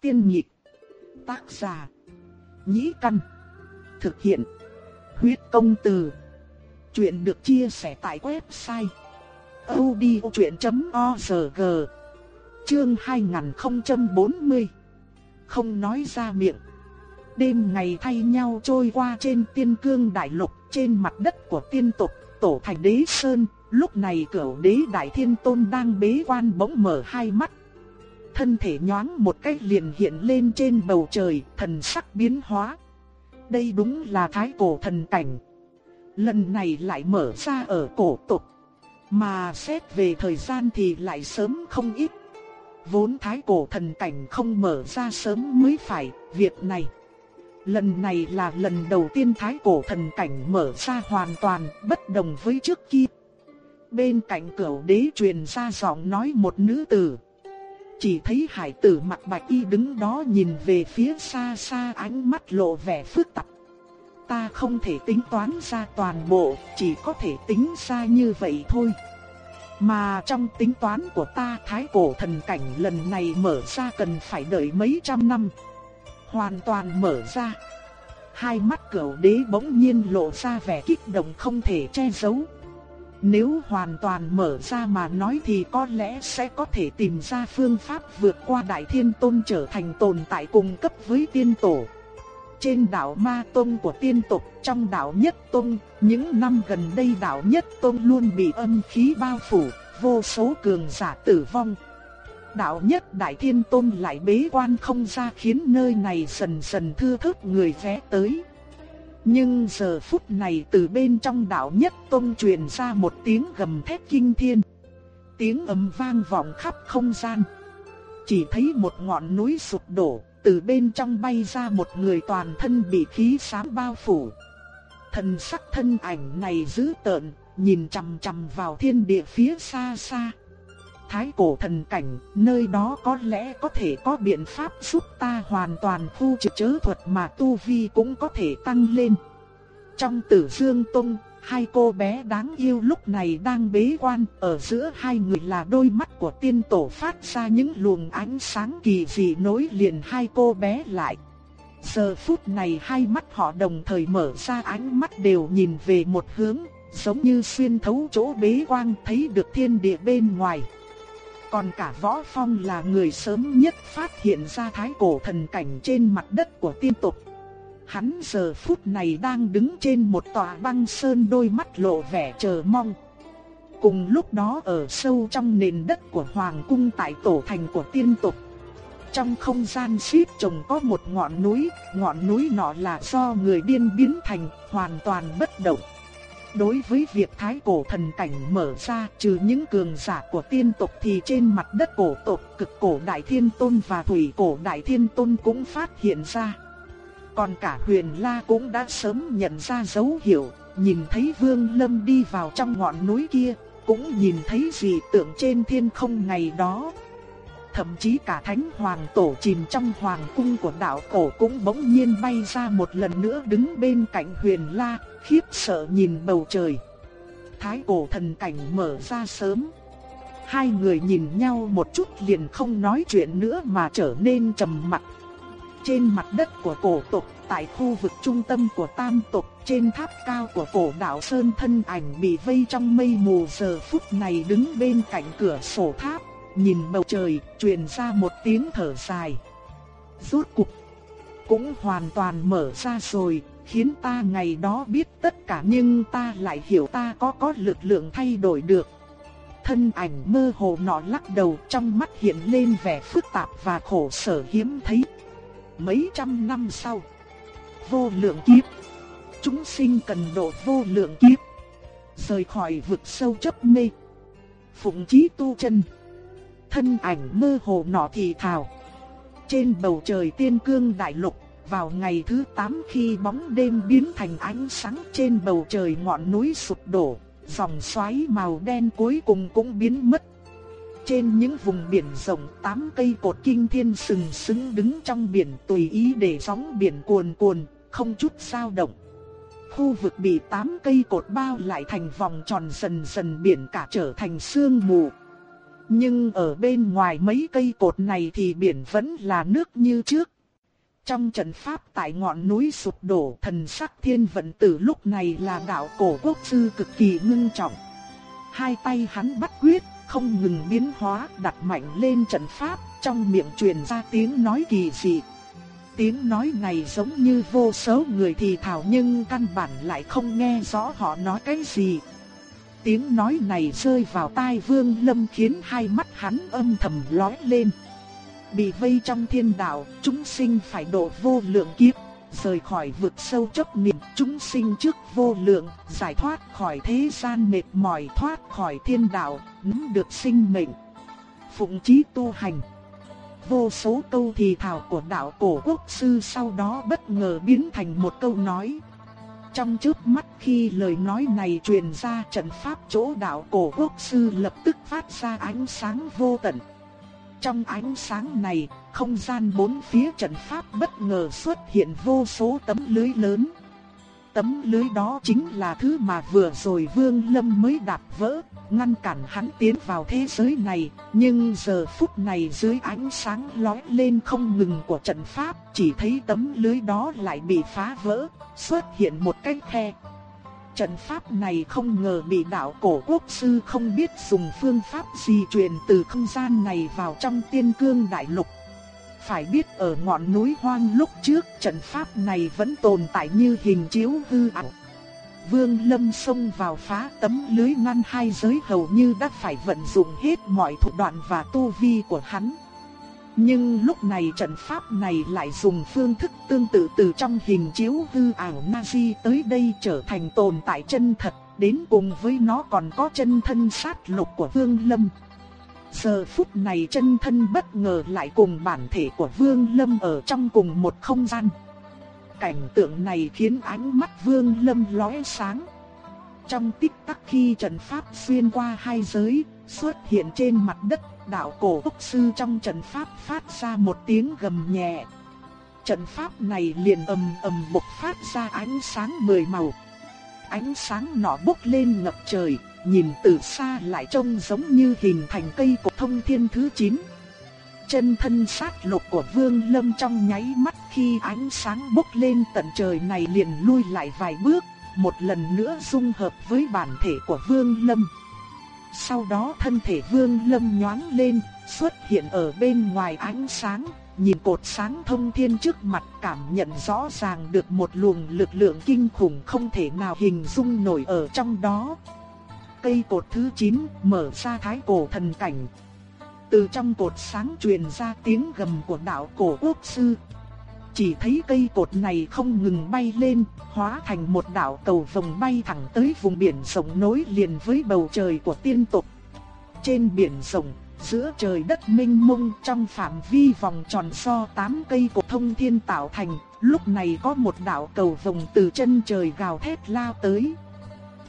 Tiên nhịp. Tác giả. Nhĩ căn. Thực hiện. Huyết công từ. Chuyện được chia sẻ tại website. odchuyện.org Chương 2040 Không nói ra miệng Đêm ngày thay nhau trôi qua trên tiên cương đại lục, Trên mặt đất của tiên tộc Tổ thành đế sơn Lúc này cửu đế đại thiên tôn đang bế quan bỗng mở hai mắt thân thể nhoáng một cách liền hiện lên trên bầu trời, thần sắc biến hóa. Đây đúng là thái cổ thần cảnh. Lần này lại mở ra ở cổ tộc Mà xét về thời gian thì lại sớm không ít. Vốn thái cổ thần cảnh không mở ra sớm mới phải, việc này. Lần này là lần đầu tiên thái cổ thần cảnh mở ra hoàn toàn bất đồng với trước kia. Bên cạnh cửu đế truyền ra giọng nói một nữ tử. Chỉ thấy hải tử mặt bạch y đứng đó nhìn về phía xa xa ánh mắt lộ vẻ phức tạp. Ta không thể tính toán ra toàn bộ, chỉ có thể tính ra như vậy thôi. Mà trong tính toán của ta thái cổ thần cảnh lần này mở ra cần phải đợi mấy trăm năm. Hoàn toàn mở ra. Hai mắt cửu đế bỗng nhiên lộ ra vẻ kích động không thể che giấu. Nếu hoàn toàn mở ra mà nói thì có lẽ sẽ có thể tìm ra phương pháp vượt qua Đại Thiên Tôn trở thành tồn tại cùng cấp với tiên tổ. Trên đảo Ma Tông của tiên tộc, trong đảo Nhất Tông, những năm gần đây đảo Nhất Tông luôn bị âm khí bao phủ, vô số cường giả tử vong. Đạo Nhất Đại Thiên Tôn lại bế quan không ra khiến nơi này dần dần thưa thớt người ghé tới. Nhưng giờ phút này từ bên trong đạo nhất tông truyền ra một tiếng gầm thét kinh thiên. Tiếng ầm vang vọng khắp không gian. Chỉ thấy một ngọn núi sụp đổ, từ bên trong bay ra một người toàn thân bị khí xám bao phủ. Thần sắc thân ảnh này dữ tợn, nhìn chằm chằm vào thiên địa phía xa xa. Thái cổ thần cảnh, nơi đó có lẽ có thể có biện pháp giúp ta hoàn toàn khu trừ chớ thuật mà tu vi cũng có thể tăng lên. Trong tử dương tông, hai cô bé đáng yêu lúc này đang bế quan, ở giữa hai người là đôi mắt của tiên tổ phát ra những luồng ánh sáng kỳ dị nối liền hai cô bé lại. Giờ phút này hai mắt họ đồng thời mở ra ánh mắt đều nhìn về một hướng, giống như xuyên thấu chỗ bế quan thấy được thiên địa bên ngoài. Còn cả Võ Phong là người sớm nhất phát hiện ra thái cổ thần cảnh trên mặt đất của tiên tộc. Hắn giờ phút này đang đứng trên một tòa băng sơn đôi mắt lộ vẻ chờ mong. Cùng lúc đó ở sâu trong nền đất của Hoàng cung tại tổ thành của tiên tộc. Trong không gian ship trồng có một ngọn núi, ngọn núi nọ là do người điên biến thành, hoàn toàn bất động. Đối với việc thái cổ thần cảnh mở ra trừ những cường giả của tiên tộc thì trên mặt đất cổ tộc cực cổ đại thiên tôn và thủy cổ đại thiên tôn cũng phát hiện ra. Còn cả huyền la cũng đã sớm nhận ra dấu hiệu, nhìn thấy vương lâm đi vào trong ngọn núi kia, cũng nhìn thấy gì tượng trên thiên không ngày đó. Thậm chí cả thánh hoàng tổ chìm trong hoàng cung của đạo cổ cũng bỗng nhiên bay ra một lần nữa đứng bên cạnh huyền la, khiếp sợ nhìn bầu trời. Thái cổ thần cảnh mở ra sớm. Hai người nhìn nhau một chút liền không nói chuyện nữa mà trở nên trầm mặc. Trên mặt đất của cổ tộc, tại khu vực trung tâm của tam tộc, trên tháp cao của cổ đạo Sơn thân ảnh bị vây trong mây mù giờ phút này đứng bên cạnh cửa sổ tháp, nhìn bầu trời, truyền ra một tiếng thở dài. Rốt cục, cũng hoàn toàn mở ra rồi, khiến ta ngày đó biết tất cả nhưng ta lại hiểu ta có có lực lượng thay đổi được. Thân ảnh mơ hồ nọ lắc đầu trong mắt hiện lên vẻ phức tạp và khổ sở hiếm thấy mấy trăm năm sau. Vô lượng kiếp. Chúng sinh cần độ vô lượng kiếp. Rời khỏi vực sâu chấp mê. Phụng chí tu chân. Thân ảnh mơ hồ nọ thì thào. Trên bầu trời tiên cương đại lục, vào ngày thứ 8 khi bóng đêm biến thành ánh sáng trên bầu trời ngọn núi sụp đổ, dòng xoáy màu đen cuối cùng cũng biến mất trên những vùng biển rộng, tám cây cột kinh thiên sừng sững đứng trong biển tùy ý để sóng biển cuồn cuồn, không chút dao động. Khu vực bị tám cây cột bao lại thành vòng tròn dần dần biển cả trở thành sương mù. Nhưng ở bên ngoài mấy cây cột này thì biển vẫn là nước như trước. Trong trận pháp tại ngọn núi sụp đổ thần sắc thiên vận tử lúc này là đạo cổ quốc sư cực kỳ ngưng trọng. Hai tay hắn bắt quyết, không ngừng biến hóa đặt mạnh lên trận pháp, trong miệng truyền ra tiếng nói kỳ dị. Tiếng nói này giống như vô số người thì thảo nhưng căn bản lại không nghe rõ họ nói cái gì. Tiếng nói này rơi vào tai vương lâm khiến hai mắt hắn âm thầm lóe lên. Bị vây trong thiên đạo, chúng sinh phải độ vô lượng kiếp, rời khỏi vực sâu chấp niệm, chúng sinh trước vô lượng, giải thoát khỏi thế gian mệt mỏi, thoát khỏi thiên đạo, nắm được sinh mệnh. Phụng chí tu hành. Vô số câu thì thảo của đạo cổ quốc sư sau đó bất ngờ biến thành một câu nói. Trong trước mắt khi lời nói này truyền ra trận pháp chỗ đạo cổ quốc sư lập tức phát ra ánh sáng vô tận. Trong ánh sáng này, không gian bốn phía trận pháp bất ngờ xuất hiện vô số tấm lưới lớn. Tấm lưới đó chính là thứ mà vừa rồi Vương Lâm mới đạp vỡ, ngăn cản hắn tiến vào thế giới này, nhưng giờ phút này dưới ánh sáng lóe lên không ngừng của trận pháp, chỉ thấy tấm lưới đó lại bị phá vỡ, xuất hiện một cái khe. Trận pháp này không ngờ bị đạo cổ quốc sư không biết dùng phương pháp gì truyền từ không gian này vào trong tiên cương đại lục. Phải biết ở ngọn núi hoang lúc trước trận pháp này vẫn tồn tại như hình chiếu hư ảo. Vương Lâm xông vào phá tấm lưới ngăn hai giới hầu như đã phải vận dụng hết mọi thủ đoạn và tu vi của hắn. Nhưng lúc này trận pháp này lại dùng phương thức tương tự từ trong hình chiếu hư ảo Nazi tới đây trở thành tồn tại chân thật, đến cùng với nó còn có chân thân sát lục của Vương Lâm. Giờ phút này chân thân bất ngờ lại cùng bản thể của Vương Lâm ở trong cùng một không gian. Cảnh tượng này khiến ánh mắt Vương Lâm lóe sáng. Trong tích tắc khi trận pháp xuyên qua hai giới, xuất hiện trên mặt đất đạo cổ túc sư trong trận pháp phát ra một tiếng gầm nhẹ. Trận pháp này liền ầm ầm bộc phát ra ánh sáng mười màu. Ánh sáng nọ bốc lên ngập trời, nhìn từ xa lại trông giống như hình thành cây cổ thông thiên thứ 9. Chân thân sát lục của Vương Lâm trong nháy mắt khi ánh sáng bốc lên tận trời này liền lui lại vài bước, một lần nữa dung hợp với bản thể của Vương Lâm. Sau đó thân thể vương lâm nhoáng lên, xuất hiện ở bên ngoài ánh sáng, nhìn cột sáng thông thiên trước mặt cảm nhận rõ ràng được một luồng lực lượng kinh khủng không thể nào hình dung nổi ở trong đó. Cây cột thứ 9 mở ra thái cổ thần cảnh. Từ trong cột sáng truyền ra tiếng gầm của đạo cổ quốc sư, chỉ thấy cây cột này không ngừng bay lên, hóa thành một đạo cầu vòng bay thẳng tới vùng biển rộng nối liền với bầu trời của tiên tộc. Trên biển rộng, giữa trời đất mênh mông trong phạm vi vòng tròn so tám cây cột thông thiên tạo thành, lúc này có một đạo cầu vòng từ chân trời gào thét lao tới.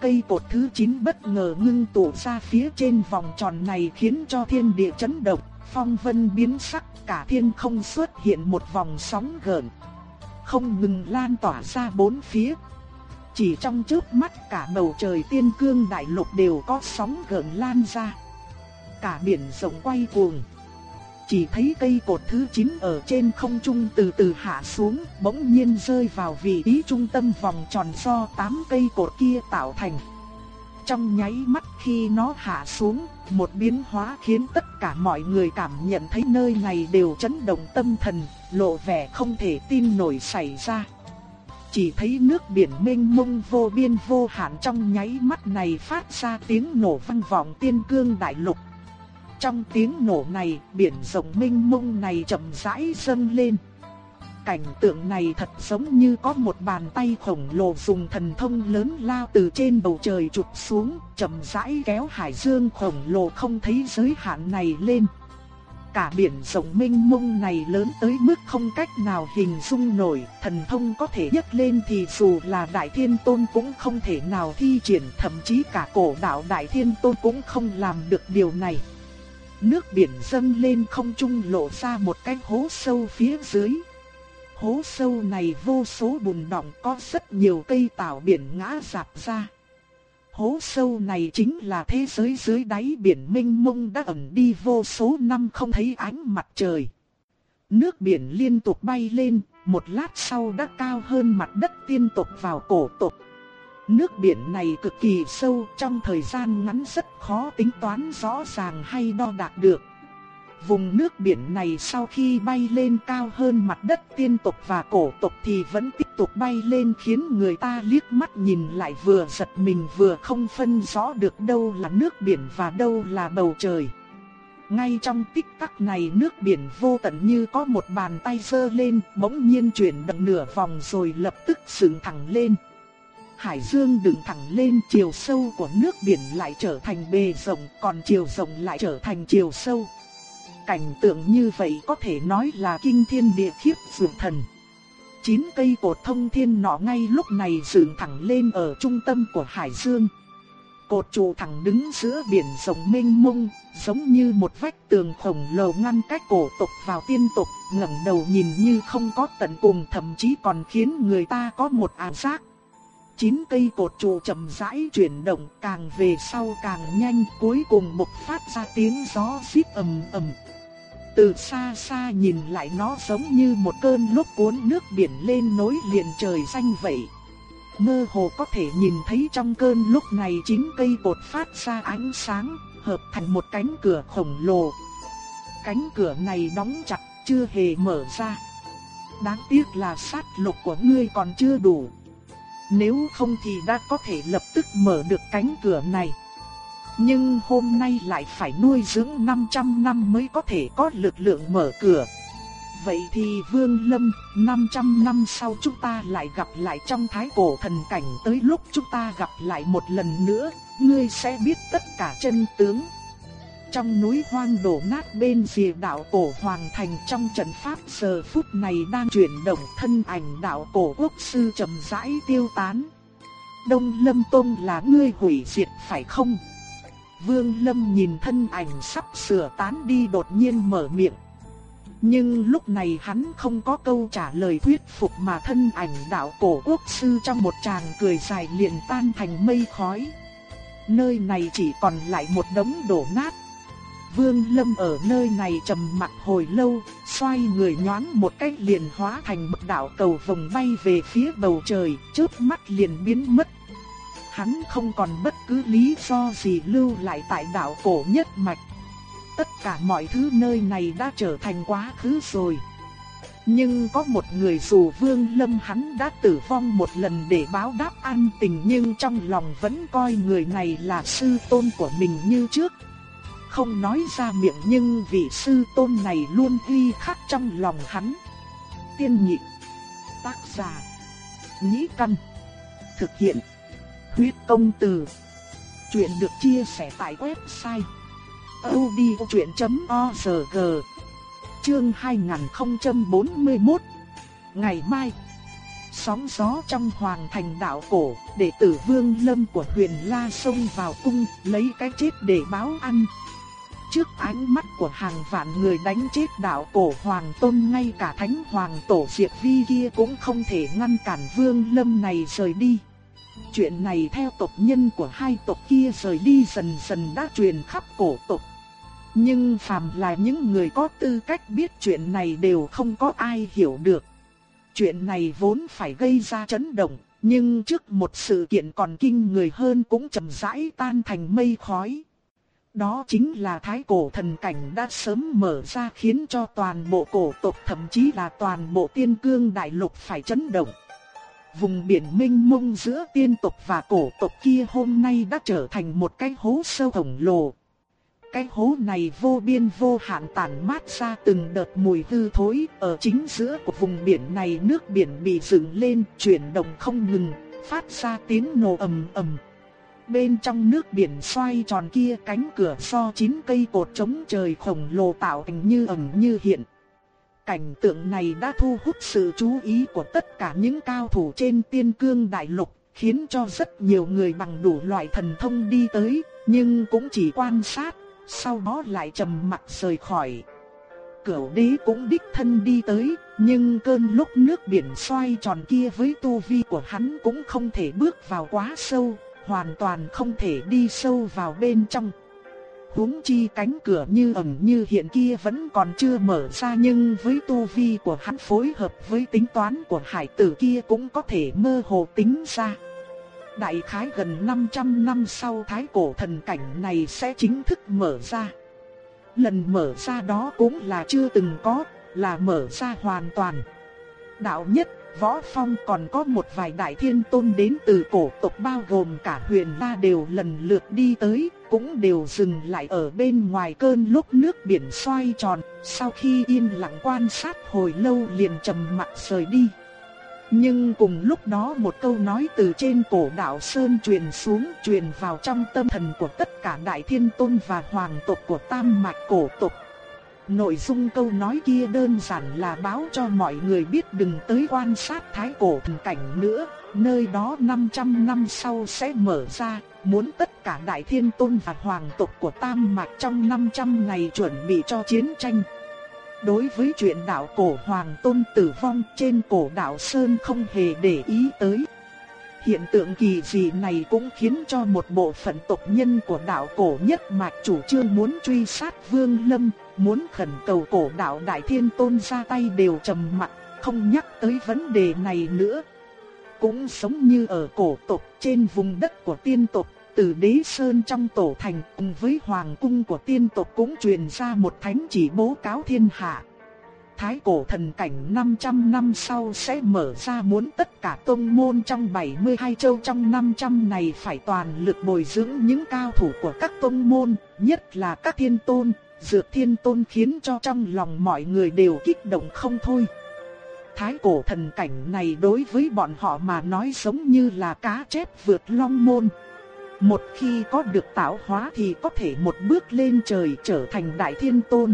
Cây cột thứ 9 bất ngờ ngưng tụ ra phía trên vòng tròn này khiến cho thiên địa chấn động, phong vân biến sắc cả thiên không xuất hiện một vòng sóng gợn. Không ngừng lan tỏa ra bốn phía. Chỉ trong chớp mắt cả bầu trời tiên cương đại lục đều có sóng gợn lan ra. Cả biển rộng quay cuồng. Chỉ thấy cây cột thứ 9 ở trên không trung từ từ hạ xuống, bỗng nhiên rơi vào vị trí trung tâm vòng tròn do 8 cây cột kia tạo thành. Trong nháy mắt khi nó hạ xuống, một biến hóa khiến tất cả mọi người cảm nhận thấy nơi này đều chấn động tâm thần, lộ vẻ không thể tin nổi xảy ra. Chỉ thấy nước biển mênh mông vô biên vô hạn trong nháy mắt này phát ra tiếng nổ vang vọng tiên cương đại lục. Trong tiếng nổ này, biển rộng mênh mông này chậm rãi dâng lên cảnh tượng này thật giống như có một bàn tay khổng lồ dùng thần thông lớn lao từ trên bầu trời chụp xuống, chậm rãi kéo hải dương khổng lồ không thấy giới hạn này lên. Cả biển rộng mênh mông này lớn tới mức không cách nào hình dung nổi, thần thông có thể nhấc lên thì dù là Đại Thiên Tôn cũng không thể nào thi triển, thậm chí cả cổ đạo Đại Thiên Tôn cũng không làm được điều này. Nước biển dâng lên không trung lộ ra một cái hố sâu phía dưới. Hố sâu này vô số bùn đọng có rất nhiều cây tảo biển ngã rạp ra. Hố sâu này chính là thế giới dưới đáy biển mênh mông đã ẩn đi vô số năm không thấy ánh mặt trời. Nước biển liên tục bay lên, một lát sau đã cao hơn mặt đất tiên tộc vào cổ tộc. Nước biển này cực kỳ sâu, trong thời gian ngắn rất khó tính toán rõ ràng hay đo đạc được. Vùng nước biển này sau khi bay lên cao hơn mặt đất tiên tộc và cổ tộc thì vẫn tiếp tục bay lên khiến người ta liếc mắt nhìn lại vừa giật mình vừa không phân rõ được đâu là nước biển và đâu là bầu trời. Ngay trong tích tắc này nước biển vô tận như có một bàn tay giơ lên, bỗng nhiên chuyển động nửa vòng rồi lập tức sướng thẳng lên. Hải dương đứng thẳng lên chiều sâu của nước biển lại trở thành bề rộng còn chiều rộng lại trở thành chiều sâu. Cảnh tượng như vậy có thể nói là kinh thiên địa khiếp dường thần. Chín cây cột thông thiên nọ ngay lúc này dựng thẳng lên ở trung tâm của hải dương. Cột trụ thẳng đứng giữa biển rộng mênh mông, giống như một vách tường khổng lồ ngăn cách cổ tộc vào tiên tộc, ngẩng đầu nhìn như không có tận cùng thậm chí còn khiến người ta có một ảo giác. Chín cây cột trụ chậm rãi chuyển động càng về sau càng nhanh cuối cùng bộc phát ra tiếng gió xít ầm ầm. Từ xa xa nhìn lại nó giống như một cơn lốc cuốn nước biển lên nối liền trời xanh vậy. Mơ hồ có thể nhìn thấy trong cơn lúc này chín cây cột phát ra ánh sáng, hợp thành một cánh cửa khổng lồ. Cánh cửa này đóng chặt, chưa hề mở ra. Đáng tiếc là sát lục của ngươi còn chưa đủ. Nếu không thì đã có thể lập tức mở được cánh cửa này. Nhưng hôm nay lại phải nuôi dưỡng 500 năm mới có thể có lực lượng mở cửa. Vậy thì Vương Lâm, 500 năm sau chúng ta lại gặp lại trong thái cổ thần cảnh tới lúc chúng ta gặp lại một lần nữa, ngươi sẽ biết tất cả chân tướng. Trong núi hoang đổ nát bên phía đạo cổ hoàng thành trong trận pháp giờ phút này đang chuyển động thân ảnh đạo cổ quốc sư chậm rãi tiêu tán. Đông Lâm Tông là ngươi hủy diệt phải không? Vương Lâm nhìn thân ảnh sắp sửa tán đi đột nhiên mở miệng. Nhưng lúc này hắn không có câu trả lời thuyết phục mà thân ảnh đạo cổ quốc sư trong một tràng cười dài liền tan thành mây khói. Nơi này chỉ còn lại một đống đổ nát. Vương Lâm ở nơi này trầm mặc hồi lâu, xoay người nhoáng một cách liền hóa thành bậc đạo cầu vòng bay về phía bầu trời, chớp mắt liền biến mất hắn không còn bất cứ lý do gì lưu lại tại đảo cổ nhất mạch. Tất cả mọi thứ nơi này đã trở thành quá khứ rồi. Nhưng có một người dù Vương Lâm hắn đã tử vong một lần để báo đáp an tình nhưng trong lòng vẫn coi người này là sư tôn của mình như trước. Không nói ra miệng nhưng vị sư tôn này luôn ghi khắc trong lòng hắn. Tiên nhị Tác giả. Nhĩ căn. Thực hiện. Huyết công từ. Chuyện được chia sẻ tại website odchuyện.org. Chương 2041. Ngày mai. Sóng gió trong hoàng thành đạo cổ, đệ tử Vương Lâm của Huyền La xông vào cung, lấy cái chết để báo ăn. Trước ánh mắt của hàng vạn người đánh chết đạo cổ hoàng tôn ngay cả thánh hoàng tổ diệt vi kia cũng không thể ngăn cản Vương Lâm này rời đi. Chuyện này theo tộc nhân của hai tộc kia rời đi dần dần đã truyền khắp cổ tộc. Nhưng phàm là những người có tư cách biết chuyện này đều không có ai hiểu được. Chuyện này vốn phải gây ra chấn động, nhưng trước một sự kiện còn kinh người hơn cũng chậm rãi tan thành mây khói. Đó chính là thái cổ thần cảnh đã sớm mở ra khiến cho toàn bộ cổ tộc thậm chí là toàn bộ tiên cương đại lục phải chấn động. Vùng biển mênh mông giữa tiên tộc và cổ tộc kia hôm nay đã trở thành một cái hố sâu khổng lồ. Cái hố này vô biên vô hạn tản mát ra từng đợt mùi hư thối, ở chính giữa của vùng biển này nước biển bị dựng lên, chuyển động không ngừng, phát ra tiếng nổ ầm ầm. Bên trong nước biển xoay tròn kia cánh cửa so chín cây cột chống trời khổng lồ tạo thành như ẩn như hiện. Cảnh tượng này đã thu hút sự chú ý của tất cả những cao thủ trên tiên cương đại lục, khiến cho rất nhiều người bằng đủ loại thần thông đi tới, nhưng cũng chỉ quan sát, sau đó lại trầm mặt rời khỏi. Cửu đế cũng đích thân đi tới, nhưng cơn lúc nước biển xoay tròn kia với tu vi của hắn cũng không thể bước vào quá sâu, hoàn toàn không thể đi sâu vào bên trong. Huống chi cánh cửa như ẩn như hiện kia vẫn còn chưa mở ra nhưng với tu vi của hắn phối hợp với tính toán của hải tử kia cũng có thể mơ hồ tính ra. Đại khái gần 500 năm sau thái cổ thần cảnh này sẽ chính thức mở ra. Lần mở ra đó cũng là chưa từng có, là mở ra hoàn toàn. Đạo nhất, võ phong còn có một vài đại thiên tôn đến từ cổ tộc bao gồm cả huyền la đều lần lượt đi tới, cũng đều dừng lại ở bên ngoài cơn lúc nước biển xoay tròn, sau khi yên lặng quan sát hồi lâu liền trầm mặt rời đi. Nhưng cùng lúc đó một câu nói từ trên cổ đạo Sơn truyền xuống truyền vào trong tâm thần của tất cả đại thiên tôn và hoàng tộc của tam mạch cổ tộc. Nội dung câu nói kia đơn giản là báo cho mọi người biết đừng tới quan sát thái cổ thần cảnh nữa, nơi đó 500 năm sau sẽ mở ra, muốn tất cả đại thiên tôn và hoàng tộc của tam mạch trong 500 ngày chuẩn bị cho chiến tranh. Đối với chuyện đạo cổ hoàng tôn tử vong trên cổ đạo Sơn không hề để ý tới. Hiện tượng kỳ dị này cũng khiến cho một bộ phận tộc nhân của đạo cổ nhất mạch chủ trương muốn truy sát Vương Lâm, muốn khẩn cầu cổ đạo Đại Thiên Tôn ra tay đều trầm mặt không nhắc tới vấn đề này nữa. Cũng sống như ở cổ tộc trên vùng đất của tiên tộc từ đế sơn trong tổ thành cùng với hoàng cung của tiên tộc cũng truyền ra một thánh chỉ bố cáo thiên hạ. Thái cổ thần cảnh 500 năm sau sẽ mở ra muốn tất cả tông môn trong 72 châu trong 500 này phải toàn lực bồi dưỡng những cao thủ của các tông môn, nhất là các thiên tôn, dược thiên tôn khiến cho trong lòng mọi người đều kích động không thôi. Thái cổ thần cảnh này đối với bọn họ mà nói giống như là cá chép vượt long môn. Một khi có được tạo hóa thì có thể một bước lên trời trở thành đại thiên tôn.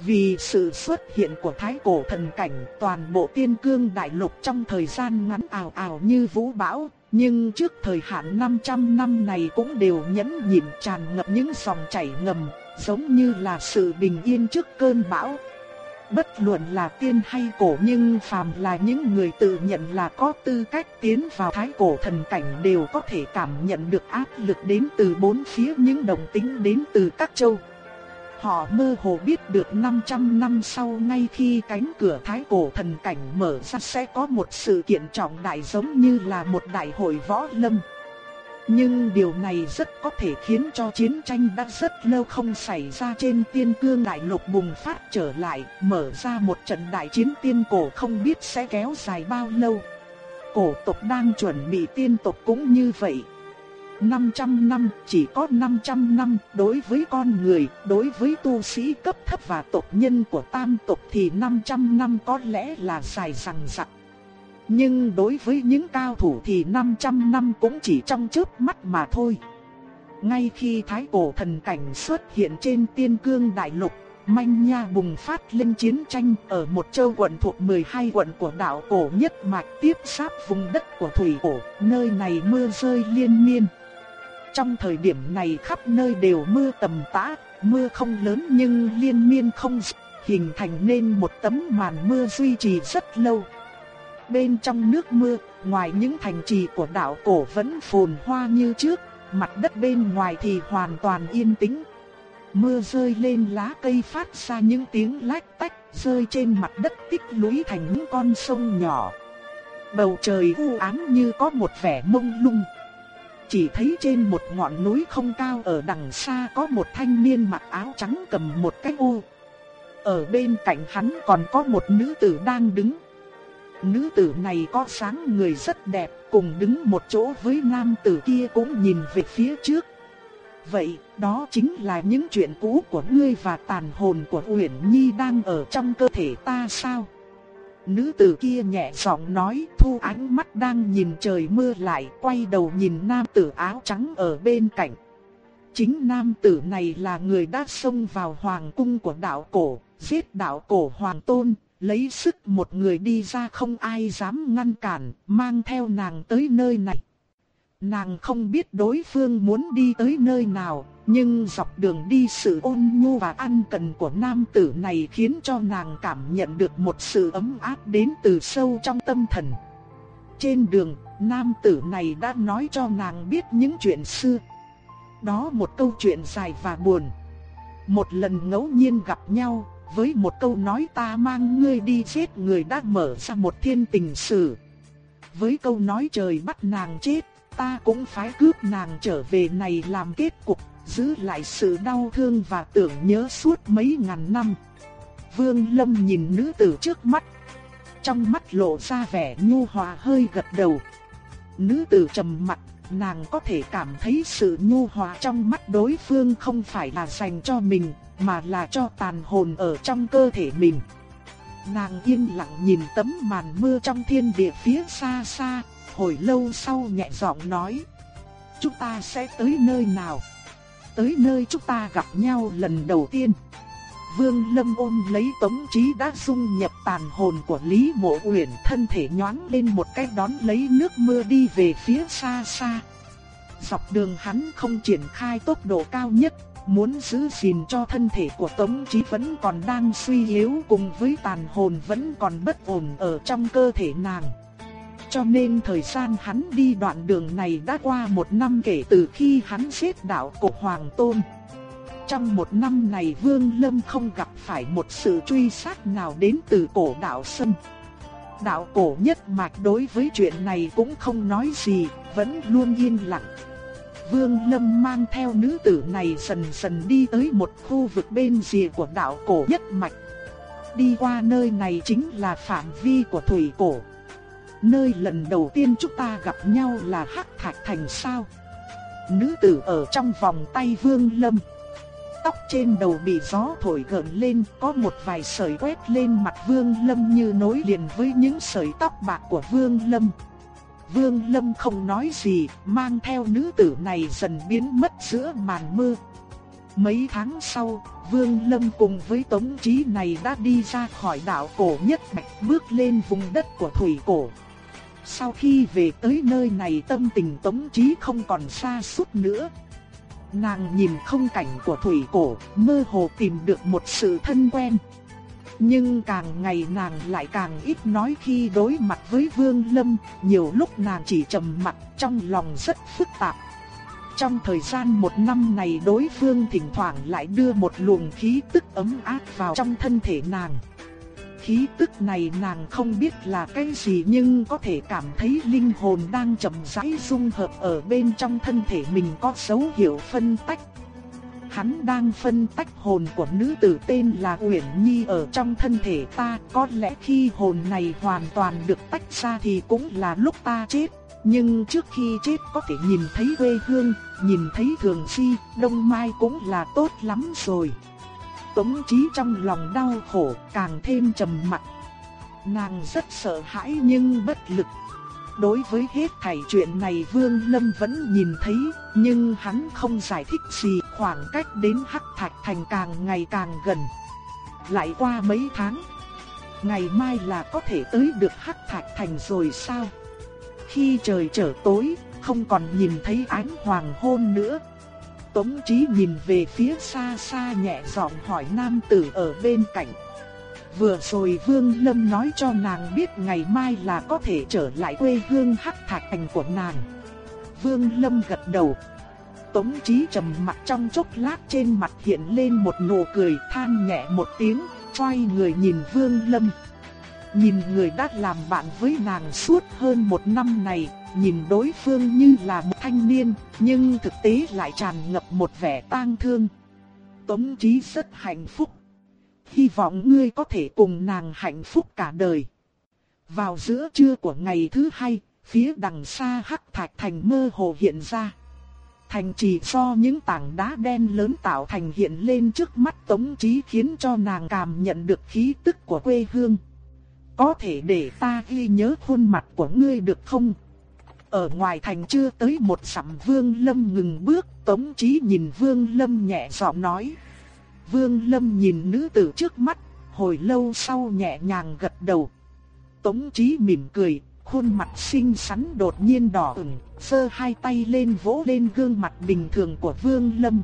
Vì sự xuất hiện của thái cổ thần cảnh toàn bộ tiên cương đại lục trong thời gian ngắn ảo ảo như vũ bão, nhưng trước thời hạn 500 năm này cũng đều nhẫn nhịn tràn ngập những dòng chảy ngầm, giống như là sự bình yên trước cơn bão. Bất luận là tiên hay cổ nhưng phàm là những người tự nhận là có tư cách tiến vào thái cổ thần cảnh đều có thể cảm nhận được áp lực đến từ bốn phía những đồng tính đến từ các châu. Họ mơ hồ biết được 500 năm sau ngay khi cánh cửa thái cổ thần cảnh mở ra sẽ có một sự kiện trọng đại giống như là một đại hội võ lâm. Nhưng điều này rất có thể khiến cho chiến tranh đã rất lâu không xảy ra trên tiên cương đại lục bùng phát trở lại, mở ra một trận đại chiến tiên cổ không biết sẽ kéo dài bao lâu. Cổ tộc đang chuẩn bị tiên tộc cũng như vậy. 500 năm, chỉ có 500 năm, đối với con người, đối với tu sĩ cấp thấp và tộc nhân của tam tộc thì 500 năm có lẽ là dài rằng rằng nhưng đối với những cao thủ thì 500 năm cũng chỉ trong chớp mắt mà thôi. Ngay khi thái cổ thần cảnh xuất hiện trên tiên cương đại lục, manh nha bùng phát lên chiến tranh ở một châu quận thuộc 12 quận của đảo cổ nhất mạch tiếp giáp vùng đất của thủy cổ, nơi này mưa rơi liên miên. Trong thời điểm này khắp nơi đều mưa tầm tã, mưa không lớn nhưng liên miên không dứt, hình thành nên một tấm màn mưa duy trì rất lâu. Bên trong nước mưa, ngoài những thành trì của đảo cổ vẫn phồn hoa như trước, mặt đất bên ngoài thì hoàn toàn yên tĩnh. Mưa rơi lên lá cây phát ra những tiếng lách tách, rơi trên mặt đất tích lũy thành những con sông nhỏ. Bầu trời u ám như có một vẻ mông lung. Chỉ thấy trên một ngọn núi không cao ở đằng xa có một thanh niên mặc áo trắng cầm một cái ô. Ở bên cạnh hắn còn có một nữ tử đang đứng. Nữ tử này có sáng người rất đẹp, cùng đứng một chỗ với nam tử kia cũng nhìn về phía trước. Vậy, đó chính là những chuyện cũ của ngươi và tàn hồn của Uyển Nhi đang ở trong cơ thể ta sao? Nữ tử kia nhẹ giọng nói, thu ánh mắt đang nhìn trời mưa lại, quay đầu nhìn nam tử áo trắng ở bên cạnh. Chính nam tử này là người đã xông vào hoàng cung của đạo cổ, giết đạo cổ hoàng tôn, lấy sức một người đi ra không ai dám ngăn cản, mang theo nàng tới nơi này. Nàng không biết đối phương muốn đi tới nơi nào, nhưng dọc đường đi sự ôn nhu và ăn cần của nam tử này khiến cho nàng cảm nhận được một sự ấm áp đến từ sâu trong tâm thần. Trên đường, nam tử này đã nói cho nàng biết những chuyện xưa. Đó một câu chuyện dài và buồn. Một lần ngẫu nhiên gặp nhau, với một câu nói ta mang ngươi đi chết người đã mở ra một thiên tình sử. Với câu nói trời bắt nàng chết, ta cũng phải cướp nàng trở về này làm kết cục, giữ lại sự đau thương và tưởng nhớ suốt mấy ngàn năm. Vương Lâm nhìn nữ tử trước mắt, trong mắt lộ ra vẻ nhu hòa hơi gật đầu. Nữ tử trầm mặt, nàng có thể cảm thấy sự nhu hòa trong mắt đối phương không phải là dành cho mình, mà là cho tàn hồn ở trong cơ thể mình. Nàng yên lặng nhìn tấm màn mưa trong thiên địa phía xa xa, hồi lâu sau nhẹ giọng nói. Chúng ta sẽ tới nơi nào? Tới nơi chúng ta gặp nhau lần đầu tiên. Vương Lâm ôm lấy tống trí đã dung nhập tàn hồn của Lý Mộ Uyển thân thể nhoáng lên một cái đón lấy nước mưa đi về phía xa xa. Dọc đường hắn không triển khai tốc độ cao nhất, muốn giữ gìn cho thân thể của Tống Chí vẫn còn đang suy yếu cùng với tàn hồn vẫn còn bất ổn ở trong cơ thể nàng. Cho nên thời gian hắn đi đoạn đường này đã qua một năm kể từ khi hắn xếp đạo cổ Hoàng Tôn. Trong một năm này Vương Lâm không gặp phải một sự truy sát nào đến từ cổ đạo Sâm. Đạo cổ nhất mạch đối với chuyện này cũng không nói gì, vẫn luôn yên lặng. Vương Lâm mang theo nữ tử này dần dần đi tới một khu vực bên rìa của đạo cổ nhất mạch. Đi qua nơi này chính là phạm vi của thủy cổ. Nơi lần đầu tiên chúng ta gặp nhau là Hắc Thạch Thành sao? Nữ tử ở trong vòng tay Vương Lâm. Tóc trên đầu bị gió thổi gợn lên, có một vài sợi quét lên mặt Vương Lâm như nối liền với những sợi tóc bạc của Vương Lâm. Vương Lâm không nói gì, mang theo nữ tử này dần biến mất giữa màn mưa. Mấy tháng sau, Vương Lâm cùng với Tống Chí này đã đi ra khỏi đảo cổ nhất mạch bước lên vùng đất của Thủy Cổ. Sau khi về tới nơi này tâm tình Tống Chí không còn xa suốt nữa. Nàng nhìn không cảnh của Thủy Cổ, mơ hồ tìm được một sự thân quen. Nhưng càng ngày nàng lại càng ít nói khi đối mặt với Vương Lâm, nhiều lúc nàng chỉ trầm mặt trong lòng rất phức tạp. Trong thời gian một năm này đối phương thỉnh thoảng lại đưa một luồng khí tức ấm áp vào trong thân thể nàng. Khí tức này nàng không biết là cái gì nhưng có thể cảm thấy linh hồn đang chậm rãi dung hợp ở bên trong thân thể mình có dấu hiệu phân tách hắn đang phân tách hồn của nữ tử tên là Uyển Nhi ở trong thân thể ta, có lẽ khi hồn này hoàn toàn được tách ra thì cũng là lúc ta chết. Nhưng trước khi chết có thể nhìn thấy quê hương, nhìn thấy thường si, đông mai cũng là tốt lắm rồi. Tống trí trong lòng đau khổ càng thêm trầm mặc. Nàng rất sợ hãi nhưng bất lực. Đối với hết thảy chuyện này Vương Lâm vẫn nhìn thấy, nhưng hắn không giải thích gì, khoảng cách đến Hắc Thạch Thành càng ngày càng gần. Lại qua mấy tháng, ngày mai là có thể tới được Hắc Thạch Thành rồi sao? Khi trời trở tối, không còn nhìn thấy ánh hoàng hôn nữa. Tống Chí nhìn về phía xa xa nhẹ giọng hỏi nam tử ở bên cạnh. Vừa rồi Vương Lâm nói cho nàng biết ngày mai là có thể trở lại quê hương Hắc Thạch Thành của nàng. Vương Lâm gật đầu. Tống Chí trầm mặt trong chốc lát trên mặt hiện lên một nụ cười than nhẹ một tiếng, xoay người nhìn Vương Lâm. Nhìn người đã làm bạn với nàng suốt hơn một năm này, nhìn đối phương như là một thanh niên, nhưng thực tế lại tràn ngập một vẻ tang thương. Tống Chí rất hạnh phúc hy vọng ngươi có thể cùng nàng hạnh phúc cả đời. Vào giữa trưa của ngày thứ hai, phía đằng xa hắc thạch thành mơ hồ hiện ra. Thành trì do những tảng đá đen lớn tạo thành hiện lên trước mắt tống trí khiến cho nàng cảm nhận được khí tức của quê hương. Có thể để ta ghi nhớ khuôn mặt của ngươi được không? Ở ngoài thành chưa tới một sẵm vương lâm ngừng bước, tống trí nhìn vương lâm nhẹ giọng nói. Vương Lâm nhìn nữ tử trước mắt, hồi lâu sau nhẹ nhàng gật đầu. Tống Chí mỉm cười, khuôn mặt xinh xắn đột nhiên đỏ ửng, sơ hai tay lên vỗ lên gương mặt bình thường của Vương Lâm.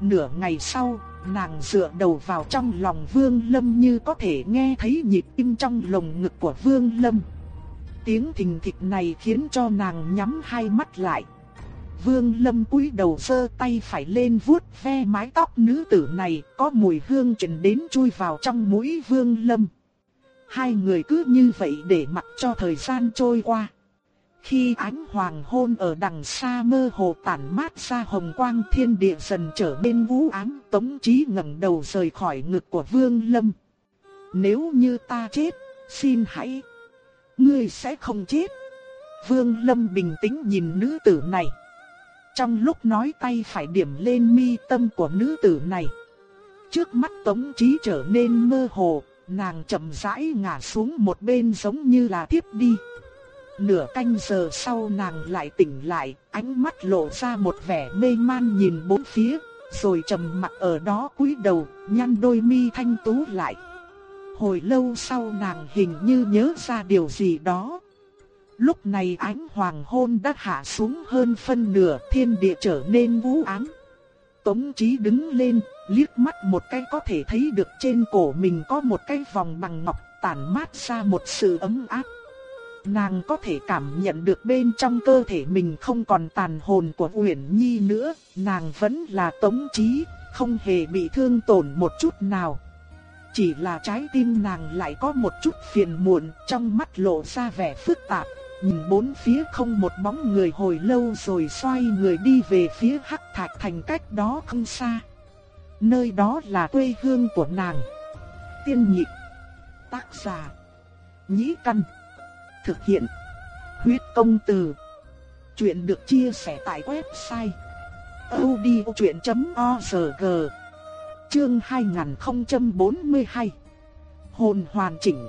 Nửa ngày sau, nàng dựa đầu vào trong lòng Vương Lâm như có thể nghe thấy nhịp tim trong lồng ngực của Vương Lâm. tiếng thình thịch này khiến cho nàng nhắm hai mắt lại. Vương Lâm cúi đầu sơ tay phải lên vuốt ve mái tóc nữ tử này, có mùi hương truyền đến chui vào trong mũi Vương Lâm. Hai người cứ như vậy để mặc cho thời gian trôi qua. Khi ánh hoàng hôn ở đằng xa mơ hồ tản mát ra hồng quang thiên địa dần trở nên vũ ám, Tống Chí ngẩng đầu rời khỏi ngực của Vương Lâm. Nếu như ta chết, xin hãy... Ngươi sẽ không chết. Vương Lâm bình tĩnh nhìn nữ tử này. Trong lúc nói tay phải điểm lên mi tâm của nữ tử này. Trước mắt Tống Chí trở nên mơ hồ, nàng chậm rãi ngả xuống một bên giống như là tiếp đi. Nửa canh giờ sau nàng lại tỉnh lại, ánh mắt lộ ra một vẻ mê man nhìn bốn phía, rồi trầm mặt ở đó cúi đầu, nhăn đôi mi thanh tú lại. Hồi lâu sau nàng hình như nhớ ra điều gì đó. Lúc này ánh hoàng hôn đã hạ xuống hơn phân nửa, thiên địa trở nên vũ ám. Tống Chí đứng lên, liếc mắt một cái có thể thấy được trên cổ mình có một cái vòng bằng ngọc tản mát ra một sự ấm áp. Nàng có thể cảm nhận được bên trong cơ thể mình không còn tàn hồn của Uyển Nhi nữa, nàng vẫn là Tống Chí, không hề bị thương tổn một chút nào. Chỉ là trái tim nàng lại có một chút phiền muộn, trong mắt lộ ra vẻ phức tạp, nhìn bốn phía không một bóng người hồi lâu rồi xoay người đi về phía Hắc Thạch Thành cách đó không xa. Nơi đó là quê hương của nàng. Tiên nhị, Tác giả. Nhĩ căn. Thực hiện. Huyết công từ. Chuyện được chia sẻ tại website. odchuyện.org Chương 2042 Hồn hoàn chỉnh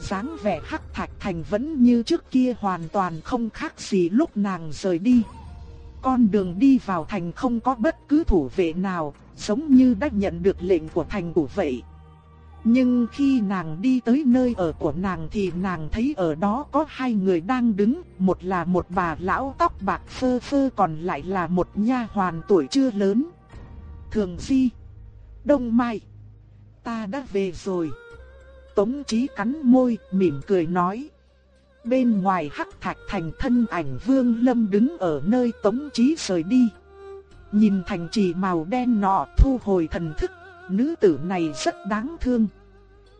dáng vẻ hắc thạch thành vẫn như trước kia hoàn toàn không khác gì lúc nàng rời đi. Con đường đi vào thành không có bất cứ thủ vệ nào, giống như đã nhận được lệnh của thành thủ vậy. Nhưng khi nàng đi tới nơi ở của nàng thì nàng thấy ở đó có hai người đang đứng, một là một bà lão tóc bạc phơ phơ còn lại là một nha hoàn tuổi chưa lớn. Thường Di, Đông Mai, ta đã về rồi. Tống Chí cắn môi, mỉm cười nói. Bên ngoài hắc thạch thành thân ảnh Vương Lâm đứng ở nơi Tống Chí rời đi. Nhìn thành trì màu đen nọ thu hồi thần thức, nữ tử này rất đáng thương.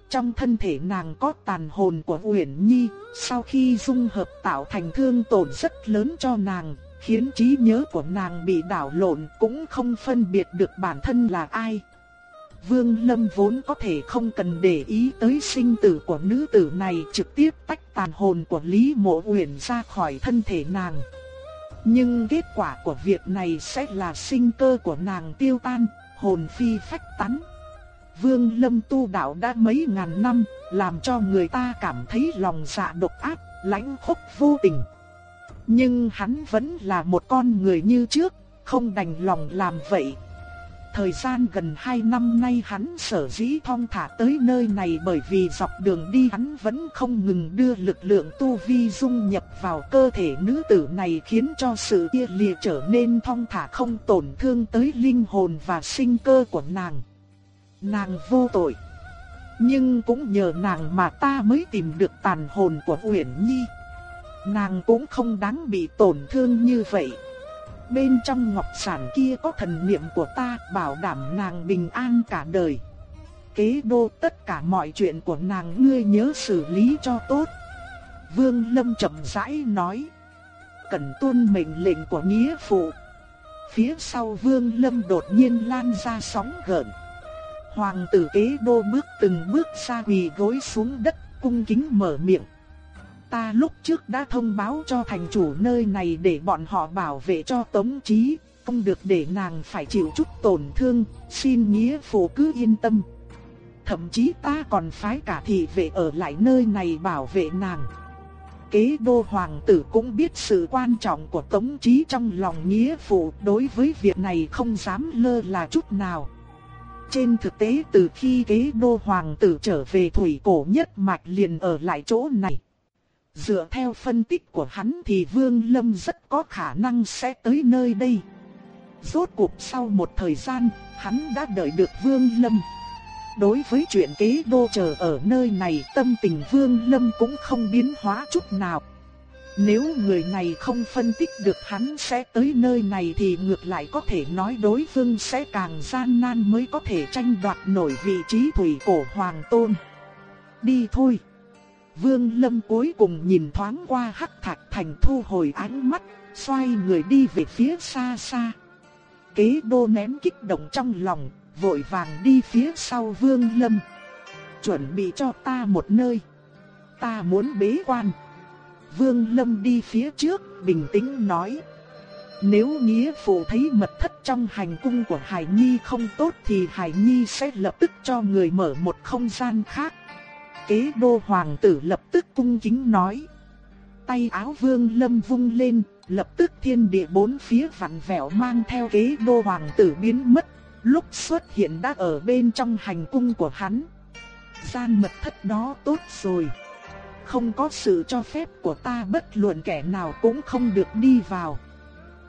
Trong thân thể nàng có tàn hồn của Uyển Nhi, sau khi dung hợp tạo thành thương tổn rất lớn cho nàng, khiến trí nhớ của nàng bị đảo lộn cũng không phân biệt được bản thân là ai. Vương Lâm vốn có thể không cần để ý tới sinh tử của nữ tử này trực tiếp tách tàn hồn của Lý Mộ Uyển ra khỏi thân thể nàng. Nhưng kết quả của việc này sẽ là sinh cơ của nàng tiêu tan, hồn phi phách tán. Vương Lâm tu đạo đã mấy ngàn năm, làm cho người ta cảm thấy lòng dạ độc ác, lãnh khốc vô tình. Nhưng hắn vẫn là một con người như trước, không đành lòng làm vậy, Thời gian gần 2 năm nay hắn sở dĩ thong thả tới nơi này bởi vì dọc đường đi hắn vẫn không ngừng đưa lực lượng tu vi dung nhập vào cơ thể nữ tử này khiến cho sự kia lìa trở nên thong thả không tổn thương tới linh hồn và sinh cơ của nàng. Nàng vô tội. Nhưng cũng nhờ nàng mà ta mới tìm được tàn hồn của Uyển Nhi. Nàng cũng không đáng bị tổn thương như vậy bên trong ngọc sản kia có thần niệm của ta, bảo đảm nàng bình an cả đời. Kế đô, tất cả mọi chuyện của nàng ngươi nhớ xử lý cho tốt. Vương Lâm chậm rãi nói. Cần tuân mệnh lệnh của nghĩa phụ. Phía sau Vương Lâm đột nhiên lan ra sóng gợn. Hoàng tử kế đô bước từng bước xa quỳ gối xuống đất, cung kính mở miệng ta lúc trước đã thông báo cho thành chủ nơi này để bọn họ bảo vệ cho Tống Chí, không được để nàng phải chịu chút tổn thương, xin nghĩa phụ cứ yên tâm. Thậm chí ta còn phái cả thị vệ ở lại nơi này bảo vệ nàng. Kế đô hoàng tử cũng biết sự quan trọng của Tống Chí trong lòng nghĩa phụ đối với việc này không dám lơ là chút nào. Trên thực tế từ khi kế đô hoàng tử trở về thủy cổ nhất mạch liền ở lại chỗ này. Dựa theo phân tích của hắn thì Vương Lâm rất có khả năng sẽ tới nơi đây. Rốt cuộc sau một thời gian, hắn đã đợi được Vương Lâm. đối với chuyện kế đô chờ ở nơi này tâm tình Vương Lâm cũng không biến hóa chút nào. Nếu người này không phân tích được hắn sẽ tới nơi này thì ngược lại có thể nói đối phương sẽ càng gian nan mới có thể tranh đoạt nổi vị trí thủy cổ hoàng tôn. Đi thôi. Vương Lâm cuối cùng nhìn thoáng qua hắc thạch thành thu hồi ánh mắt, xoay người đi về phía xa xa. Kế đô nén kích động trong lòng, vội vàng đi phía sau Vương Lâm. Chuẩn bị cho ta một nơi. Ta muốn bế quan. Vương Lâm đi phía trước, bình tĩnh nói. Nếu nghĩa phụ thấy mật thất trong hành cung của Hải Nhi không tốt thì Hải Nhi sẽ lập tức cho người mở một không gian khác. Kế đô hoàng tử lập tức cung kính nói. Tay áo vương lâm vung lên, lập tức thiên địa bốn phía vặn vẹo mang theo kế đô hoàng tử biến mất, lúc xuất hiện đã ở bên trong hành cung của hắn. Gian mật thất đó tốt rồi. Không có sự cho phép của ta bất luận kẻ nào cũng không được đi vào.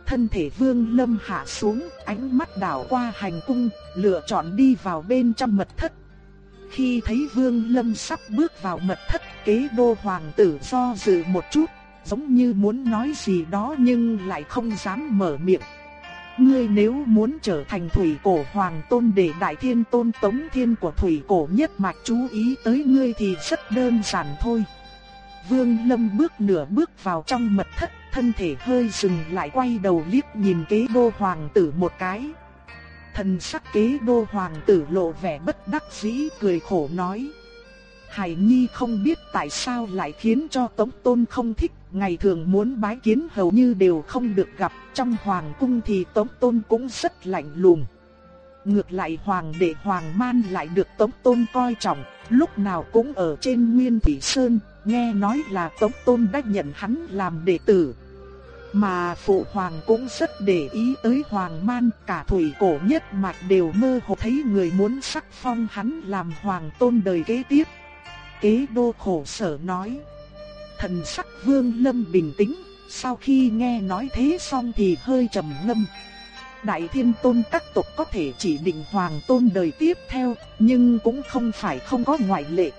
Thân thể vương lâm hạ xuống, ánh mắt đảo qua hành cung, lựa chọn đi vào bên trong mật thất. Khi thấy vương lâm sắp bước vào mật thất, kế đô hoàng tử do dự một chút, giống như muốn nói gì đó nhưng lại không dám mở miệng. Ngươi nếu muốn trở thành thủy cổ hoàng tôn để đại thiên tôn tống thiên của thủy cổ nhất mạch chú ý tới ngươi thì rất đơn giản thôi. Vương Lâm bước nửa bước vào trong mật thất, thân thể hơi dừng lại quay đầu liếc nhìn kế đô hoàng tử một cái. Thần sắc kế đô hoàng tử lộ vẻ bất đắc dĩ cười khổ nói. Hải Nhi không biết tại sao lại khiến cho Tống Tôn không thích, ngày thường muốn bái kiến hầu như đều không được gặp, trong hoàng cung thì Tống Tôn cũng rất lạnh lùng. Ngược lại hoàng đệ hoàng man lại được Tống Tôn coi trọng, lúc nào cũng ở trên Nguyên Thủy Sơn, nghe nói là Tống Tôn đã nhận hắn làm đệ tử. Mà phụ hoàng cũng rất để ý tới hoàng man, cả thủy cổ nhất mạch đều mơ hồ thấy người muốn sắc phong hắn làm hoàng tôn đời kế tiếp. Kế đô khổ sở nói. Thần sắc vương lâm bình tĩnh, sau khi nghe nói thế xong thì hơi trầm ngâm. Đại thiên tôn các tộc có thể chỉ định hoàng tôn đời tiếp theo, nhưng cũng không phải không có ngoại lệ.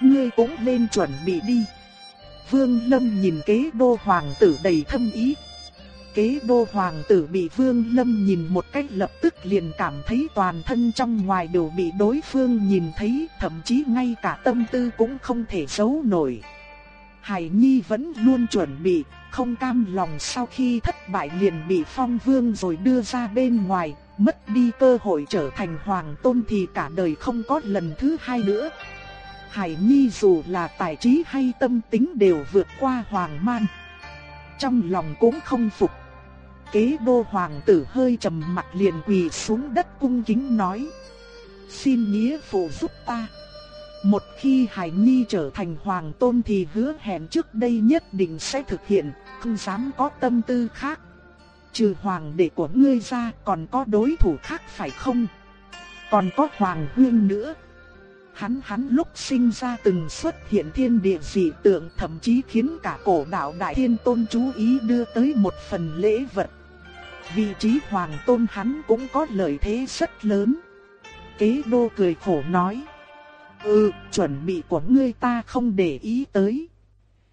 Ngươi cũng nên chuẩn bị đi. Vương Lâm nhìn kế đô hoàng tử đầy thâm ý. Kế đô hoàng tử bị Vương Lâm nhìn một cách lập tức liền cảm thấy toàn thân trong ngoài đều bị đối phương nhìn thấy, thậm chí ngay cả tâm tư cũng không thể giấu nổi. Hải Nhi vẫn luôn chuẩn bị, không cam lòng sau khi thất bại liền bị phong vương rồi đưa ra bên ngoài, mất đi cơ hội trở thành hoàng tôn thì cả đời không có lần thứ hai nữa. Hải Nhi dù là tài trí hay tâm tính đều vượt qua Hoàng Man. Trong lòng cũng không phục. Kế đô hoàng tử hơi trầm mặt liền quỳ xuống đất cung kính nói. Xin nghĩa phụ giúp ta. Một khi Hải Nhi trở thành hoàng tôn thì hứa hẹn trước đây nhất định sẽ thực hiện, không dám có tâm tư khác. Trừ hoàng đệ của ngươi ra còn có đối thủ khác phải không? Còn có hoàng huyên nữa. Hắn hắn lúc sinh ra từng xuất hiện thiên địa dị tượng thậm chí khiến cả cổ đạo đại thiên tôn chú ý đưa tới một phần lễ vật. Vị trí hoàng tôn hắn cũng có lợi thế rất lớn. Kế đô cười khổ nói. Ừ, chuẩn bị của ngươi ta không để ý tới.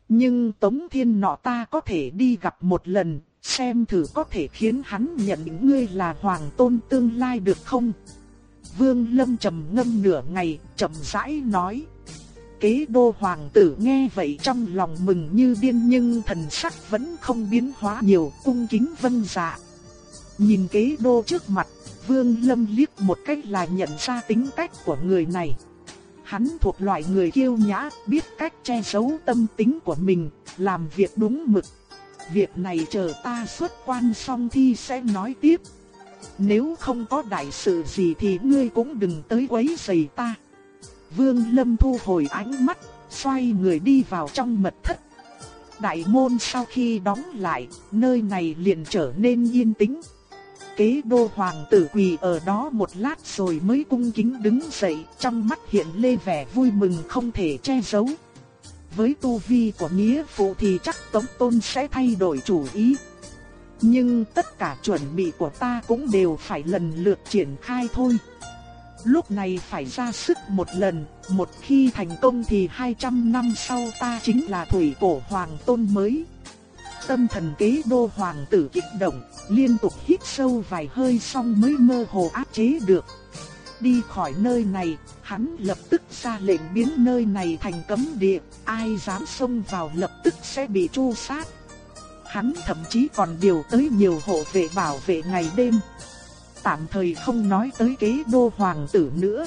Nhưng Tống Thiên nọ ta có thể đi gặp một lần, xem thử có thể khiến hắn nhận ngươi là hoàng tôn tương lai được không? Vương Lâm trầm ngâm nửa ngày, chậm rãi nói. Kế đô hoàng tử nghe vậy trong lòng mừng như điên nhưng thần sắc vẫn không biến hóa nhiều, cung kính vân dạ. Nhìn kế đô trước mặt, Vương Lâm liếc một cách là nhận ra tính cách của người này. Hắn thuộc loại người kiêu nhã, biết cách che giấu tâm tính của mình, làm việc đúng mực. Việc này chờ ta xuất quan xong thi sẽ nói tiếp. Nếu không có đại sự gì thì ngươi cũng đừng tới quấy rầy ta. Vương Lâm thu hồi ánh mắt, xoay người đi vào trong mật thất. Đại môn sau khi đóng lại, nơi này liền trở nên yên tĩnh. Kế đô hoàng tử quỳ ở đó một lát rồi mới cung kính đứng dậy, trong mắt hiện lên vẻ vui mừng không thể che giấu. Với tu vi của nghĩa phụ thì chắc Tống Tôn sẽ thay đổi chủ ý, nhưng tất cả chuẩn bị của ta cũng đều phải lần lượt triển khai thôi. Lúc này phải ra sức một lần, một khi thành công thì 200 năm sau ta chính là thủy cổ hoàng tôn mới. Tâm thần kế đô hoàng tử kích động, liên tục hít sâu vài hơi xong mới mơ hồ áp chế được. Đi khỏi nơi này, hắn lập tức ra lệnh biến nơi này thành cấm địa, ai dám xông vào lập tức sẽ bị tru sát. Hắn thậm chí còn điều tới nhiều hộ vệ bảo vệ ngày đêm. Tạm thời không nói tới kế đô hoàng tử nữa.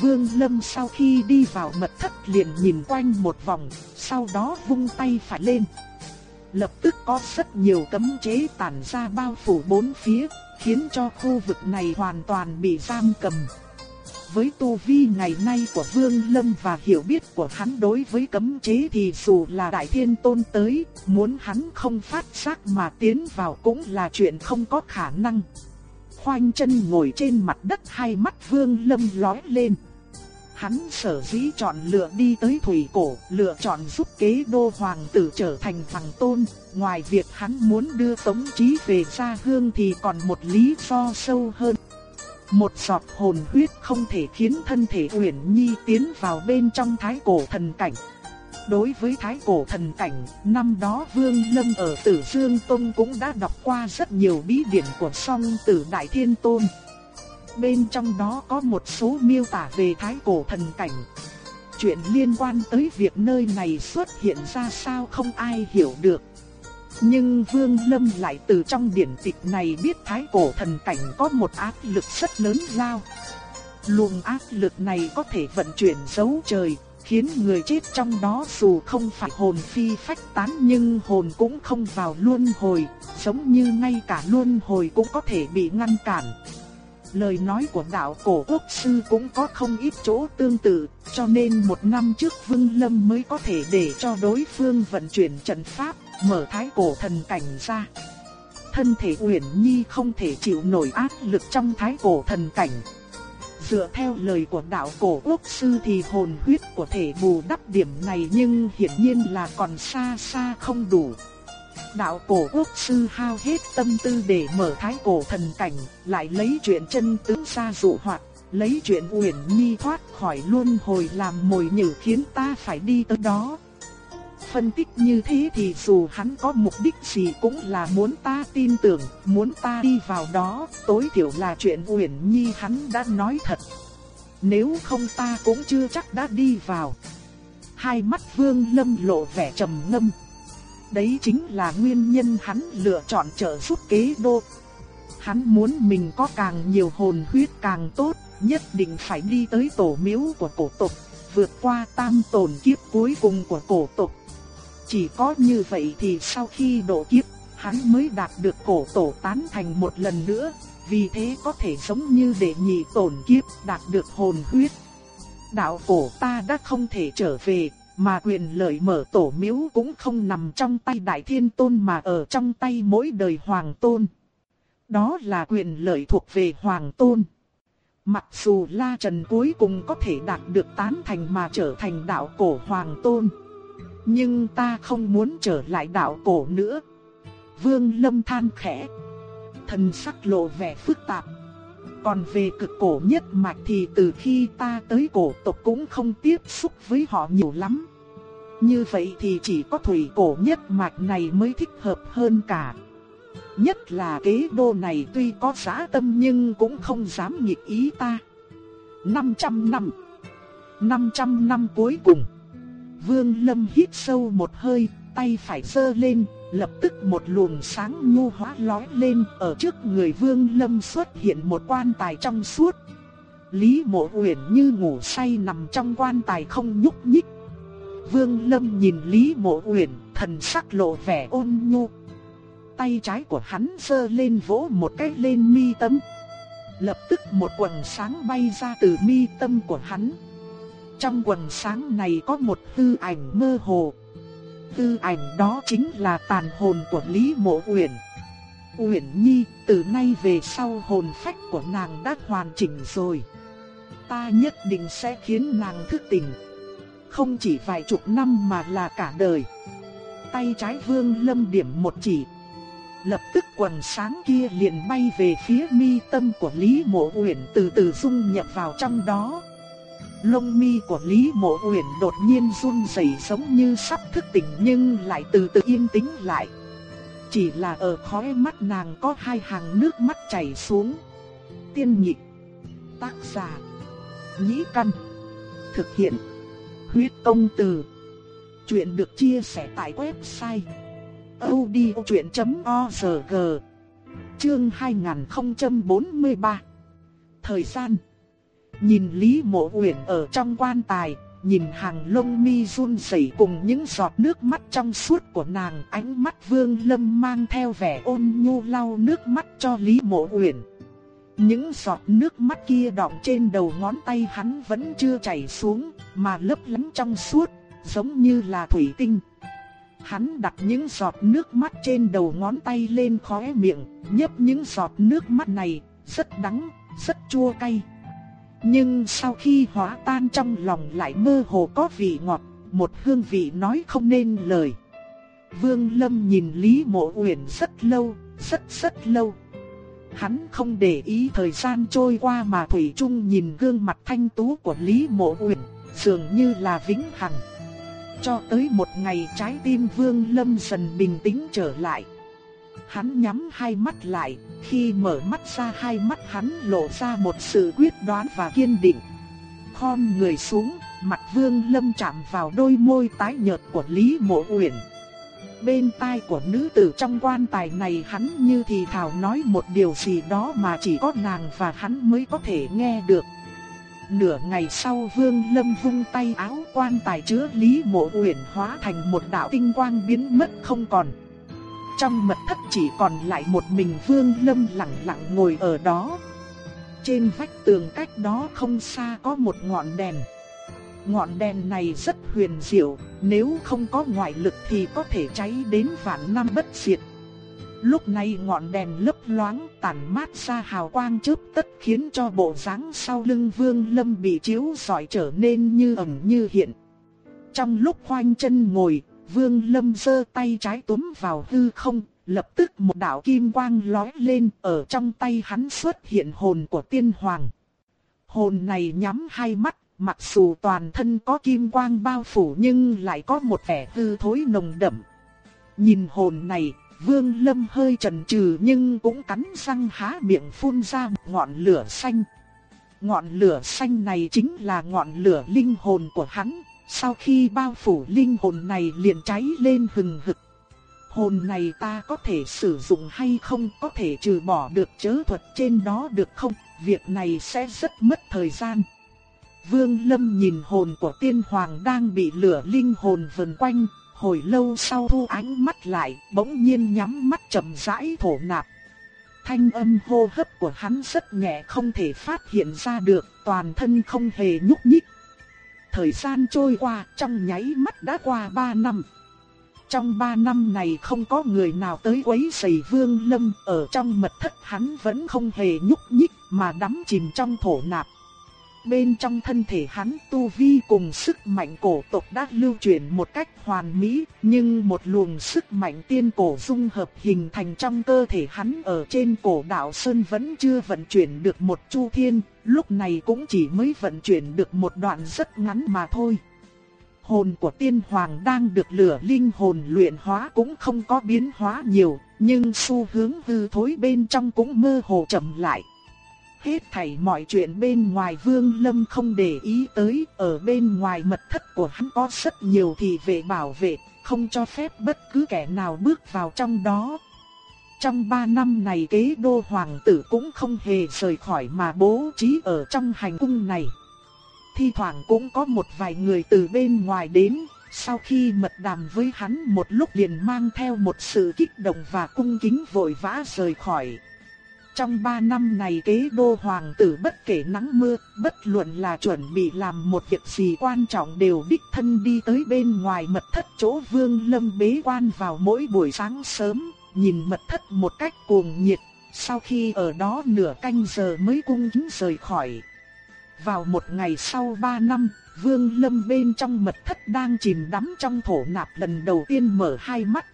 Vương Lâm sau khi đi vào mật thất liền nhìn quanh một vòng, sau đó vung tay phải lên. Lập tức có rất nhiều cấm chế tản ra bao phủ bốn phía, khiến cho khu vực này hoàn toàn bị giam cầm. Với tu vi ngày nay của Vương Lâm và hiểu biết của hắn đối với cấm chế thì dù là Đại Thiên Tôn tới, muốn hắn không phát giác mà tiến vào cũng là chuyện không có khả năng. Khoanh chân ngồi trên mặt đất hai mắt Vương Lâm lóe lên. Hắn sở dĩ chọn lựa đi tới Thủy Cổ, lựa chọn giúp kế đô hoàng tử trở thành hoàng tôn, ngoài việc hắn muốn đưa Tống Chí về gia hương thì còn một lý do sâu hơn. Một giọt hồn huyết không thể khiến thân thể Uyển Nhi tiến vào bên trong thái cổ thần cảnh. Đối với thái cổ thần cảnh, năm đó Vương Lâm ở Tử Dương Tông cũng đã đọc qua rất nhiều bí điển của song tử Đại Thiên Tôn. Bên trong đó có một số miêu tả về thái cổ thần cảnh. Chuyện liên quan tới việc nơi này xuất hiện ra sao không ai hiểu được. Nhưng Vương Lâm lại từ trong điển tịch này biết thái cổ thần cảnh có một áp lực rất lớn lao. Luồng áp lực này có thể vận chuyển dấu trời, khiến người chết trong đó dù không phải hồn phi phách tán nhưng hồn cũng không vào luân hồi, giống như ngay cả luân hồi cũng có thể bị ngăn cản. Lời nói của đạo cổ quốc sư cũng có không ít chỗ tương tự, cho nên một năm trước Vương Lâm mới có thể để cho đối phương vận chuyển trận pháp, mở thái cổ thần cảnh ra. Thân thể Uyển Nhi không thể chịu nổi áp lực trong thái cổ thần cảnh. Dựa theo lời của đạo cổ quốc sư thì hồn huyết của thể bù đắp điểm này nhưng hiển nhiên là còn xa xa không đủ. Đạo cổ quốc sư hao hết tâm tư để mở thái cổ thần cảnh, lại lấy chuyện chân tướng ra dụ hoạt, lấy chuyện Uyển Nhi thoát khỏi luân hồi làm mồi nhử khiến ta phải đi tới đó. Phân tích như thế thì dù hắn có mục đích gì cũng là muốn ta tin tưởng, muốn ta đi vào đó, tối thiểu là chuyện Uyển Nhi hắn đã nói thật. Nếu không ta cũng chưa chắc đã đi vào. Hai mắt Vương Lâm lộ vẻ trầm ngâm. Đấy chính là nguyên nhân hắn lựa chọn trợ giúp kế đô. Hắn muốn mình có càng nhiều hồn huyết càng tốt, nhất định phải đi tới tổ miếu của cổ tộc, vượt qua tam tổn kiếp cuối cùng của cổ tộc. Chỉ có như vậy thì sau khi độ kiếp, hắn mới đạt được cổ tổ tán thành một lần nữa, vì thế có thể giống như đệ nhị tổn kiếp đạt được hồn huyết. Đạo cổ ta đã không thể trở về, mà quyền lợi mở tổ miếu cũng không nằm trong tay Đại Thiên Tôn mà ở trong tay mỗi đời Hoàng Tôn. Đó là quyền lợi thuộc về Hoàng Tôn. Mặc dù La Trần cuối cùng có thể đạt được tán thành mà trở thành đạo cổ Hoàng Tôn. Nhưng ta không muốn trở lại đạo cổ nữa. Vương Lâm than khẽ. Thần sắc lộ vẻ phức tạp. Còn về cực cổ nhất mạch thì từ khi ta tới cổ tộc cũng không tiếp xúc với họ nhiều lắm. Như vậy thì chỉ có thủy cổ nhất mạch này mới thích hợp hơn cả. Nhất là kế đô này tuy có giá tâm nhưng cũng không dám nghịch ý ta. 500 năm 500 năm cuối cùng Vương Lâm hít sâu một hơi, tay phải giơ lên, lập tức một luồng sáng nhu hóa lóe lên, ở trước người Vương Lâm xuất hiện một quan tài trong suốt. Lý Mộ Uyển như ngủ say nằm trong quan tài không nhúc nhích. Vương Lâm nhìn Lý Mộ Uyển, thần sắc lộ vẻ ôn nhu. Tay trái của hắn giơ lên vỗ một cái lên mi tâm. Lập tức một quần sáng bay ra từ mi tâm của hắn. Trong quần sáng này có một tư ảnh mơ hồ. Tư ảnh đó chính là tàn hồn của Lý Mộ Uyển. Uyển Nhi, từ nay về sau hồn phách của nàng đã hoàn chỉnh rồi. Ta nhất định sẽ khiến nàng thức tỉnh. Không chỉ vài chục năm mà là cả đời. Tay trái Vương Lâm điểm một chỉ. Lập tức quần sáng kia liền bay về phía mi tâm của Lý Mộ Uyển từ từ dung nhập vào trong đó. Lông mi của Lý Mộ Uyển đột nhiên run rẩy giống như sắp thức tỉnh nhưng lại từ từ yên tĩnh lại. Chỉ là ở khóe mắt nàng có hai hàng nước mắt chảy xuống. Tiên nhị, Tác giả. Nhĩ căn. Thực hiện. Huyết công từ. Chuyện được chia sẻ tại website. odchuyện.org Chương 2043 Thời gian Nhìn Lý Mộ Uyển ở trong quan tài, nhìn hàng lông mi run rẩy cùng những giọt nước mắt trong suốt của nàng, ánh mắt Vương Lâm mang theo vẻ ôn nhu lau nước mắt cho Lý Mộ Uyển. Những giọt nước mắt kia đọng trên đầu ngón tay hắn vẫn chưa chảy xuống, mà lấp lánh trong suốt, giống như là thủy tinh. Hắn đặt những giọt nước mắt trên đầu ngón tay lên khóe miệng, nhấp những giọt nước mắt này, rất đắng, rất chua cay. Nhưng sau khi hóa tan trong lòng lại mơ hồ có vị ngọt, một hương vị nói không nên lời. Vương Lâm nhìn Lý Mộ Uyển rất lâu, rất rất lâu. Hắn không để ý thời gian trôi qua mà Thủy Trung nhìn gương mặt thanh tú của Lý Mộ Uyển, dường như là vĩnh hằng. Cho tới một ngày trái tim Vương Lâm dần bình tĩnh trở lại. Hắn nhắm hai mắt lại, khi mở mắt ra hai mắt hắn lộ ra một sự quyết đoán và kiên định. Khom người xuống, mặt Vương Lâm chạm vào đôi môi tái nhợt của Lý Mộ Uyển. Bên tai của nữ tử trong quan tài này hắn như thì thào nói một điều gì đó mà chỉ có nàng và hắn mới có thể nghe được. Nửa ngày sau Vương Lâm vung tay áo quan tài chứa Lý Mộ Uyển hóa thành một đạo tinh quang biến mất không còn. Trong mật thất chỉ còn lại một mình Vương Lâm lặng lặng ngồi ở đó. Trên vách tường cách đó không xa có một ngọn đèn. Ngọn đèn này rất huyền diệu, nếu không có ngoại lực thì có thể cháy đến vạn năm bất diệt. Lúc này ngọn đèn lấp loáng tản mát ra hào quang chớp tất khiến cho bộ dáng sau lưng Vương Lâm bị chiếu rọi trở nên như ẩn như hiện. Trong lúc khoanh chân ngồi, Vương Lâm giơ tay trái túm vào hư không, lập tức một đạo kim quang lóe lên, ở trong tay hắn xuất hiện hồn của tiên hoàng. Hồn này nhắm hai mắt, mặc dù toàn thân có kim quang bao phủ nhưng lại có một vẻ hư thối nồng đậm. Nhìn hồn này, Vương Lâm hơi chần chừ nhưng cũng cắn răng há miệng phun ra một ngọn lửa xanh. Ngọn lửa xanh này chính là ngọn lửa linh hồn của hắn, sau khi bao phủ linh hồn này liền cháy lên hừng hực. Hồn này ta có thể sử dụng hay không, có thể trừ bỏ được chớ thuật trên đó được không, việc này sẽ rất mất thời gian. Vương Lâm nhìn hồn của tiên hoàng đang bị lửa linh hồn vần quanh, hồi lâu sau thu ánh mắt lại, bỗng nhiên nhắm mắt chậm rãi thổ nạp. Thanh âm hô hấp của hắn rất nhẹ không thể phát hiện ra được, toàn thân không hề nhúc nhích. Thời gian trôi qua, trong nháy mắt đã qua 3 năm. Trong 3 năm này không có người nào tới quấy rầy Vương Lâm, ở trong mật thất hắn vẫn không hề nhúc nhích mà đắm chìm trong thổ nạp. Bên trong thân thể hắn tu vi cùng sức mạnh cổ tộc đã lưu truyền một cách hoàn mỹ, nhưng một luồng sức mạnh tiên cổ dung hợp hình thành trong cơ thể hắn ở trên cổ đạo Sơn vẫn chưa vận chuyển được một chu thiên, lúc này cũng chỉ mới vận chuyển được một đoạn rất ngắn mà thôi. Hồn của tiên hoàng đang được lửa linh hồn luyện hóa cũng không có biến hóa nhiều, nhưng xu hướng hư thối bên trong cũng mơ hồ chậm lại. Hết thảy mọi chuyện bên ngoài Vương Lâm không để ý tới, ở bên ngoài mật thất của hắn có rất nhiều thị vệ bảo vệ, không cho phép bất cứ kẻ nào bước vào trong đó. Trong 3 năm này kế đô hoàng tử cũng không hề rời khỏi mà bố trí ở trong hành cung này. Thi thoảng cũng có một vài người từ bên ngoài đến, sau khi mật đàm với hắn một lúc liền mang theo một sự kích động và cung kính vội vã rời khỏi. Trong 3 năm này kế đô hoàng tử bất kể nắng mưa, bất luận là chuẩn bị làm một việc gì quan trọng đều đích thân đi tới bên ngoài mật thất chỗ vương lâm bế quan vào mỗi buổi sáng sớm, nhìn mật thất một cách cuồng nhiệt, sau khi ở đó nửa canh giờ mới cung kính rời khỏi. Vào một ngày sau 3 năm, vương lâm bên trong mật thất đang chìm đắm trong thổ nạp lần đầu tiên mở hai mắt.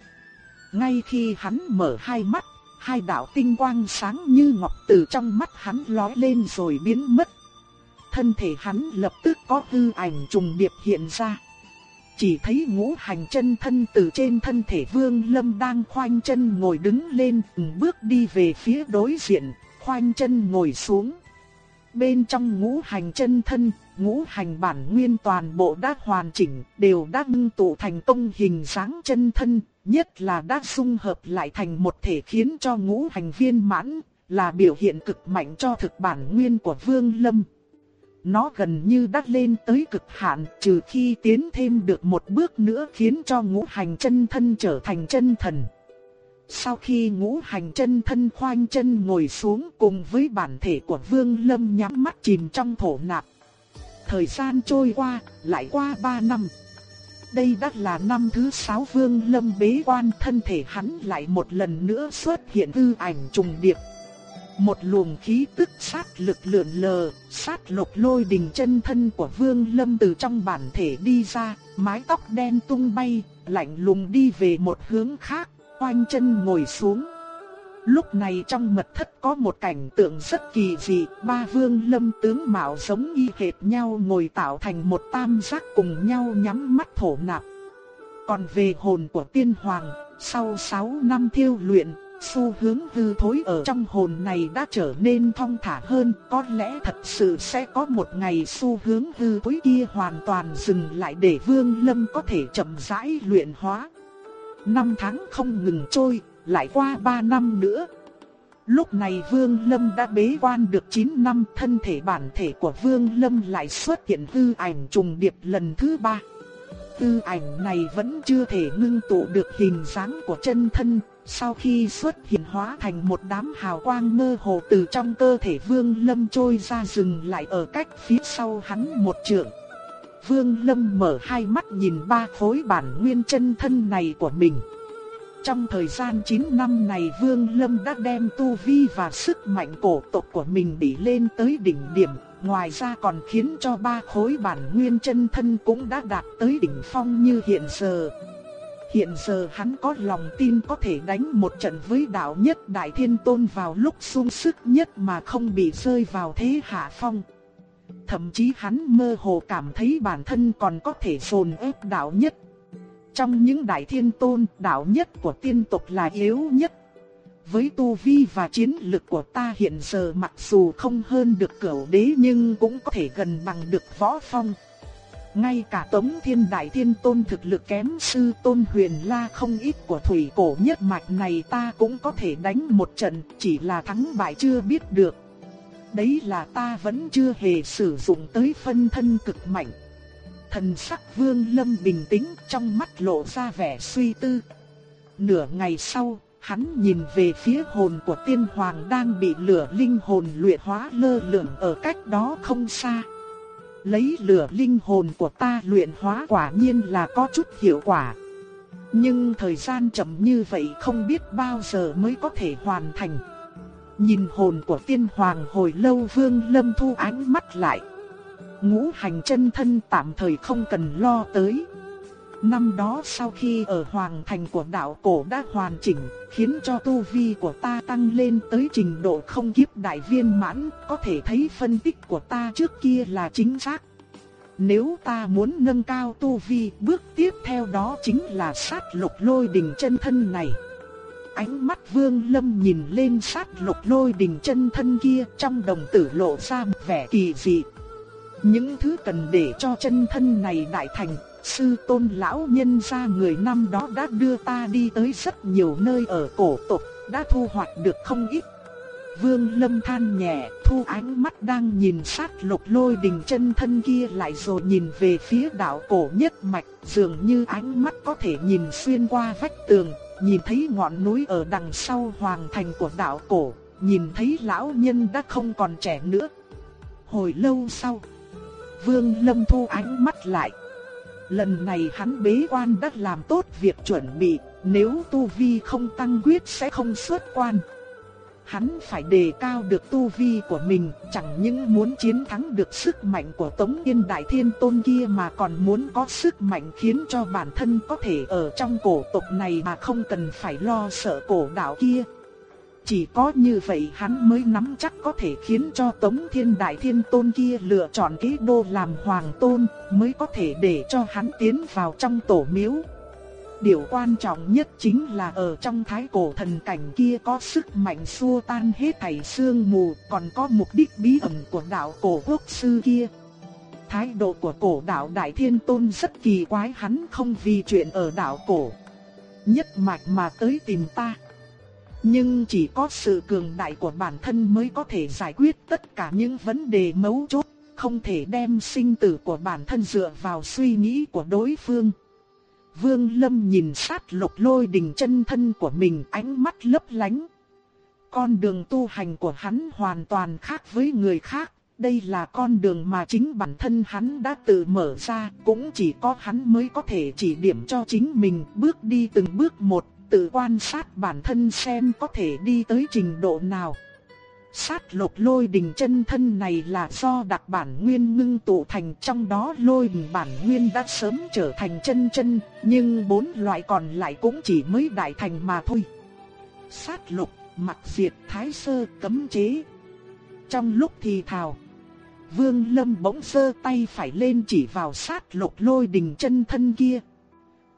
ngay khi hắn mở hai mắt, hai đạo tinh quang sáng như ngọc từ trong mắt hắn lóe lên rồi biến mất. Thân thể hắn lập tức có hư ảnh trùng điệp hiện ra. Chỉ thấy ngũ hành chân thân từ trên thân thể Vương Lâm đang khoanh chân ngồi đứng lên, bước đi về phía đối diện, khoanh chân ngồi xuống. Bên trong ngũ hành chân thân, ngũ hành bản nguyên toàn bộ đã hoàn chỉnh, đều đã ngưng tụ thành công hình dáng chân thân, nhất là đã dung hợp lại thành một thể khiến cho ngũ hành viên mãn, là biểu hiện cực mạnh cho thực bản nguyên của Vương Lâm. Nó gần như đã lên tới cực hạn, trừ khi tiến thêm được một bước nữa khiến cho ngũ hành chân thân trở thành chân thần. Sau khi ngũ hành chân thân khoanh chân ngồi xuống cùng với bản thể của Vương Lâm nhắm mắt chìm trong thổ nạp. Thời gian trôi qua, lại qua 3 năm. Đây đã là năm thứ sáu Vương Lâm bế quan thân thể hắn lại một lần nữa xuất hiện hư ảnh trùng điệp. Một luồng khí tức sát lực lượn lờ, sát lục lôi đình chân thân của Vương Lâm từ trong bản thể đi ra, mái tóc đen tung bay, lạnh lùng đi về một hướng khác, oanh chân ngồi xuống. Lúc này trong mật thất có một cảnh tượng rất kỳ dị, ba vương lâm tướng mạo giống y hệt nhau ngồi tạo thành một tam giác cùng nhau nhắm mắt thổ nạp. Còn về hồn của tiên hoàng, sau 6 năm thiêu luyện, xu hướng hư thối ở trong hồn này đã trở nên thong thả hơn, có lẽ thật sự sẽ có một ngày xu hướng hư thối kia hoàn toàn dừng lại để Vương Lâm có thể chậm rãi luyện hóa. Năm tháng không ngừng trôi, lại qua 3 năm nữa. Lúc này Vương Lâm đã bế quan được 9 năm, thân thể bản thể của Vương Lâm lại xuất hiện tư ảnh trùng điệp lần thứ ba. tư ảnh này vẫn chưa thể ngưng tụ được hình dáng của chân thân, sau khi xuất hiện hóa thành một đám hào quang mơ hồ từ trong cơ thể Vương Lâm trôi ra dừng lại ở cách phía sau hắn một trượng. Vương Lâm mở hai mắt nhìn ba khối bản nguyên chân thân này của mình. Trong thời gian 9 năm này Vương Lâm đã đem tu vi và sức mạnh cổ tộc của mình đẩy lên tới đỉnh điểm, ngoài ra còn khiến cho ba khối bản nguyên chân thân cũng đã đạt tới đỉnh phong như hiện giờ. Hiện giờ hắn có lòng tin có thể đánh một trận với đạo nhất Đại Thiên Tôn vào lúc sung sức nhất mà không bị rơi vào thế hạ phong. Thậm chí hắn mơ hồ cảm thấy bản thân còn có thể dồn ép đạo nhất. Trong những đại thiên tôn, đạo nhất của tiên tộc là yếu nhất. Với tu vi và chiến lực của ta hiện giờ mặc dù không hơn được cửu đế nhưng cũng có thể gần bằng được võ phong. Ngay cả tống thiên đại thiên tôn thực lực kém sư tôn huyền la không ít của thủy cổ nhất mạch này ta cũng có thể đánh một trận chỉ là thắng bại chưa biết được. Đấy là ta vẫn chưa hề sử dụng tới phân thân cực mạnh. Thần sắc vương lâm bình tĩnh trong mắt lộ ra vẻ suy tư. Nửa ngày sau, hắn nhìn về phía hồn của tiên hoàng đang bị lửa linh hồn luyện hóa lơ lửng ở cách đó không xa. Lấy lửa linh hồn của ta luyện hóa quả nhiên là có chút hiệu quả. Nhưng thời gian chậm như vậy không biết bao giờ mới có thể hoàn thành. Nhìn hồn của tiên hoàng hồi lâu vương lâm thu ánh mắt lại. Ngũ hành chân thân tạm thời không cần lo tới. Năm đó sau khi ở hoàng thành của đạo cổ đã hoàn chỉnh, khiến cho tu vi của ta tăng lên tới trình độ không kiếp đại viên mãn, có thể thấy phân tích của ta trước kia là chính xác. Nếu ta muốn nâng cao tu vi, bước tiếp theo đó chính là sát lục lôi đỉnh chân thân này. Ánh mắt vương lâm nhìn lên sát lục lôi đỉnh chân thân kia trong đồng tử lộ ra vẻ kỳ dị. Những thứ cần để cho chân thân này đại thành, sư tôn lão nhân gia người năm đó đã đưa ta đi tới rất nhiều nơi ở cổ tộc, đã thu hoạch được không ít. Vương Lâm than nhẹ, thu ánh mắt đang nhìn sát lục lôi đình chân thân kia lại rồi nhìn về phía đạo cổ nhất mạch, dường như ánh mắt có thể nhìn xuyên qua vách tường, nhìn thấy ngọn núi ở đằng sau hoàng thành của đạo cổ, nhìn thấy lão nhân đã không còn trẻ nữa. Hồi lâu sau, Vương Lâm thu ánh mắt lại. Lần này hắn bế quan đã làm tốt việc chuẩn bị, nếu tu vi không tăng quyết sẽ không xuất quan. Hắn phải đề cao được tu vi của mình, chẳng những muốn chiến thắng được sức mạnh của Tống Yên Đại Thiên Tôn kia mà còn muốn có sức mạnh khiến cho bản thân có thể ở trong cổ tộc này mà không cần phải lo sợ cổ đạo kia. Chỉ có như vậy hắn mới nắm chắc có thể khiến cho Tống Thiên Đại Thiên Tôn kia lựa chọn ký đô làm hoàng tôn, mới có thể để cho hắn tiến vào trong tổ miếu. Điều quan trọng nhất chính là ở trong thái cổ thần cảnh kia có sức mạnh xua tan hết thảy sương mù, còn có mục đích bí ẩn của đạo cổ quốc sư kia. Thái độ của cổ đạo Đại Thiên Tôn rất kỳ quái hắn không vì chuyện ở đạo cổ. Nhất mạch mà tới tìm ta. Nhưng chỉ có sự cường đại của bản thân mới có thể giải quyết tất cả những vấn đề mấu chốt, không thể đem sinh tử của bản thân dựa vào suy nghĩ của đối phương. Vương Lâm nhìn sát lục lôi đình chân thân của mình ánh mắt lấp lánh. Con đường tu hành của hắn hoàn toàn khác với người khác. Đây là con đường mà chính bản thân hắn đã tự mở ra, cũng chỉ có hắn mới có thể chỉ điểm cho chính mình bước đi từng bước một, tự quan sát bản thân xem có thể đi tới trình độ nào. Sát lục lôi đình chân thân này là do đặc bản nguyên ngưng tụ thành trong đó lôi đình bản nguyên đã sớm trở thành chân chân, nhưng bốn loại còn lại cũng chỉ mới đại thành mà thôi. Sát lục, mặc diệt thái sơ cấm chế. Trong lúc thì thào, Vương Lâm bỗng sơ tay phải lên chỉ vào sát lục lôi đình chân thân kia.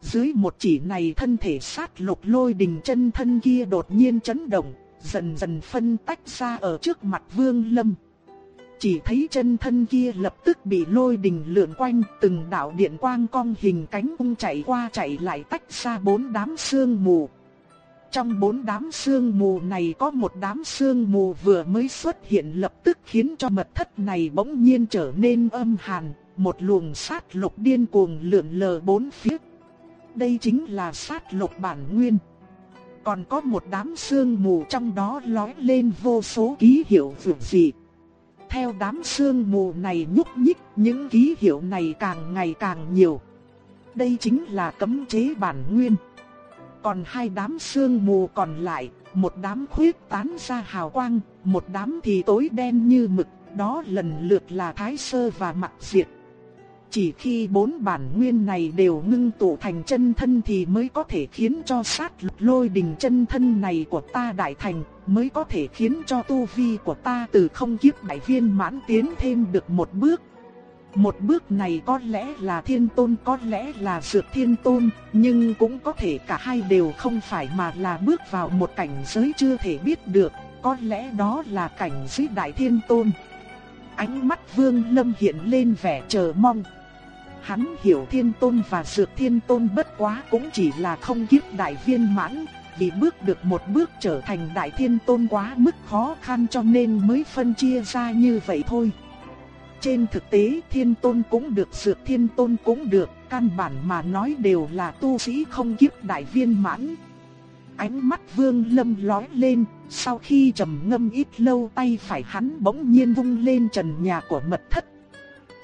Dưới một chỉ này thân thể sát lục lôi đình chân thân kia đột nhiên chấn động, dần dần phân tách ra ở trước mặt Vương Lâm. Chỉ thấy chân thân kia lập tức bị lôi đình lượn quanh, từng đạo điện quang cong hình cánh ung chạy qua chạy lại tách ra bốn đám sương mù. Trong bốn đám sương mù này có một đám sương mù vừa mới xuất hiện lập tức khiến cho mật thất này bỗng nhiên trở nên âm hàn, một luồng sát lục điên cuồng lượn lờ bốn phía. Đây chính là sát lục bản nguyên. Còn có một đám sương mù trong đó lói lên vô số ký hiệu vượt dị. Theo đám sương mù này nhúc nhích, những ký hiệu này càng ngày càng nhiều. Đây chính là cấm chế bản nguyên. Còn hai đám sương mù còn lại, một đám khuyết tán ra hào quang, một đám thì tối đen như mực, đó lần lượt là Thái Sơ và Mặc Diệt. Chỉ khi bốn bản nguyên này đều ngưng tụ thành chân thân thì mới có thể khiến cho sát lôi đình chân thân này của ta đại thành, mới có thể khiến cho tu vi của ta từ không kiếp đại viên mãn tiến thêm được một bước. Một bước này có lẽ là thiên tôn có lẽ là dược thiên tôn, nhưng cũng có thể cả hai đều không phải mà là bước vào một cảnh giới chưa thể biết được, có lẽ đó là cảnh giới đại thiên tôn. Ánh mắt vương lâm hiện lên vẻ chờ mong. Hắn hiểu thiên tôn và dược thiên tôn bất quá cũng chỉ là không kiếp đại viên mãn, vì bước được một bước trở thành đại thiên tôn quá mức khó khăn cho nên mới phân chia ra như vậy thôi. Trên thực tế thiên tôn cũng được dược thiên tôn cũng được, căn bản mà nói đều là tu sĩ không kiếp đại viên mãn. Ánh mắt vương lâm lói lên, sau khi trầm ngâm ít lâu tay phải hắn bỗng nhiên vung lên trần nhà của mật thất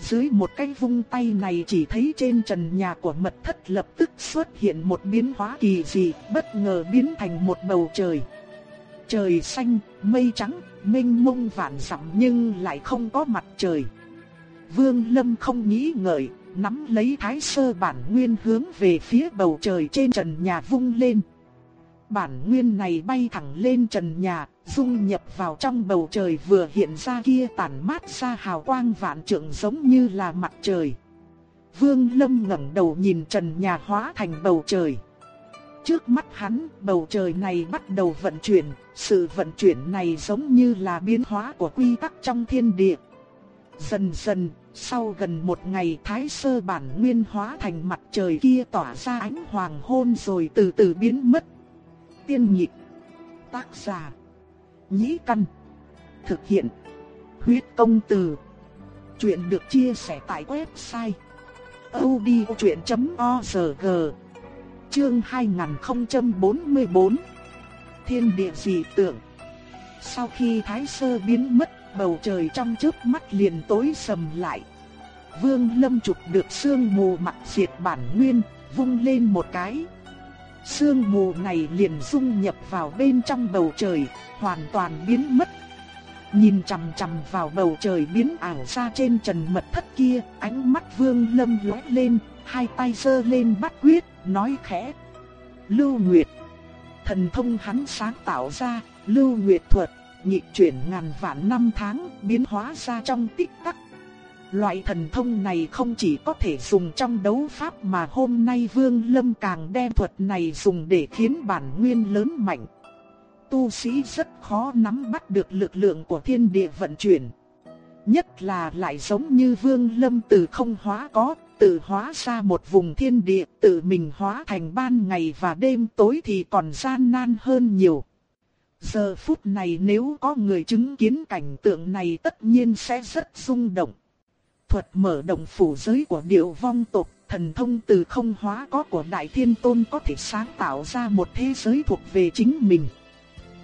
dưới một cái vung tay này chỉ thấy trên trần nhà của mật thất lập tức xuất hiện một biến hóa kỳ dị, bất ngờ biến thành một bầu trời. Trời xanh, mây trắng, mênh mông vạn dặm nhưng lại không có mặt trời. Vương Lâm không nghĩ ngợi, nắm lấy thái sơ bản nguyên hướng về phía bầu trời trên trần nhà vung lên. Bản nguyên này bay thẳng lên trần nhà, dung nhập vào trong bầu trời vừa hiện ra kia tản mát ra hào quang vạn trượng giống như là mặt trời. Vương Lâm ngẩng đầu nhìn trần nhà hóa thành bầu trời. Trước mắt hắn, bầu trời này bắt đầu vận chuyển, sự vận chuyển này giống như là biến hóa của quy tắc trong thiên địa. Dần dần, sau gần một ngày thái sơ bản nguyên hóa thành mặt trời kia tỏa ra ánh hoàng hôn rồi từ từ biến mất. Tiên nhịp Tác giả Nhĩ Căn. Thực hiện. Huyết công từ. Chuyện được chia sẻ tại website. odchuyện.org Chương 2044 Thiên địa dị tượng Sau khi Thái Sơ biến mất, bầu trời trong chớp mắt liền tối sầm lại. Vương Lâm chụp được sương mù mặt diệt bản nguyên, vung lên một cái. Sương mù này liền dung nhập vào bên trong bầu trời, hoàn toàn biến mất. Nhìn chằm chằm vào bầu trời biến ảo ra trên trần mật thất kia, ánh mắt Vương Lâm lóe lên, hai tay giơ lên bắt quyết, nói khẽ. Lưu Nguyệt Thần thông hắn sáng tạo ra, Lưu Nguyệt thuật, nhị chuyển ngàn vạn năm tháng, biến hóa ra trong tích tắc. Loại thần thông này không chỉ có thể dùng trong đấu pháp mà hôm nay Vương Lâm càng đem thuật này dùng để khiến bản nguyên lớn mạnh. Tu sĩ rất khó nắm bắt được lực lượng của thiên địa vận chuyển. Nhất là lại giống như Vương Lâm từ không hóa có, tự hóa ra một vùng thiên địa, tự mình hóa thành ban ngày và đêm tối thì còn gian nan hơn nhiều. Giờ phút này nếu có người chứng kiến cảnh tượng này tất nhiên sẽ rất rung động. Thuật mở động phủ giới của điệu vong tộc, thần thông từ không hóa có của Đại Thiên Tôn có thể sáng tạo ra một thế giới thuộc về chính mình.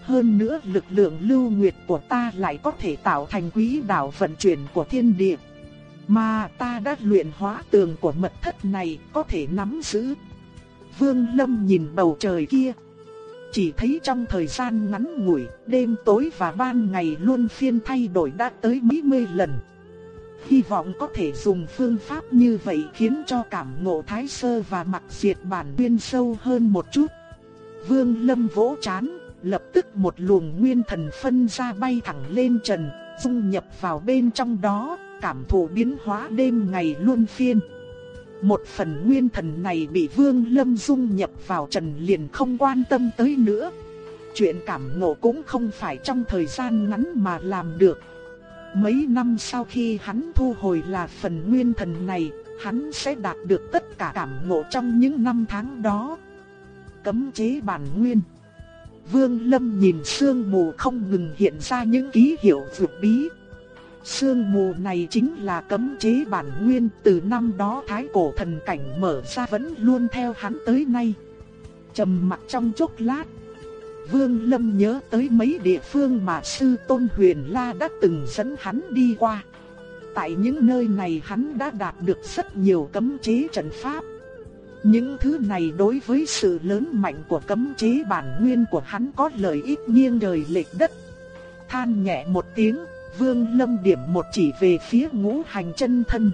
Hơn nữa lực lượng lưu nguyệt của ta lại có thể tạo thành quỹ đạo vận chuyển của thiên địa. Mà ta đã luyện hóa tường của mật thất này có thể nắm giữ. Vương Lâm nhìn bầu trời kia. Chỉ thấy trong thời gian ngắn ngủi, đêm tối và ban ngày luôn phiên thay đổi đã tới mấy mươi lần. Hy vọng có thể dùng phương pháp như vậy khiến cho cảm ngộ thái sơ và mặc diệt bản nguyên sâu hơn một chút. Vương Lâm vỗ chán, lập tức một luồng nguyên thần phân ra bay thẳng lên trần, dung nhập vào bên trong đó, cảm thụ biến hóa đêm ngày luân phiên. Một phần nguyên thần này bị Vương Lâm dung nhập vào trần liền không quan tâm tới nữa. Chuyện cảm ngộ cũng không phải trong thời gian ngắn mà làm được. Mấy năm sau khi hắn thu hồi là phần nguyên thần này, hắn sẽ đạt được tất cả cảm ngộ trong những năm tháng đó. Cấm chế bản nguyên Vương Lâm nhìn sương mù không ngừng hiện ra những ký hiệu vượt bí. Sương mù này chính là cấm chế bản nguyên từ năm đó thái cổ thần cảnh mở ra vẫn luôn theo hắn tới nay. trầm mặc trong chốc lát, Vương Lâm nhớ tới mấy địa phương mà sư Tôn Huyền La đã từng dẫn hắn đi qua. Tại những nơi này hắn đã đạt được rất nhiều cấm chế trận pháp. Những thứ này đối với sự lớn mạnh của cấm chế bản nguyên của hắn có lợi ích nghiêng trời lệch đất. Than nhẹ một tiếng, Vương Lâm điểm một chỉ về phía ngũ hành chân thân.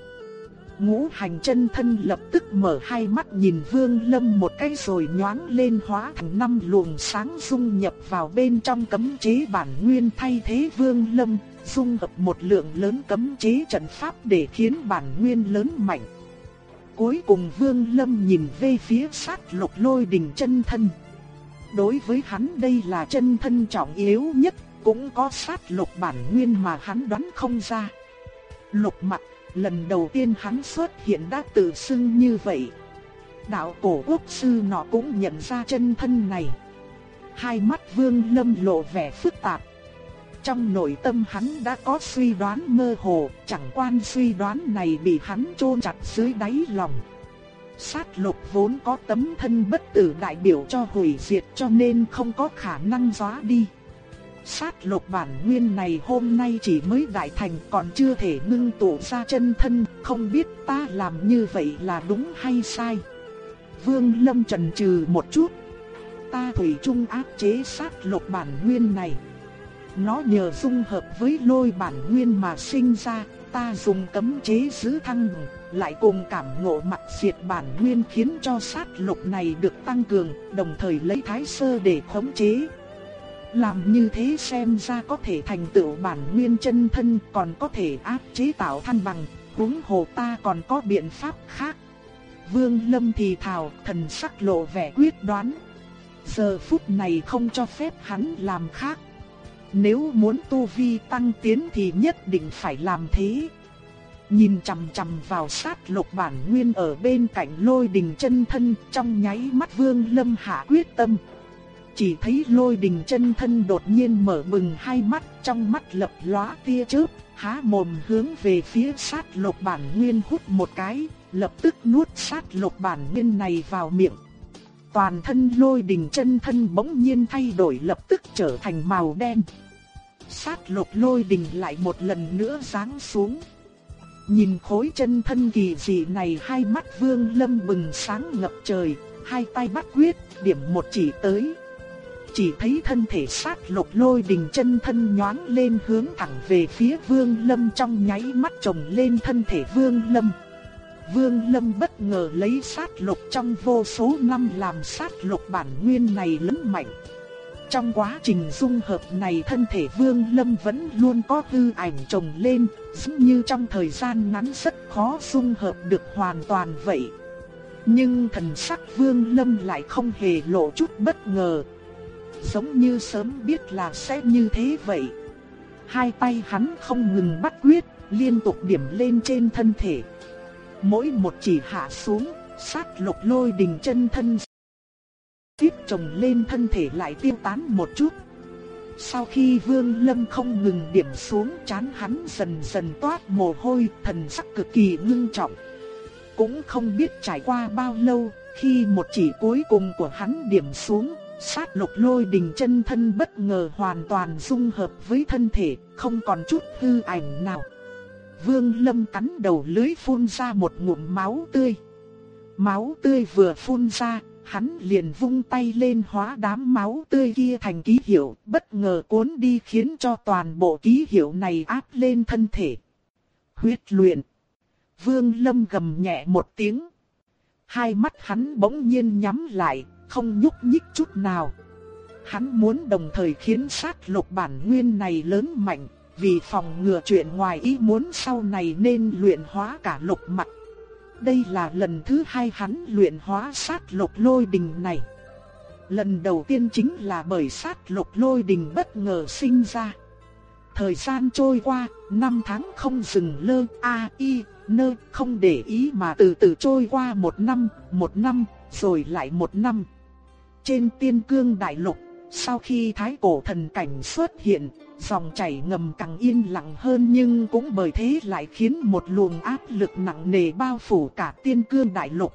Ngũ hành chân thân lập tức mở hai mắt nhìn Vương Lâm một cái rồi nhoáng lên hóa thành năm luồng sáng dung nhập vào bên trong cấm chế bản nguyên thay thế Vương Lâm, dung hợp một lượng lớn cấm chế trận pháp để khiến bản nguyên lớn mạnh. Cuối cùng Vương Lâm nhìn về phía sát lục lôi đình chân thân. Đối với hắn đây là chân thân trọng yếu nhất, cũng có sát lục bản nguyên mà hắn đoán không ra. Lục mặt, lần đầu tiên hắn xuất hiện đã tự xưng như vậy. Đạo cổ quốc sư nọ cũng nhận ra chân thân này. Hai mắt Vương Lâm lộ vẻ phức tạp, trong nội tâm hắn đã có suy đoán mơ hồ, chẳng quan suy đoán này bị hắn chôn chặt dưới đáy lòng. Sát lục vốn có tấm thân bất tử đại biểu cho hủy diệt cho nên không có khả năng xóa đi. Sát lục bản nguyên này hôm nay chỉ mới đại thành còn chưa thể ngưng tụ ra chân thân, không biết ta làm như vậy là đúng hay sai. Vương Lâm trần trừ một chút. Ta thủy chung áp chế sát lục bản nguyên này. Nó nhờ dung hợp với lôi bản nguyên mà sinh ra, ta dùng cấm chế giữ thăng lại cùng cảm ngộ mặt diệt bản nguyên khiến cho sát lục này được tăng cường, đồng thời lấy thái sơ để khống chế. Làm như thế xem ra có thể thành tựu bản nguyên chân thân còn có thể áp chế tạo thăng bằng, huống hồ ta còn có biện pháp khác. Vương Lâm thì thào, thần sắc lộ vẻ quyết đoán. Giờ phút này không cho phép hắn làm khác. Nếu muốn tu vi tăng tiến thì nhất định phải làm thế. Nhìn chằm chằm vào sát lục bản nguyên ở bên cạnh lôi đình chân thân trong nháy mắt vương lâm hạ quyết tâm. Chỉ thấy lôi đình chân thân đột nhiên mở bừng hai mắt trong mắt lập lóa tia chớp, há mồm hướng về phía sát lục bản nguyên hút một cái, lập tức nuốt sát lục bản nguyên này vào miệng. Toàn thân lôi đình chân thân bỗng nhiên thay đổi lập tức trở thành màu đen. Sát lục lôi đình lại một lần nữa giáng xuống. Nhìn khối chân thân kỳ dị này hai mắt vương lâm bừng sáng ngập trời, hai tay bắt quyết, điểm một chỉ tới. Chỉ thấy thân thể sát lục lôi đình chân thân nhoáng lên hướng thẳng về phía vương lâm trong nháy mắt trồng lên thân thể vương lâm. Vương Lâm bất ngờ lấy sát lục trong vô số năm làm sát lục bản nguyên này lớn mạnh. Trong quá trình dung hợp này thân thể Vương Lâm vẫn luôn có hư ảnh trồng lên, giống như trong thời gian ngắn rất khó dung hợp được hoàn toàn vậy. Nhưng thần sắc Vương Lâm lại không hề lộ chút bất ngờ. Giống như sớm biết là sẽ như thế vậy. Hai tay hắn không ngừng bắt quyết, liên tục điểm lên trên thân thể. Mỗi một chỉ hạ xuống, sát lục lôi đình chân thân tiếp trồng lên thân thể lại tiêu tán một chút. Sau khi Vương Lâm không ngừng điểm xuống chán hắn dần dần toát mồ hôi, thần sắc cực kỳ ngưng trọng. Cũng không biết trải qua bao lâu, khi một chỉ cuối cùng của hắn điểm xuống, sát lục lôi đình chân thân bất ngờ hoàn toàn dung hợp với thân thể, không còn chút hư ảnh nào. Vương Lâm cắn đầu lưới phun ra một ngụm máu tươi. Máu tươi vừa phun ra, hắn liền vung tay lên hóa đám máu tươi kia thành ký hiệu, bất ngờ cuốn đi khiến cho toàn bộ ký hiệu này áp lên thân thể. Huyết luyện. Vương Lâm gầm nhẹ một tiếng. Hai mắt hắn bỗng nhiên nhắm lại, không nhúc nhích chút nào. Hắn muốn đồng thời khiến sát lục bản nguyên này lớn mạnh, vì phòng ngừa chuyện ngoài ý muốn sau này nên luyện hóa cả lục mặt đây là lần thứ hai hắn luyện hóa sát lục lôi đình này. Lần đầu tiên chính là bởi sát lục lôi đình bất ngờ sinh ra. Thời gian trôi qua, năm tháng không dừng lơ, a y, nơ, không để ý mà từ từ trôi qua một năm, một năm, rồi lại một năm. Trên tiên cương đại lục, sau khi thái cổ thần cảnh xuất hiện, dòng chảy ngầm càng yên lặng hơn nhưng cũng bởi thế lại khiến một luồng áp lực nặng nề bao phủ cả tiên cương đại lục.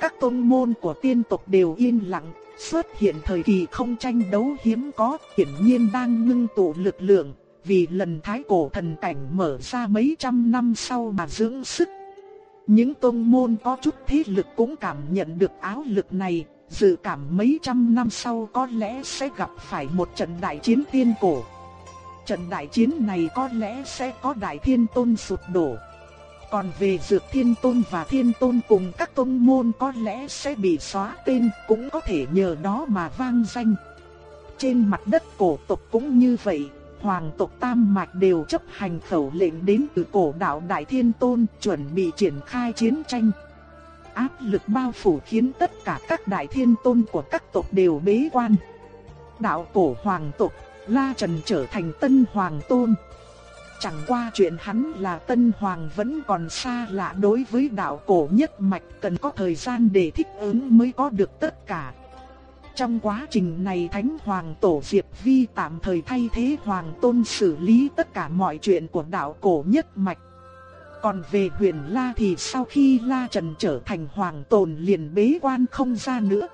Các tôn môn của tiên tộc đều yên lặng, xuất hiện thời kỳ không tranh đấu hiếm có, hiển nhiên đang ngưng tụ lực lượng, vì lần thái cổ thần cảnh mở ra mấy trăm năm sau mà dưỡng sức. Những tôn môn có chút thế lực cũng cảm nhận được áo lực này, dự cảm mấy trăm năm sau có lẽ sẽ gặp phải một trận đại chiến tiên cổ. Trận đại chiến này có lẽ sẽ có đại thiên tôn sụp đổ. Còn về dược thiên tôn và thiên tôn cùng các tôn môn có lẽ sẽ bị xóa tên cũng có thể nhờ đó mà vang danh. Trên mặt đất cổ tộc cũng như vậy, hoàng tộc Tam Mạch đều chấp hành khẩu lệnh đến từ cổ đạo Đại Thiên Tôn chuẩn bị triển khai chiến tranh áp lực bao phủ khiến tất cả các đại thiên tôn của các tộc đều bế quan. Đạo cổ hoàng tộc, La Trần trở thành tân hoàng tôn. Chẳng qua chuyện hắn là tân hoàng vẫn còn xa lạ đối với đạo cổ nhất mạch cần có thời gian để thích ứng mới có được tất cả. Trong quá trình này Thánh Hoàng Tổ Diệp Vi tạm thời thay thế Hoàng Tôn xử lý tất cả mọi chuyện của đạo cổ nhất mạch. Còn về huyền La thì sau khi La Trần trở thành hoàng tồn liền bế quan không ra nữa.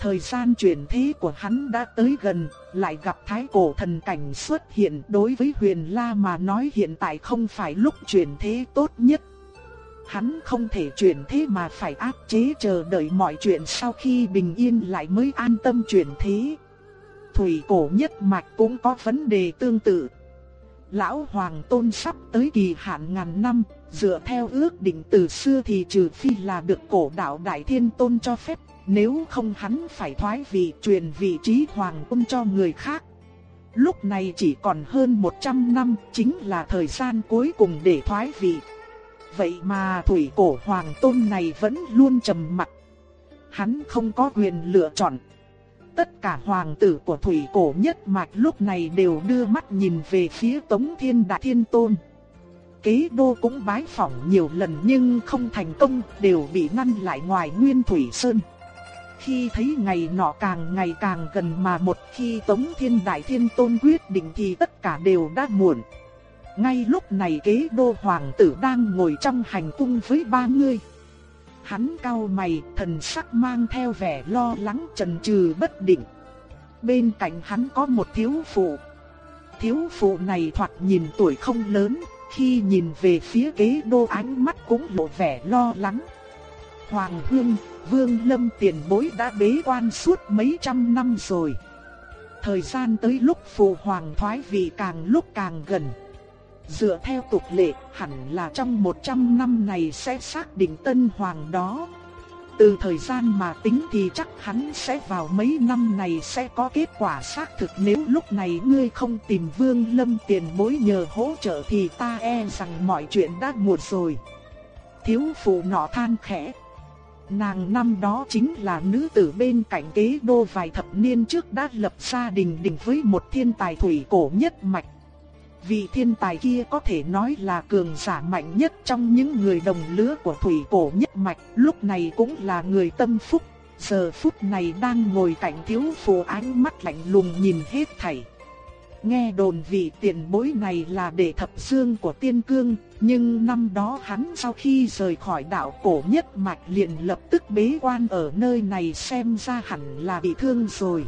Thời gian chuyển thế của hắn đã tới gần, lại gặp thái cổ thần cảnh xuất hiện đối với huyền La mà nói hiện tại không phải lúc chuyển thế tốt nhất. Hắn không thể chuyển thế mà phải áp chế chờ đợi mọi chuyện sau khi bình yên lại mới an tâm chuyển thế. Thủy cổ nhất mạch cũng có vấn đề tương tự. Lão Hoàng Tôn sắp tới kỳ hạn ngàn năm, dựa theo ước định từ xưa thì trừ phi là được cổ đạo Đại Thiên Tôn cho phép, nếu không hắn phải thoái vị truyền vị trí Hoàng Tôn cho người khác. Lúc này chỉ còn hơn 100 năm, chính là thời gian cuối cùng để thoái vị. Vậy mà thủy cổ Hoàng Tôn này vẫn luôn trầm mặc. Hắn không có quyền lựa chọn Tất cả hoàng tử của thủy cổ nhất mạch lúc này đều đưa mắt nhìn về phía Tống Thiên Đại Thiên Tôn. Kế đô cũng bái phỏng nhiều lần nhưng không thành công, đều bị ngăn lại ngoài Nguyên Thủy Sơn. Khi thấy ngày nọ càng ngày càng gần mà một khi Tống Thiên Đại Thiên Tôn quyết định thì tất cả đều đã muộn. Ngay lúc này kế đô hoàng tử đang ngồi trong hành cung với ba người. Hắn cau mày, thần sắc mang theo vẻ lo lắng chần chừ bất định. Bên cạnh hắn có một thiếu phụ. Thiếu phụ này thoạt nhìn tuổi không lớn, khi nhìn về phía kế đô ánh mắt cũng lộ vẻ lo lắng. Hoàng Hương, Vương Lâm tiền bối đã bế quan suốt mấy trăm năm rồi. Thời gian tới lúc phù hoàng thoái vị càng lúc càng gần. Dựa theo tục lệ, hẳn là trong 100 năm này sẽ xác định tân hoàng đó. Từ thời gian mà tính thì chắc hắn sẽ vào mấy năm này sẽ có kết quả xác thực nếu lúc này ngươi không tìm vương lâm tiền bối nhờ hỗ trợ thì ta e rằng mọi chuyện đã muộn rồi. Thiếu phụ nọ than khẽ. Nàng năm đó chính là nữ tử bên cạnh kế đô vài thập niên trước đã lập gia đình đình với một thiên tài thủy cổ nhất mạch. Vị thiên tài kia có thể nói là cường giả mạnh nhất trong những người đồng lứa của thủy cổ nhất mạch, lúc này cũng là người tâm phúc, giờ phút này đang ngồi cạnh thiếu phụ ánh mắt lạnh lùng nhìn hết thảy. Nghe đồn vị tiền bối này là đệ thập dương của tiên cương, nhưng năm đó hắn sau khi rời khỏi đạo cổ nhất mạch liền lập tức bế quan ở nơi này xem ra hẳn là bị thương rồi.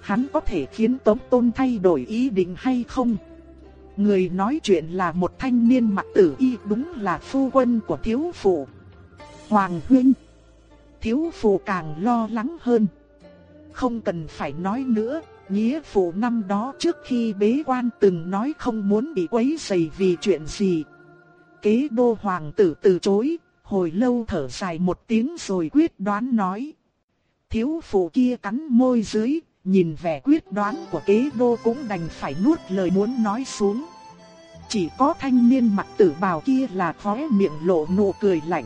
Hắn có thể khiến Tống Tôn thay đổi ý định hay không? Người nói chuyện là một thanh niên mặc tử y đúng là phu quân của thiếu phụ. Hoàng huynh. Thiếu phụ càng lo lắng hơn. Không cần phải nói nữa, nghĩa phụ năm đó trước khi bế quan từng nói không muốn bị quấy rầy vì chuyện gì. Kế đô hoàng tử từ chối, hồi lâu thở dài một tiếng rồi quyết đoán nói. Thiếu phụ kia cắn môi dưới, nhìn vẻ quyết đoán của kế đô cũng đành phải nuốt lời muốn nói xuống. Chỉ có thanh niên mặt tử bào kia là khóe miệng lộ nụ cười lạnh.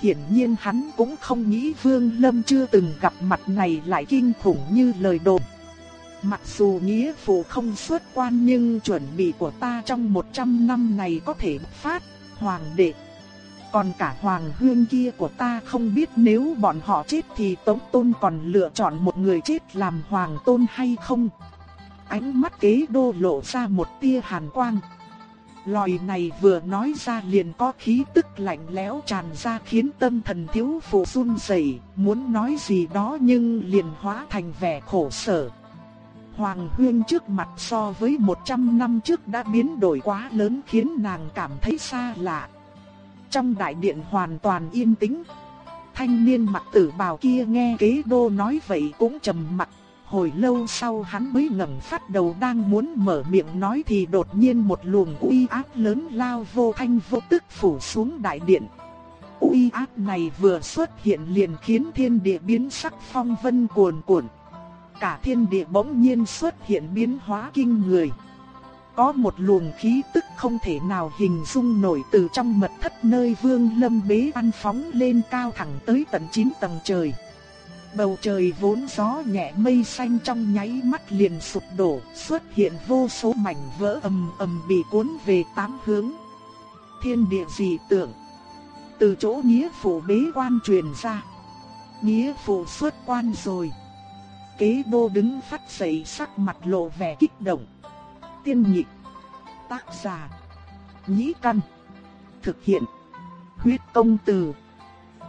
Hiển nhiên hắn cũng không nghĩ Vương Lâm chưa từng gặp mặt này lại kinh khủng như lời đồn. Mặc dù nghĩa phụ không xuất quan nhưng chuẩn bị của ta trong 100 năm này có thể phát, hoàng đệ. Còn cả hoàng hương kia của ta không biết nếu bọn họ chết thì Tống Tôn còn lựa chọn một người chết làm hoàng tôn hay không. Ánh mắt kế đô lộ ra một tia hàn quang. Lời này vừa nói ra liền có khí tức lạnh lẽo tràn ra khiến tâm thần thiếu phụ run rẩy, muốn nói gì đó nhưng liền hóa thành vẻ khổ sở. Hoàng Huyên trước mặt so với 100 năm trước đã biến đổi quá lớn khiến nàng cảm thấy xa lạ. Trong đại điện hoàn toàn yên tĩnh. Thanh niên mặc tử bào kia nghe kế đô nói vậy cũng trầm mặt. Hồi lâu sau hắn mới ngẩng phát đầu đang muốn mở miệng nói thì đột nhiên một luồng uy áp lớn lao vô thanh vô tức phủ xuống đại điện. Uy áp này vừa xuất hiện liền khiến thiên địa biến sắc phong vân cuồn cuộn cả thiên địa bỗng nhiên xuất hiện biến hóa kinh người. Có một luồng khí tức không thể nào hình dung nổi từ trong mật thất nơi vương lâm bế ăn phóng lên cao thẳng tới tận 9 tầng trời. Bầu trời vốn gió nhẹ mây xanh trong nháy mắt liền sụp đổ, xuất hiện vô số mảnh vỡ ầm ầm bị cuốn về tám hướng. Thiên địa dị tượng. Từ chỗ nghĩa phủ bế quan truyền ra. Nghĩa phủ xuất quan rồi. Kế đô đứng phát dậy sắc mặt lộ vẻ kích động. Tiên nhị Tác giả. Nhĩ căn. Thực hiện. Huyết công từ.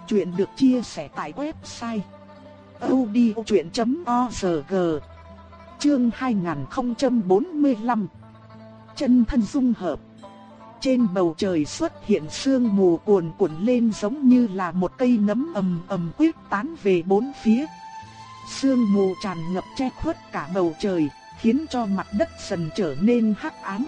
Chuyện được chia sẻ tại website odchuyện.org Chương 2045 Chân thân dung hợp Trên bầu trời xuất hiện sương mù cuồn cuộn lên giống như là một cây nấm ầm ầm quyết tán về bốn phía Sương mù tràn ngập che khuất cả bầu trời, khiến cho mặt đất dần trở nên hắc ám.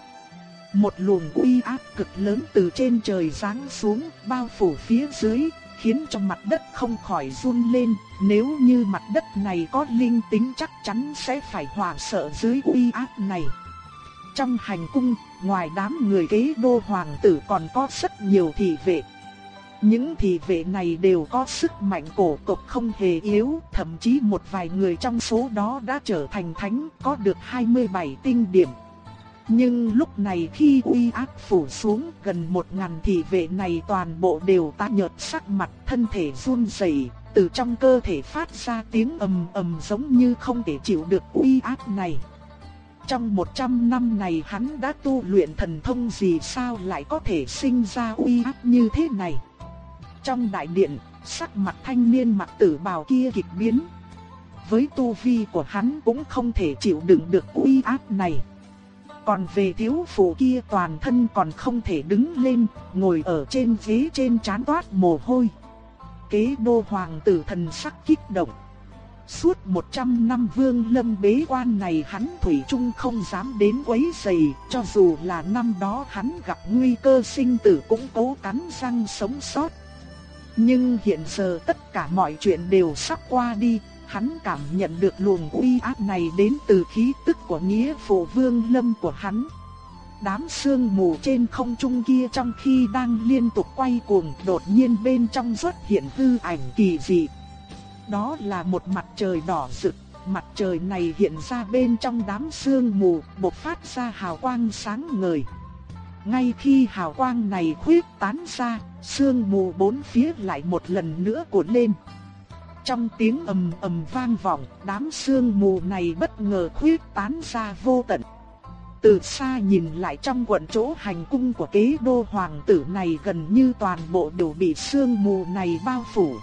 Một luồng uy áp cực lớn từ trên trời giáng xuống, bao phủ phía dưới, khiến cho mặt đất không khỏi run lên, nếu như mặt đất này có linh tính chắc chắn sẽ phải hoảng sợ dưới uy áp này. Trong hành cung, ngoài đám người kế đô hoàng tử còn có rất nhiều thị vệ. Những thị vệ này đều có sức mạnh cổ tộc không hề yếu, thậm chí một vài người trong số đó đã trở thành thánh, có được 27 tinh điểm. Nhưng lúc này khi uy áp phủ xuống gần một ngàn thị vệ này toàn bộ đều tái nhợt sắc mặt thân thể run rẩy, từ trong cơ thể phát ra tiếng ầm ầm giống như không thể chịu được uy áp này. Trong 100 năm này hắn đã tu luyện thần thông gì sao lại có thể sinh ra uy áp như thế này. Trong đại điện, sắc mặt thanh niên mặc tử bào kia kịch biến. Với tu vi của hắn cũng không thể chịu đựng được uy áp này. Còn về thiếu phụ kia toàn thân còn không thể đứng lên, ngồi ở trên ghế trên chán toát mồ hôi. kế đô hoàng tử thần sắc kích động. Suốt 100 năm vương lâm bế quan này hắn Thủy chung không dám đến quấy rầy, cho dù là năm đó hắn gặp nguy cơ sinh tử cũng cố cắn răng sống sót. Nhưng hiện giờ tất cả mọi chuyện đều sắp qua đi, hắn cảm nhận được luồng uy áp này đến từ khí tức của nghĩa phụ vương lâm của hắn. Đám sương mù trên không trung kia trong khi đang liên tục quay cuồng đột nhiên bên trong xuất hiện hư ảnh kỳ dị. Đó là một mặt trời đỏ rực, mặt trời này hiện ra bên trong đám sương mù, bộc phát ra hào quang sáng ngời. Ngay khi hào quang này khuyết tán ra, sương mù bốn phía lại một lần nữa cuộn lên. Trong tiếng ầm ầm vang vọng, đám sương mù này bất ngờ khuyết tán ra vô tận. Từ xa nhìn lại trong quận chỗ hành cung của kế đô hoàng tử này gần như toàn bộ đều bị sương mù này bao phủ.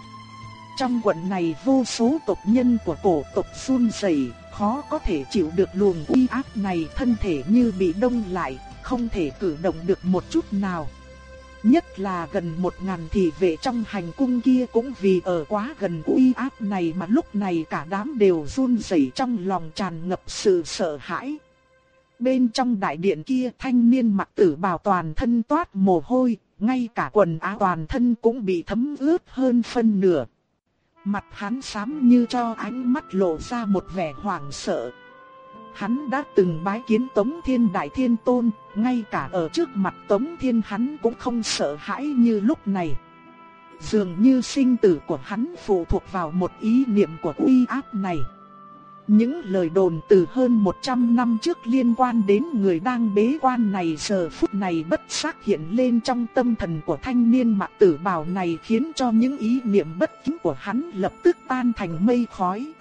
Trong quận này vô số tộc nhân của cổ tộc run rẩy, khó có thể chịu được luồng uy áp này, thân thể như bị đông lại, không thể cử động được một chút nào. Nhất là gần một ngàn thị vệ trong hành cung kia cũng vì ở quá gần uy áp này mà lúc này cả đám đều run rẩy trong lòng tràn ngập sự sợ hãi. Bên trong đại điện kia thanh niên mặc tử bào toàn thân toát mồ hôi, ngay cả quần áo toàn thân cũng bị thấm ướt hơn phân nửa. Mặt hắn xám như cho ánh mắt lộ ra một vẻ hoảng sợ. Hắn đã từng bái kiến Tống Thiên Đại Thiên Tôn, ngay cả ở trước mặt Tống Thiên hắn cũng không sợ hãi như lúc này. Dường như sinh tử của hắn phụ thuộc vào một ý niệm của uy áp này. Những lời đồn từ hơn 100 năm trước liên quan đến người đang bế quan này giờ phút này bất giác hiện lên trong tâm thần của thanh niên mặc tử bào này khiến cho những ý niệm bất chính của hắn lập tức tan thành mây khói.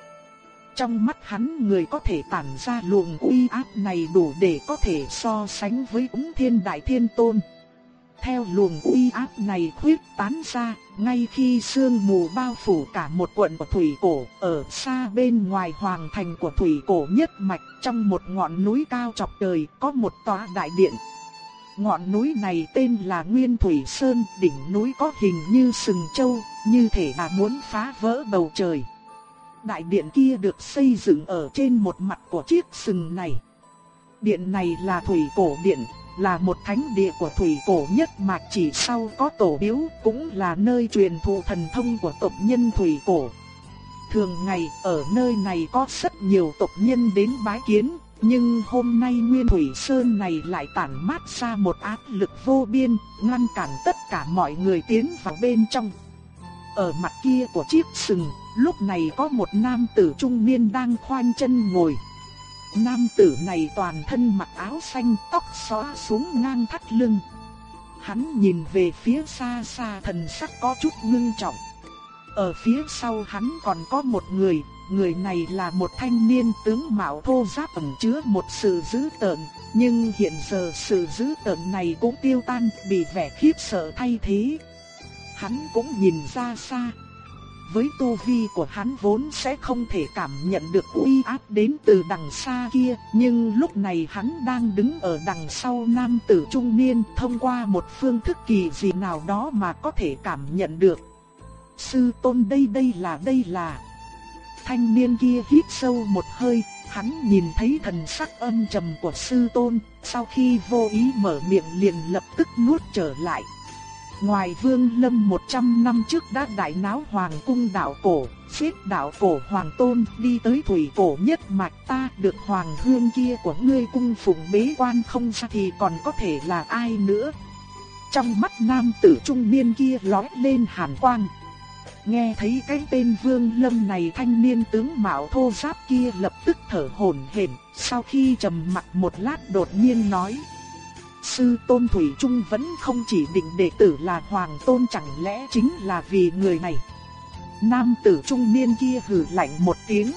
Trong mắt hắn người có thể tản ra luồng uy áp này đủ để có thể so sánh với ứng thiên đại thiên tôn. Theo luồng uy áp này khuyết tán ra, ngay khi sương mù bao phủ cả một quận của Thủy Cổ, ở xa bên ngoài hoàng thành của Thủy Cổ nhất mạch trong một ngọn núi cao chọc trời có một tòa đại điện. Ngọn núi này tên là Nguyên Thủy Sơn, đỉnh núi có hình như sừng châu, như thể là muốn phá vỡ bầu trời. Đại điện kia được xây dựng ở trên một mặt của chiếc sừng này. Điện này là Thủy Cổ Điện, là một thánh địa của thủy cổ nhất mà chỉ sau có tổ biếu, cũng là nơi truyền thụ thần thông của tộc nhân thủy cổ. Thường ngày ở nơi này có rất nhiều tộc nhân đến bái kiến, nhưng hôm nay Nguyên Thủy Sơn này lại tản mát ra một áp lực vô biên, ngăn cản tất cả mọi người tiến vào bên trong. Ở mặt kia của chiếc sừng, lúc này có một nam tử trung niên đang khoanh chân ngồi. Nam tử này toàn thân mặc áo xanh, tóc xóa xuống ngang thắt lưng. Hắn nhìn về phía xa xa thần sắc có chút ngưng trọng. Ở phía sau hắn còn có một người, người này là một thanh niên tướng mạo thô ráp ẩn chứa một sự dữ tợn, nhưng hiện giờ sự dữ tợn này cũng tiêu tan, bị vẻ khiếp sợ thay thế. Hắn cũng nhìn ra xa, với tu vi của hắn vốn sẽ không thể cảm nhận được uy áp đến từ đằng xa kia, nhưng lúc này hắn đang đứng ở đằng sau nam tử trung niên thông qua một phương thức kỳ gì nào đó mà có thể cảm nhận được. Sư tôn đây đây là đây là. Thanh niên kia hít sâu một hơi, hắn nhìn thấy thần sắc âm trầm của sư tôn, sau khi vô ý mở miệng liền lập tức nuốt trở lại. Ngoài vương lâm 100 năm trước đã đại náo hoàng cung đạo cổ, xếp đạo cổ hoàng tôn đi tới thủy cổ nhất mạch ta được hoàng hương kia của ngươi cung phụng bế quan không ra thì còn có thể là ai nữa. Trong mắt nam tử trung niên kia lóe lên hàn quang. Nghe thấy cái tên vương lâm này thanh niên tướng mạo thô giáp kia lập tức thở hổn hển, sau khi trầm mặt một lát đột nhiên nói. Sư Tôn Thủy Trung vẫn không chỉ định đệ tử là Hoàng Tôn chẳng lẽ chính là vì người này. Nam tử trung niên kia hừ lạnh một tiếng.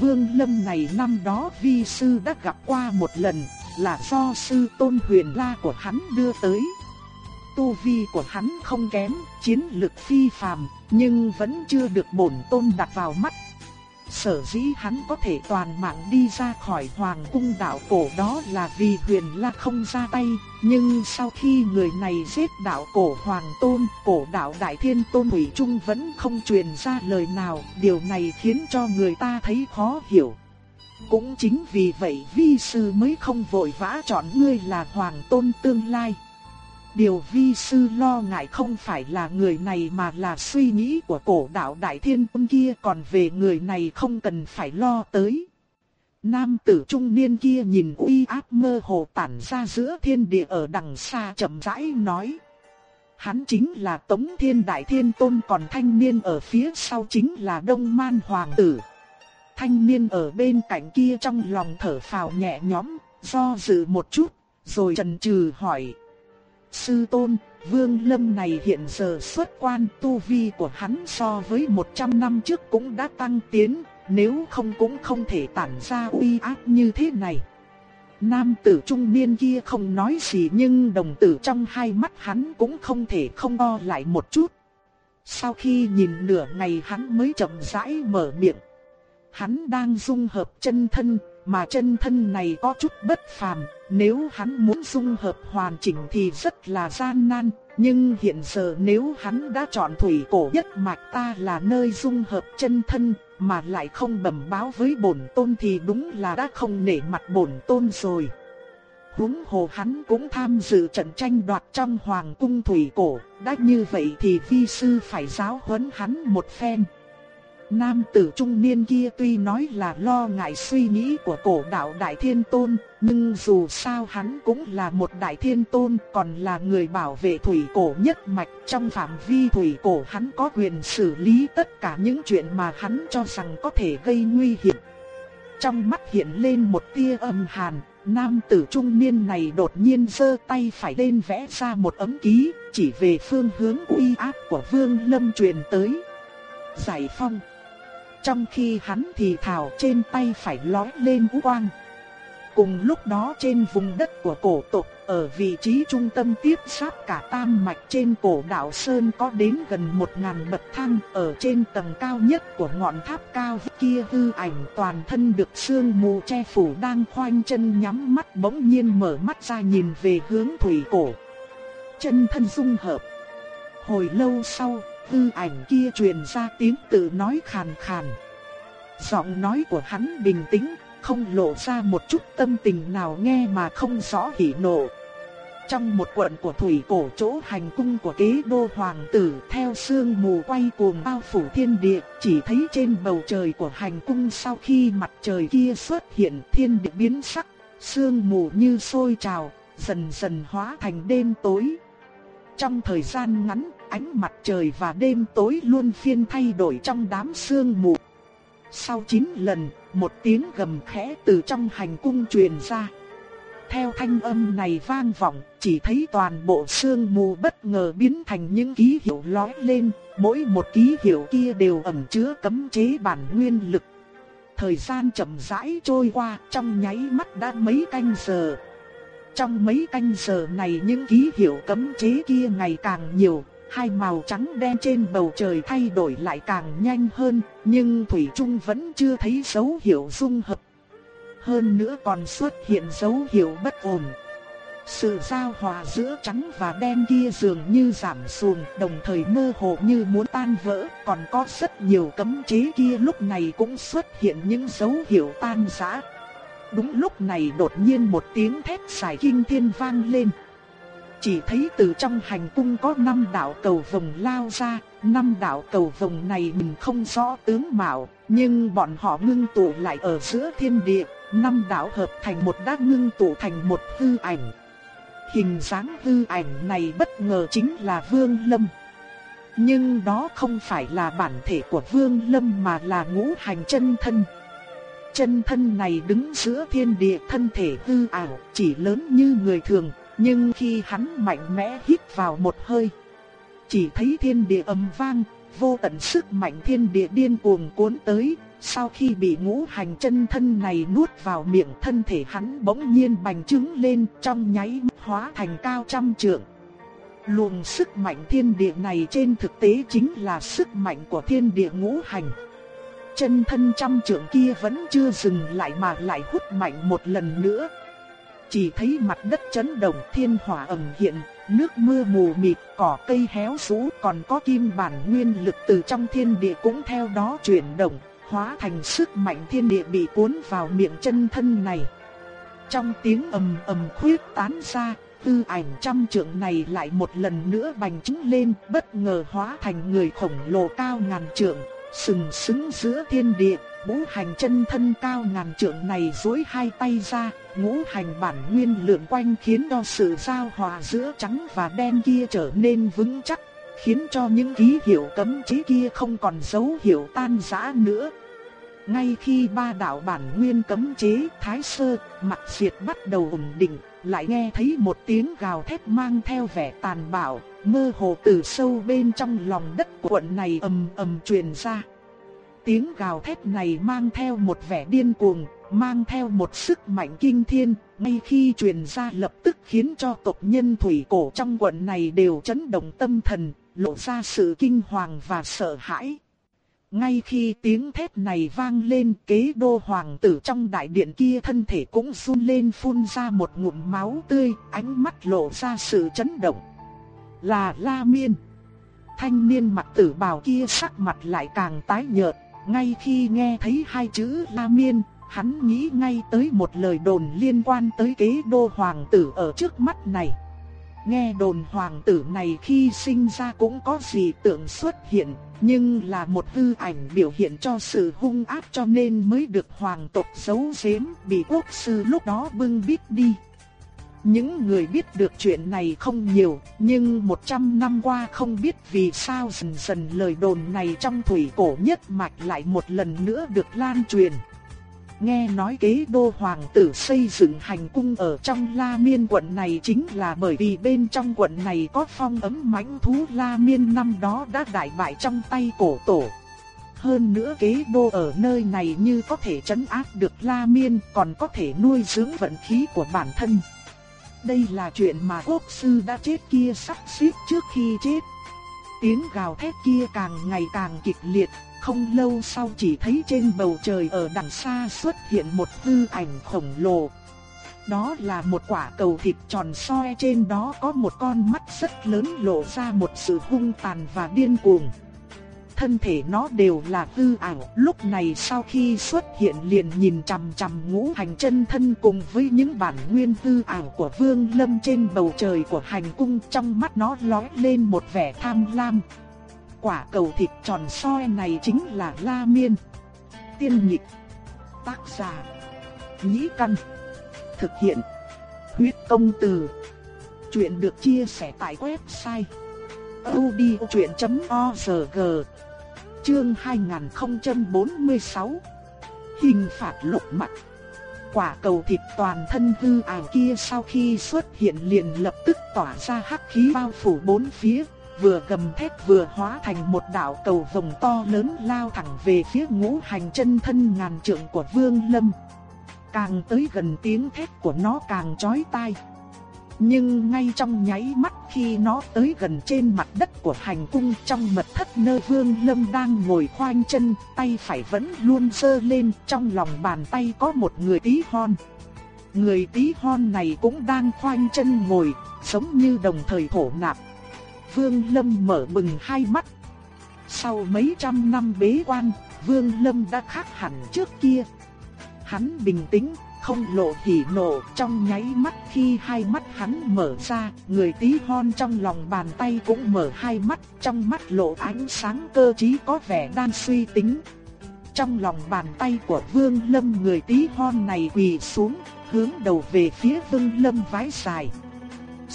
Vương Lâm này năm đó vi sư đã gặp qua một lần, là do sư Tôn Huyền La của hắn đưa tới. Tu vi của hắn không kém, chiến lực phi phàm, nhưng vẫn chưa được bổn tôn đặt vào mắt sở dĩ hắn có thể toàn mạng đi ra khỏi hoàng cung đạo cổ đó là vì huyền la không ra tay, nhưng sau khi người này giết đạo cổ hoàng tôn, cổ đạo đại thiên tôn hủy trung vẫn không truyền ra lời nào, điều này khiến cho người ta thấy khó hiểu. Cũng chính vì vậy vi sư mới không vội vã chọn ngươi là hoàng tôn tương lai. Điều vi sư lo ngại không phải là người này mà là suy nghĩ của cổ đạo đại thiên quân kia còn về người này không cần phải lo tới. Nam tử trung niên kia nhìn uy áp mơ hồ tản ra giữa thiên địa ở đằng xa chậm rãi nói. Hắn chính là Tống Thiên Đại Thiên Tôn còn thanh niên ở phía sau chính là Đông Man Hoàng tử. Thanh niên ở bên cạnh kia trong lòng thở phào nhẹ nhõm, do dự một chút, rồi trần trừ hỏi. Sư tôn, Vương Lâm này hiện giờ xuất quan tu vi của hắn so với 100 năm trước cũng đã tăng tiến, nếu không cũng không thể tản ra uy áp như thế này. Nam tử trung niên kia không nói gì nhưng đồng tử trong hai mắt hắn cũng không thể không o lại một chút. Sau khi nhìn nửa ngày hắn mới chậm rãi mở miệng. Hắn đang dung hợp chân thân, mà chân thân này có chút bất phàm, nếu hắn muốn dung hợp hoàn chỉnh thì rất là gian nan, nhưng hiện giờ nếu hắn đã chọn thủy cổ nhất mạch ta là nơi dung hợp chân thân, mà lại không bẩm báo với bổn tôn thì đúng là đã không nể mặt bổn tôn rồi. Húng hồ hắn cũng tham dự trận tranh đoạt trong hoàng cung thủy cổ, đã như vậy thì vi sư phải giáo huấn hắn một phen. Nam tử trung niên kia tuy nói là lo ngại suy nghĩ của cổ đạo Đại Thiên Tôn, nhưng dù sao hắn cũng là một Đại Thiên Tôn còn là người bảo vệ thủy cổ nhất mạch trong phạm vi thủy cổ hắn có quyền xử lý tất cả những chuyện mà hắn cho rằng có thể gây nguy hiểm. Trong mắt hiện lên một tia âm hàn, nam tử trung niên này đột nhiên giơ tay phải lên vẽ ra một ấm ký, chỉ về phương hướng uy áp của Vương Lâm truyền tới. Giải phong trong khi hắn thì thào trên tay phải lói lên vũ quang. Cùng lúc đó trên vùng đất của cổ tộc, ở vị trí trung tâm tiếp sát cả tam mạch trên cổ đảo Sơn có đến gần một ngàn bậc thang, ở trên tầng cao nhất của ngọn tháp cao kia hư ảnh toàn thân được sương mù che phủ đang khoanh chân nhắm mắt bỗng nhiên mở mắt ra nhìn về hướng thủy cổ. Chân thân dung hợp. Hồi lâu sau, Tư ảnh kia truyền ra tiếng tự nói khàn khàn. Giọng nói của hắn bình tĩnh, không lộ ra một chút tâm tình nào nghe mà không rõ hỉ nộ. Trong một quận của thủy cổ chỗ hành cung của kế đô hoàng tử theo sương mù quay cuồng bao phủ thiên địa, chỉ thấy trên bầu trời của hành cung sau khi mặt trời kia xuất hiện thiên địa biến sắc, sương mù như sôi trào, dần dần hóa thành đêm tối. Trong thời gian ngắn, ánh mặt trời và đêm tối luôn phiên thay đổi trong đám sương mù. Sau 9 lần, một tiếng gầm khẽ từ trong hành cung truyền ra. Theo thanh âm này vang vọng, chỉ thấy toàn bộ sương mù bất ngờ biến thành những ký hiệu lóe lên, mỗi một ký hiệu kia đều ẩn chứa cấm chế bản nguyên lực. Thời gian chậm rãi trôi qua, trong nháy mắt đã mấy canh giờ. Trong mấy canh giờ này những ký hiệu cấm chế kia ngày càng nhiều, hai màu trắng đen trên bầu trời thay đổi lại càng nhanh hơn, nhưng Thủy Trung vẫn chưa thấy dấu hiệu dung hợp. Hơn nữa còn xuất hiện dấu hiệu bất ổn. Sự giao hòa giữa trắng và đen kia dường như giảm xuống, đồng thời mơ hồ như muốn tan vỡ, còn có rất nhiều cấm chế kia lúc này cũng xuất hiện những dấu hiệu tan rã. Đúng lúc này đột nhiên một tiếng thét xài kinh thiên vang lên. Chỉ thấy từ trong hành cung có năm đạo cầu vồng lao ra, năm đạo cầu vồng này mình không rõ tướng mạo, nhưng bọn họ ngưng tụ lại ở giữa thiên địa, năm đạo hợp thành một đá ngưng tụ thành một hư ảnh. Hình dáng hư ảnh này bất ngờ chính là Vương Lâm. Nhưng đó không phải là bản thể của Vương Lâm mà là ngũ hành chân thân. Chân thân này đứng giữa thiên địa thân thể hư ảo, chỉ lớn như người thường, nhưng khi hắn mạnh mẽ hít vào một hơi, chỉ thấy thiên địa ầm vang, vô tận sức mạnh thiên địa điên cuồng cuốn tới, sau khi bị ngũ hành chân thân này nuốt vào miệng thân thể hắn bỗng nhiên bành trướng lên trong nháy mắt hóa thành cao trăm trượng. Luồng sức mạnh thiên địa này trên thực tế chính là sức mạnh của thiên địa ngũ hành. chân thân trăm trượng kia vẫn chưa dừng lại mà lại hút mạnh một lần nữa. Chỉ thấy mặt đất chấn động thiên hỏa ẩn hiện, nước mưa mù mịt, cỏ cây héo rũ, còn có kim bản nguyên lực từ trong thiên địa cũng theo đó chuyển động, hóa thành sức mạnh thiên địa bị cuốn vào miệng chân thân này. Trong tiếng ầm ầm khuyết tán ra, tư ảnh trăm trượng này lại một lần nữa bành trướng lên, bất ngờ hóa thành người khổng lồ cao ngàn trượng, sừng sững giữa thiên địa, ngũ hành chân thân cao ngàn trượng này duỗi hai tay ra, ngũ hành bản nguyên lượng quanh khiến cho sự giao hòa giữa trắng và đen kia trở nên vững chắc, khiến cho những ký hiệu cấm chế kia không còn dấu hiệu tan rã nữa. Ngay khi ba đạo bản nguyên cấm chế Thái Sơ, mặt diệt bắt đầu ổn định, lại nghe thấy một tiếng gào thét mang theo vẻ tàn bạo, mơ hồ từ sâu bên trong lòng đất quận này ầm ầm truyền ra. Tiếng gào thét này mang theo một vẻ điên cuồng, mang theo một sức mạnh kinh thiên, ngay khi truyền ra lập tức khiến cho tộc nhân thủy cổ trong quận này đều chấn động tâm thần, lộ ra sự kinh hoàng và sợ hãi. Ngay khi tiếng thét này vang lên kế đô hoàng tử trong đại điện kia thân thể cũng run lên phun ra một ngụm máu tươi, ánh mắt lộ ra sự chấn động. Là La Miên. Thanh niên mặt tử bào kia sắc mặt lại càng tái nhợt, ngay khi nghe thấy hai chữ La Miên, hắn nghĩ ngay tới một lời đồn liên quan tới kế đô hoàng tử ở trước mắt này. Nghe đồn hoàng tử này khi sinh ra cũng có gì tượng xuất hiện, nhưng là một hư ảnh biểu hiện cho sự hung ác cho nên mới được hoàng tộc giấu giếm bị quốc sư lúc đó bưng bít đi. Những người biết được chuyện này không nhiều, nhưng 100 năm qua không biết vì sao dần dần lời đồn này trong thủy cổ nhất mạch lại một lần nữa được lan truyền. Nghe nói kế đô hoàng tử xây dựng hành cung ở trong La Miên quận này chính là bởi vì bên trong quận này có phong ấm mãnh thú La Miên năm đó đã đại bại trong tay cổ tổ. Hơn nữa kế đô ở nơi này như có thể chấn áp được La Miên còn có thể nuôi dưỡng vận khí của bản thân. Đây là chuyện mà quốc sư đã chết kia sắp xếp trước khi chết. Tiếng gào thét kia càng ngày càng kịch liệt, không lâu sau chỉ thấy trên bầu trời ở đằng xa xuất hiện một hư ảnh khổng lồ. Đó là một quả cầu thịt tròn soi trên đó có một con mắt rất lớn lộ ra một sự hung tàn và điên cuồng. Thân thể nó đều là hư ảo, lúc này sau khi xuất hiện liền nhìn chằm chằm ngũ hành chân thân cùng với những bản nguyên hư ảo của Vương Lâm trên bầu trời của hành cung trong mắt nó lóe lên một vẻ tham lam quả cầu thịt tròn soi này chính là La Miên. Tiên nhịch. Tác giả. Nhĩ Căn. Thực hiện. Huyết công từ. Chuyện được chia sẻ tại website. odchuyện.org Chương 2046 Hình phạt lục mặt Quả cầu thịt toàn thân hư ảo kia sau khi xuất hiện liền lập tức tỏa ra hắc khí bao phủ bốn phía vừa gầm thét vừa hóa thành một đạo cầu vồng to lớn lao thẳng về phía ngũ hành chân thân ngàn trượng của Vương Lâm. Càng tới gần tiếng thét của nó càng chói tai. Nhưng ngay trong nháy mắt khi nó tới gần trên mặt đất của hành cung trong mật thất nơi Vương Lâm đang ngồi khoanh chân, tay phải vẫn luôn sơ lên, trong lòng bàn tay có một người tí hon. Người tí hon này cũng đang khoanh chân ngồi, sống như đồng thời thổ nạp, Vương Lâm mở bừng hai mắt. Sau mấy trăm năm bế quan, Vương Lâm đã khác hẳn trước kia. Hắn bình tĩnh, không lộ hỉ nộ, trong nháy mắt khi hai mắt hắn mở ra, người tí hon trong lòng bàn tay cũng mở hai mắt, trong mắt lộ ánh sáng cơ trí có vẻ đang suy tính. Trong lòng bàn tay của Vương Lâm người tí hon này quỳ xuống, hướng đầu về phía Vương Lâm vái dài.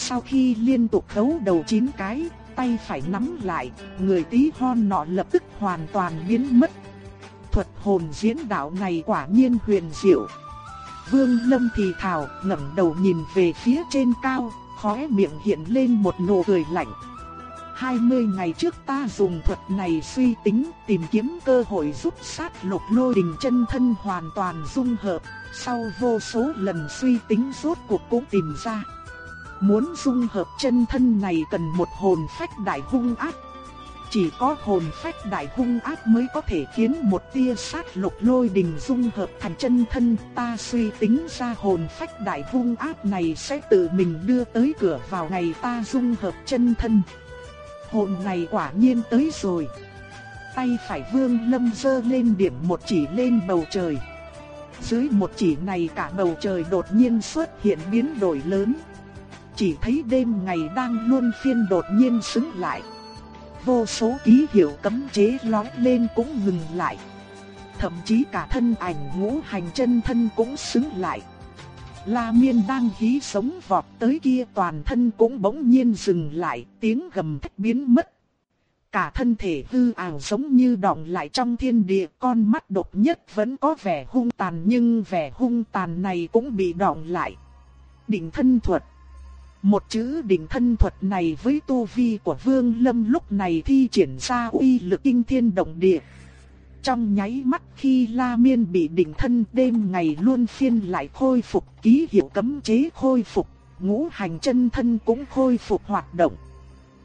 Sau khi liên tục khấu đầu chín cái, tay phải nắm lại, người tí hon nọ lập tức hoàn toàn biến mất. Thuật hồn diễn đạo này quả nhiên huyền diệu. Vương Lâm thì thào, ngẩng đầu nhìn về phía trên cao, khóe miệng hiện lên một nụ cười lạnh. 20 ngày trước ta dùng thuật này suy tính, tìm kiếm cơ hội giúp sát lục lôi đình chân thân hoàn toàn dung hợp, sau vô số lần suy tính rốt cuộc cũng tìm ra. Muốn dung hợp chân thân này cần một hồn phách đại hung ác. Chỉ có hồn phách đại hung ác mới có thể khiến một tia sát lục lôi đình dung hợp thành chân thân. Ta suy tính ra hồn phách đại hung ác này sẽ tự mình đưa tới cửa vào ngày ta dung hợp chân thân. Hồn này quả nhiên tới rồi. Tay phải vương lâm dơ lên điểm một chỉ lên bầu trời. Dưới một chỉ này cả bầu trời đột nhiên xuất hiện biến đổi lớn. Chỉ thấy đêm ngày đang luân phiên đột nhiên xứng lại vô số ký hiệu cấm chế lóe lên cũng ngừng lại. Thậm chí cả thân ảnh ngũ hành chân thân cũng xứng lại. La Miên đang hí sống vọt tới kia toàn thân cũng bỗng nhiên dừng lại, tiếng gầm thét biến mất. Cả thân thể hư ảo giống như đọng lại trong thiên địa, con mắt độc nhất vẫn có vẻ hung tàn nhưng vẻ hung tàn này cũng bị đọng lại. Định thân thuật một chữ đỉnh thân thuật này với tu vi của Vương Lâm lúc này thi triển ra uy lực kinh thiên động địa. Trong nháy mắt khi La Miên bị đỉnh thân đêm ngày luôn phiên lại khôi phục ký hiệu cấm chế khôi phục, ngũ hành chân thân cũng khôi phục hoạt động.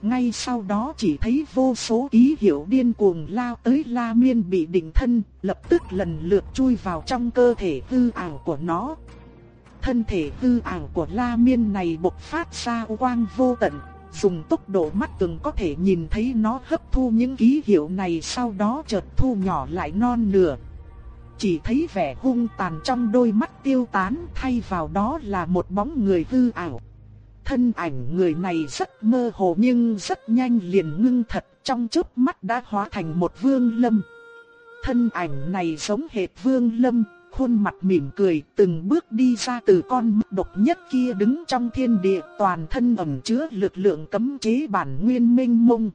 Ngay sau đó chỉ thấy vô số ký hiệu điên cuồng lao tới La Miên bị đỉnh thân, lập tức lần lượt chui vào trong cơ thể hư ảo của nó thân thể hư ảo của La Miên này bộc phát ra quang vô tận, dùng tốc độ mắt thường có thể nhìn thấy nó hấp thu những ký hiệu này sau đó chợt thu nhỏ lại non nửa. Chỉ thấy vẻ hung tàn trong đôi mắt tiêu tán thay vào đó là một bóng người hư ảo. Thân ảnh người này rất mơ hồ nhưng rất nhanh liền ngưng thật trong chớp mắt đã hóa thành một vương lâm. Thân ảnh này giống hệt vương lâm, khuôn mặt mỉm cười, từng bước đi ra từ con mắt độc nhất kia đứng trong thiên địa, toàn thân ẩn chứa lực lượng cấm chế bản nguyên minh mông.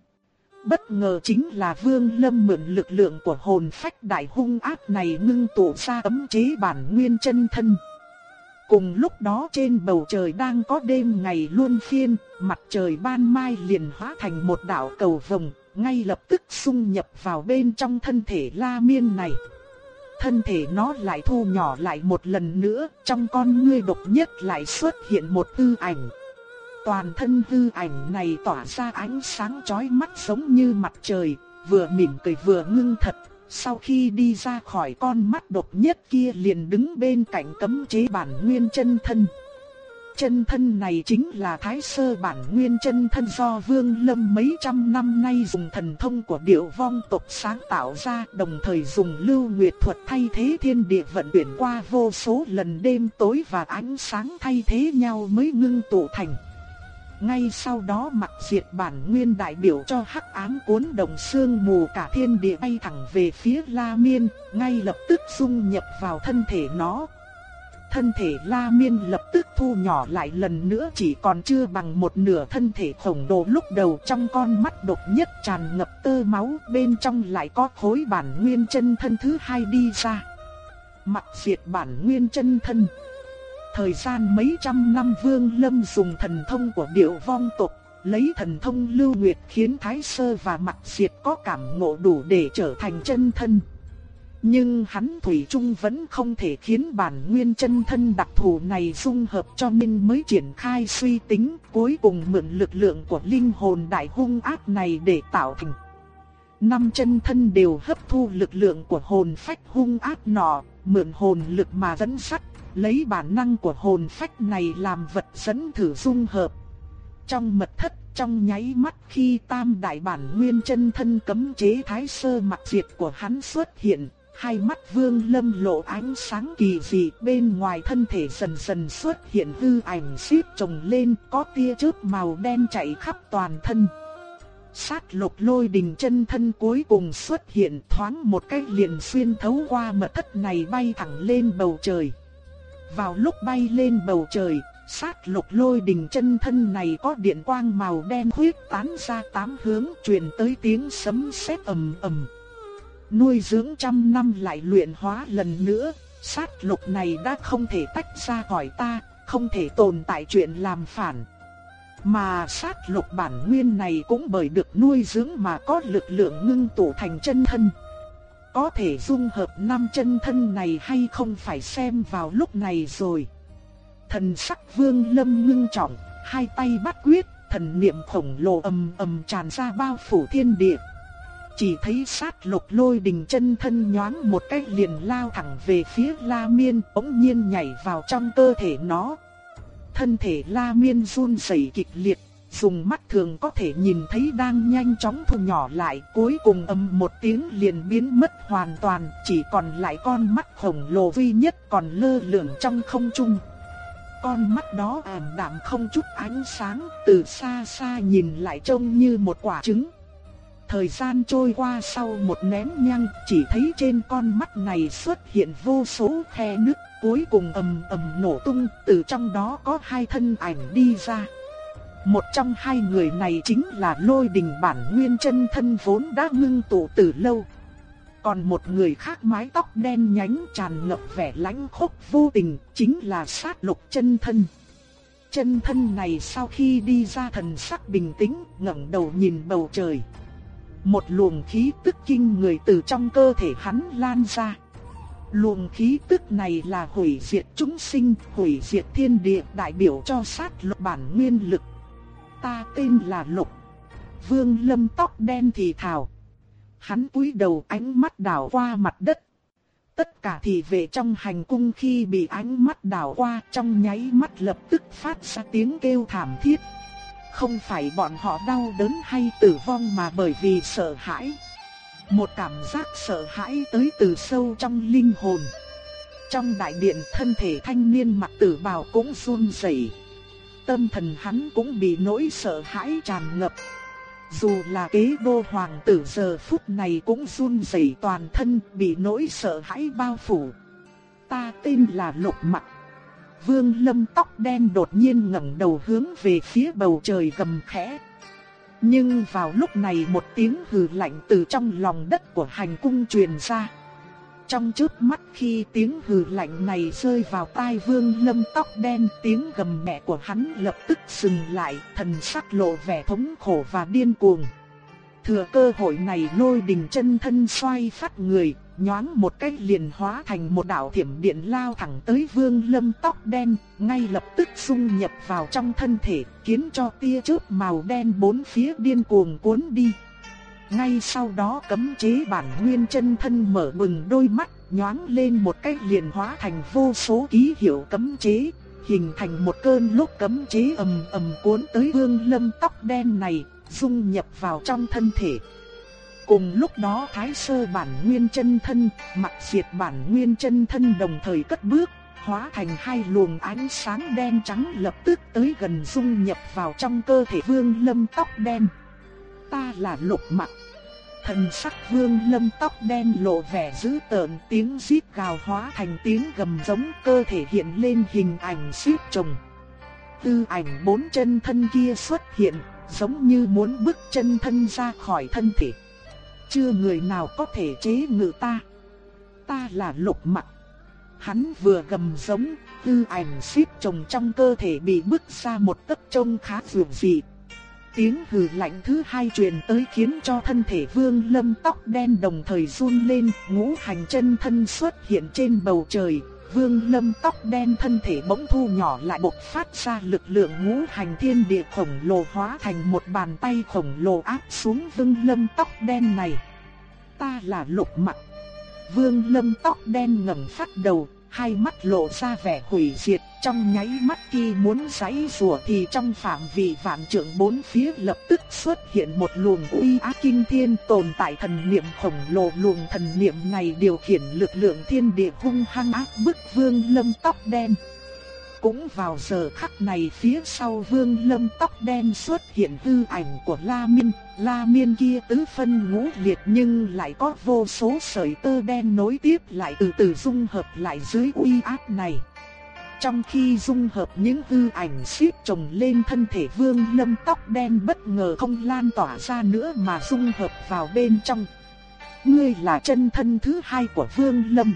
Bất ngờ chính là Vương Lâm mượn lực lượng của hồn phách đại hung ác này ngưng tụ ra cấm chế bản nguyên chân thân. Cùng lúc đó trên bầu trời đang có đêm ngày luân phiên, mặt trời ban mai liền hóa thành một đạo cầu vồng, ngay lập tức xung nhập vào bên trong thân thể La Miên này thân thể nó lại thu nhỏ lại một lần nữa, trong con ngươi độc nhất lại xuất hiện một hư ảnh. Toàn thân hư ảnh này tỏa ra ánh sáng chói mắt giống như mặt trời, vừa mỉm cười vừa ngưng thật. Sau khi đi ra khỏi con mắt độc nhất kia liền đứng bên cạnh cấm chế bản nguyên chân thân chân thân này chính là thái sơ bản nguyên chân thân do Vương Lâm mấy trăm năm nay dùng thần thông của điệu vong tộc sáng tạo ra, đồng thời dùng lưu nguyệt thuật thay thế thiên địa vận chuyển qua vô số lần đêm tối và ánh sáng thay thế nhau mới ngưng tụ thành. Ngay sau đó mặc diệt bản nguyên đại biểu cho hắc ám cuốn đồng xương mù cả thiên địa bay thẳng về phía La Miên, ngay lập tức dung nhập vào thân thể nó, thân thể La Miên lập tức thu nhỏ lại lần nữa chỉ còn chưa bằng một nửa thân thể khổng lồ lúc đầu trong con mắt độc nhất tràn ngập tơ máu bên trong lại có khối bản nguyên chân thân thứ hai đi ra. Mặc diệt bản nguyên chân thân. Thời gian mấy trăm năm Vương Lâm dùng thần thông của điệu vong tộc, lấy thần thông lưu nguyệt khiến Thái Sơ và Mặc diệt có cảm ngộ đủ để trở thành chân thân. Nhưng hắn Thủy Trung vẫn không thể khiến bản nguyên chân thân đặc thù này dung hợp cho nên mới triển khai suy tính cuối cùng mượn lực lượng của linh hồn đại hung ác này để tạo thành. Năm chân thân đều hấp thu lực lượng của hồn phách hung ác nọ, mượn hồn lực mà dẫn sắt, lấy bản năng của hồn phách này làm vật dẫn thử dung hợp. Trong mật thất trong nháy mắt khi tam đại bản nguyên chân thân cấm chế thái sơ mặc diệt của hắn xuất hiện, Hai mắt vương lâm lộ ánh sáng kỳ dị bên ngoài thân thể dần dần xuất hiện hư ảnh xếp chồng lên có tia chớp màu đen chạy khắp toàn thân. Sát lục lôi đình chân thân cuối cùng xuất hiện thoáng một cái liền xuyên thấu qua mật thất này bay thẳng lên bầu trời. Vào lúc bay lên bầu trời, sát lục lôi đình chân thân này có điện quang màu đen huyết tán ra tám hướng truyền tới tiếng sấm sét ầm ầm nuôi dưỡng trăm năm lại luyện hóa lần nữa, sát lục này đã không thể tách ra khỏi ta, không thể tồn tại chuyện làm phản. Mà sát lục bản nguyên này cũng bởi được nuôi dưỡng mà có lực lượng ngưng tụ thành chân thân. Có thể dung hợp năm chân thân này hay không phải xem vào lúc này rồi. Thần sắc vương lâm ngưng trọng, hai tay bắt quyết, thần niệm khổng lồ ầm ầm tràn ra bao phủ thiên địa, chỉ thấy sát lục lôi đình chân thân nhoáng một cách liền lao thẳng về phía La Miên, bỗng nhiên nhảy vào trong cơ thể nó. Thân thể La Miên run rẩy kịch liệt, dùng mắt thường có thể nhìn thấy đang nhanh chóng thu nhỏ lại, cuối cùng âm một tiếng liền biến mất hoàn toàn, chỉ còn lại con mắt khổng lồ duy nhất còn lơ lửng trong không trung. Con mắt đó ảm đạm không chút ánh sáng, từ xa xa nhìn lại trông như một quả trứng. Thời gian trôi qua sau một nén nhang, chỉ thấy trên con mắt này xuất hiện vô số khe nứt, cuối cùng ầm ầm nổ tung, từ trong đó có hai thân ảnh đi ra. Một trong hai người này chính là lôi đình bản nguyên chân thân vốn đã ngưng tụ từ lâu. Còn một người khác mái tóc đen nhánh tràn ngập vẻ lãnh khốc vô tình, chính là sát lục chân thân. Chân thân này sau khi đi ra thần sắc bình tĩnh, ngẩng đầu nhìn bầu trời. Một luồng khí tức kinh người từ trong cơ thể hắn lan ra. Luồng khí tức này là hủy diệt chúng sinh, hủy diệt thiên địa đại biểu cho sát lục bản nguyên lực. Ta tên là Lục. Vương Lâm tóc đen thì thào. Hắn cúi đầu ánh mắt đảo qua mặt đất. Tất cả thị vệ trong hành cung khi bị ánh mắt đảo qua trong nháy mắt lập tức phát ra tiếng kêu thảm thiết. Không phải bọn họ đau đớn hay tử vong mà bởi vì sợ hãi. Một cảm giác sợ hãi tới từ sâu trong linh hồn. Trong đại điện thân thể thanh niên mặt tử bào cũng run rẩy. Tâm thần hắn cũng bị nỗi sợ hãi tràn ngập. Dù là kế đô hoàng tử giờ phút này cũng run rẩy toàn thân bị nỗi sợ hãi bao phủ. Ta tên là Lục Mặc. Vương Lâm tóc đen đột nhiên ngẩng đầu hướng về phía bầu trời gầm khẽ. Nhưng vào lúc này một tiếng hừ lạnh từ trong lòng đất của hành cung truyền ra. Trong chớp mắt khi tiếng hừ lạnh này rơi vào tai Vương Lâm tóc đen, tiếng gầm mẹ của hắn lập tức dừng lại, thần sắc lộ vẻ thống khổ và điên cuồng. Thừa cơ hội này lôi đình chân thân xoay phát người, nhoáng một cách liền hóa thành một đạo thiểm điện lao thẳng tới vương lâm tóc đen, ngay lập tức xung nhập vào trong thân thể, khiến cho tia chớp màu đen bốn phía điên cuồng cuốn đi. Ngay sau đó cấm chế bản nguyên chân thân mở bừng đôi mắt, nhoáng lên một cách liền hóa thành vô số ký hiệu cấm chế, hình thành một cơn lốc cấm chế ầm ầm cuốn tới vương lâm tóc đen này, dung nhập vào trong thân thể. Cùng lúc đó Thái Sơ bản nguyên chân thân, mặt diệt bản nguyên chân thân đồng thời cất bước, hóa thành hai luồng ánh sáng đen trắng lập tức tới gần dung nhập vào trong cơ thể vương lâm tóc đen. Ta là lục mặt. Thần sắc vương lâm tóc đen lộ vẻ dữ tợn tiếng rít gào hóa thành tiếng gầm giống cơ thể hiện lên hình ảnh xếp trồng. Tư ảnh bốn chân thân kia xuất hiện, giống như muốn bước chân thân ra khỏi thân thể. Chưa người nào có thể chế ngự ta. Ta là lục mặt. Hắn vừa gầm giống, tư ảnh xíp trồng trong cơ thể bị bức ra một tấc trông khá dường dị. Tiếng hừ lạnh thứ hai truyền tới khiến cho thân thể vương lâm tóc đen đồng thời run lên, ngũ hành chân thân xuất hiện trên bầu trời. Vương lâm tóc đen thân thể bỗng thu nhỏ lại bộc phát ra lực lượng ngũ hành thiên địa khổng lồ hóa thành một bàn tay khổng lồ áp xuống vương lâm tóc đen này. Ta là lục Mặc. Vương lâm tóc đen ngẩng phát đầu, hai mắt lộ ra vẻ hủy diệt, trong nháy mắt khi muốn giãy rủa thì trong phạm vi vạn trượng bốn phía lập tức xuất hiện một luồng uy áp kinh thiên tồn tại thần niệm khổng lồ luồng thần niệm này điều khiển lực lượng thiên địa hung hăng áp bức vương lâm tóc đen. Cũng vào giờ khắc này phía sau vương lâm tóc đen xuất hiện hư ảnh của La Miên, La Miên kia tứ phân ngũ liệt nhưng lại có vô số sợi tơ đen nối tiếp lại từ từ dung hợp lại dưới uy áp này. Trong khi dung hợp những hư ảnh xếp chồng lên thân thể vương lâm tóc đen bất ngờ không lan tỏa ra nữa mà dung hợp vào bên trong. Ngươi là chân thân thứ hai của vương lâm.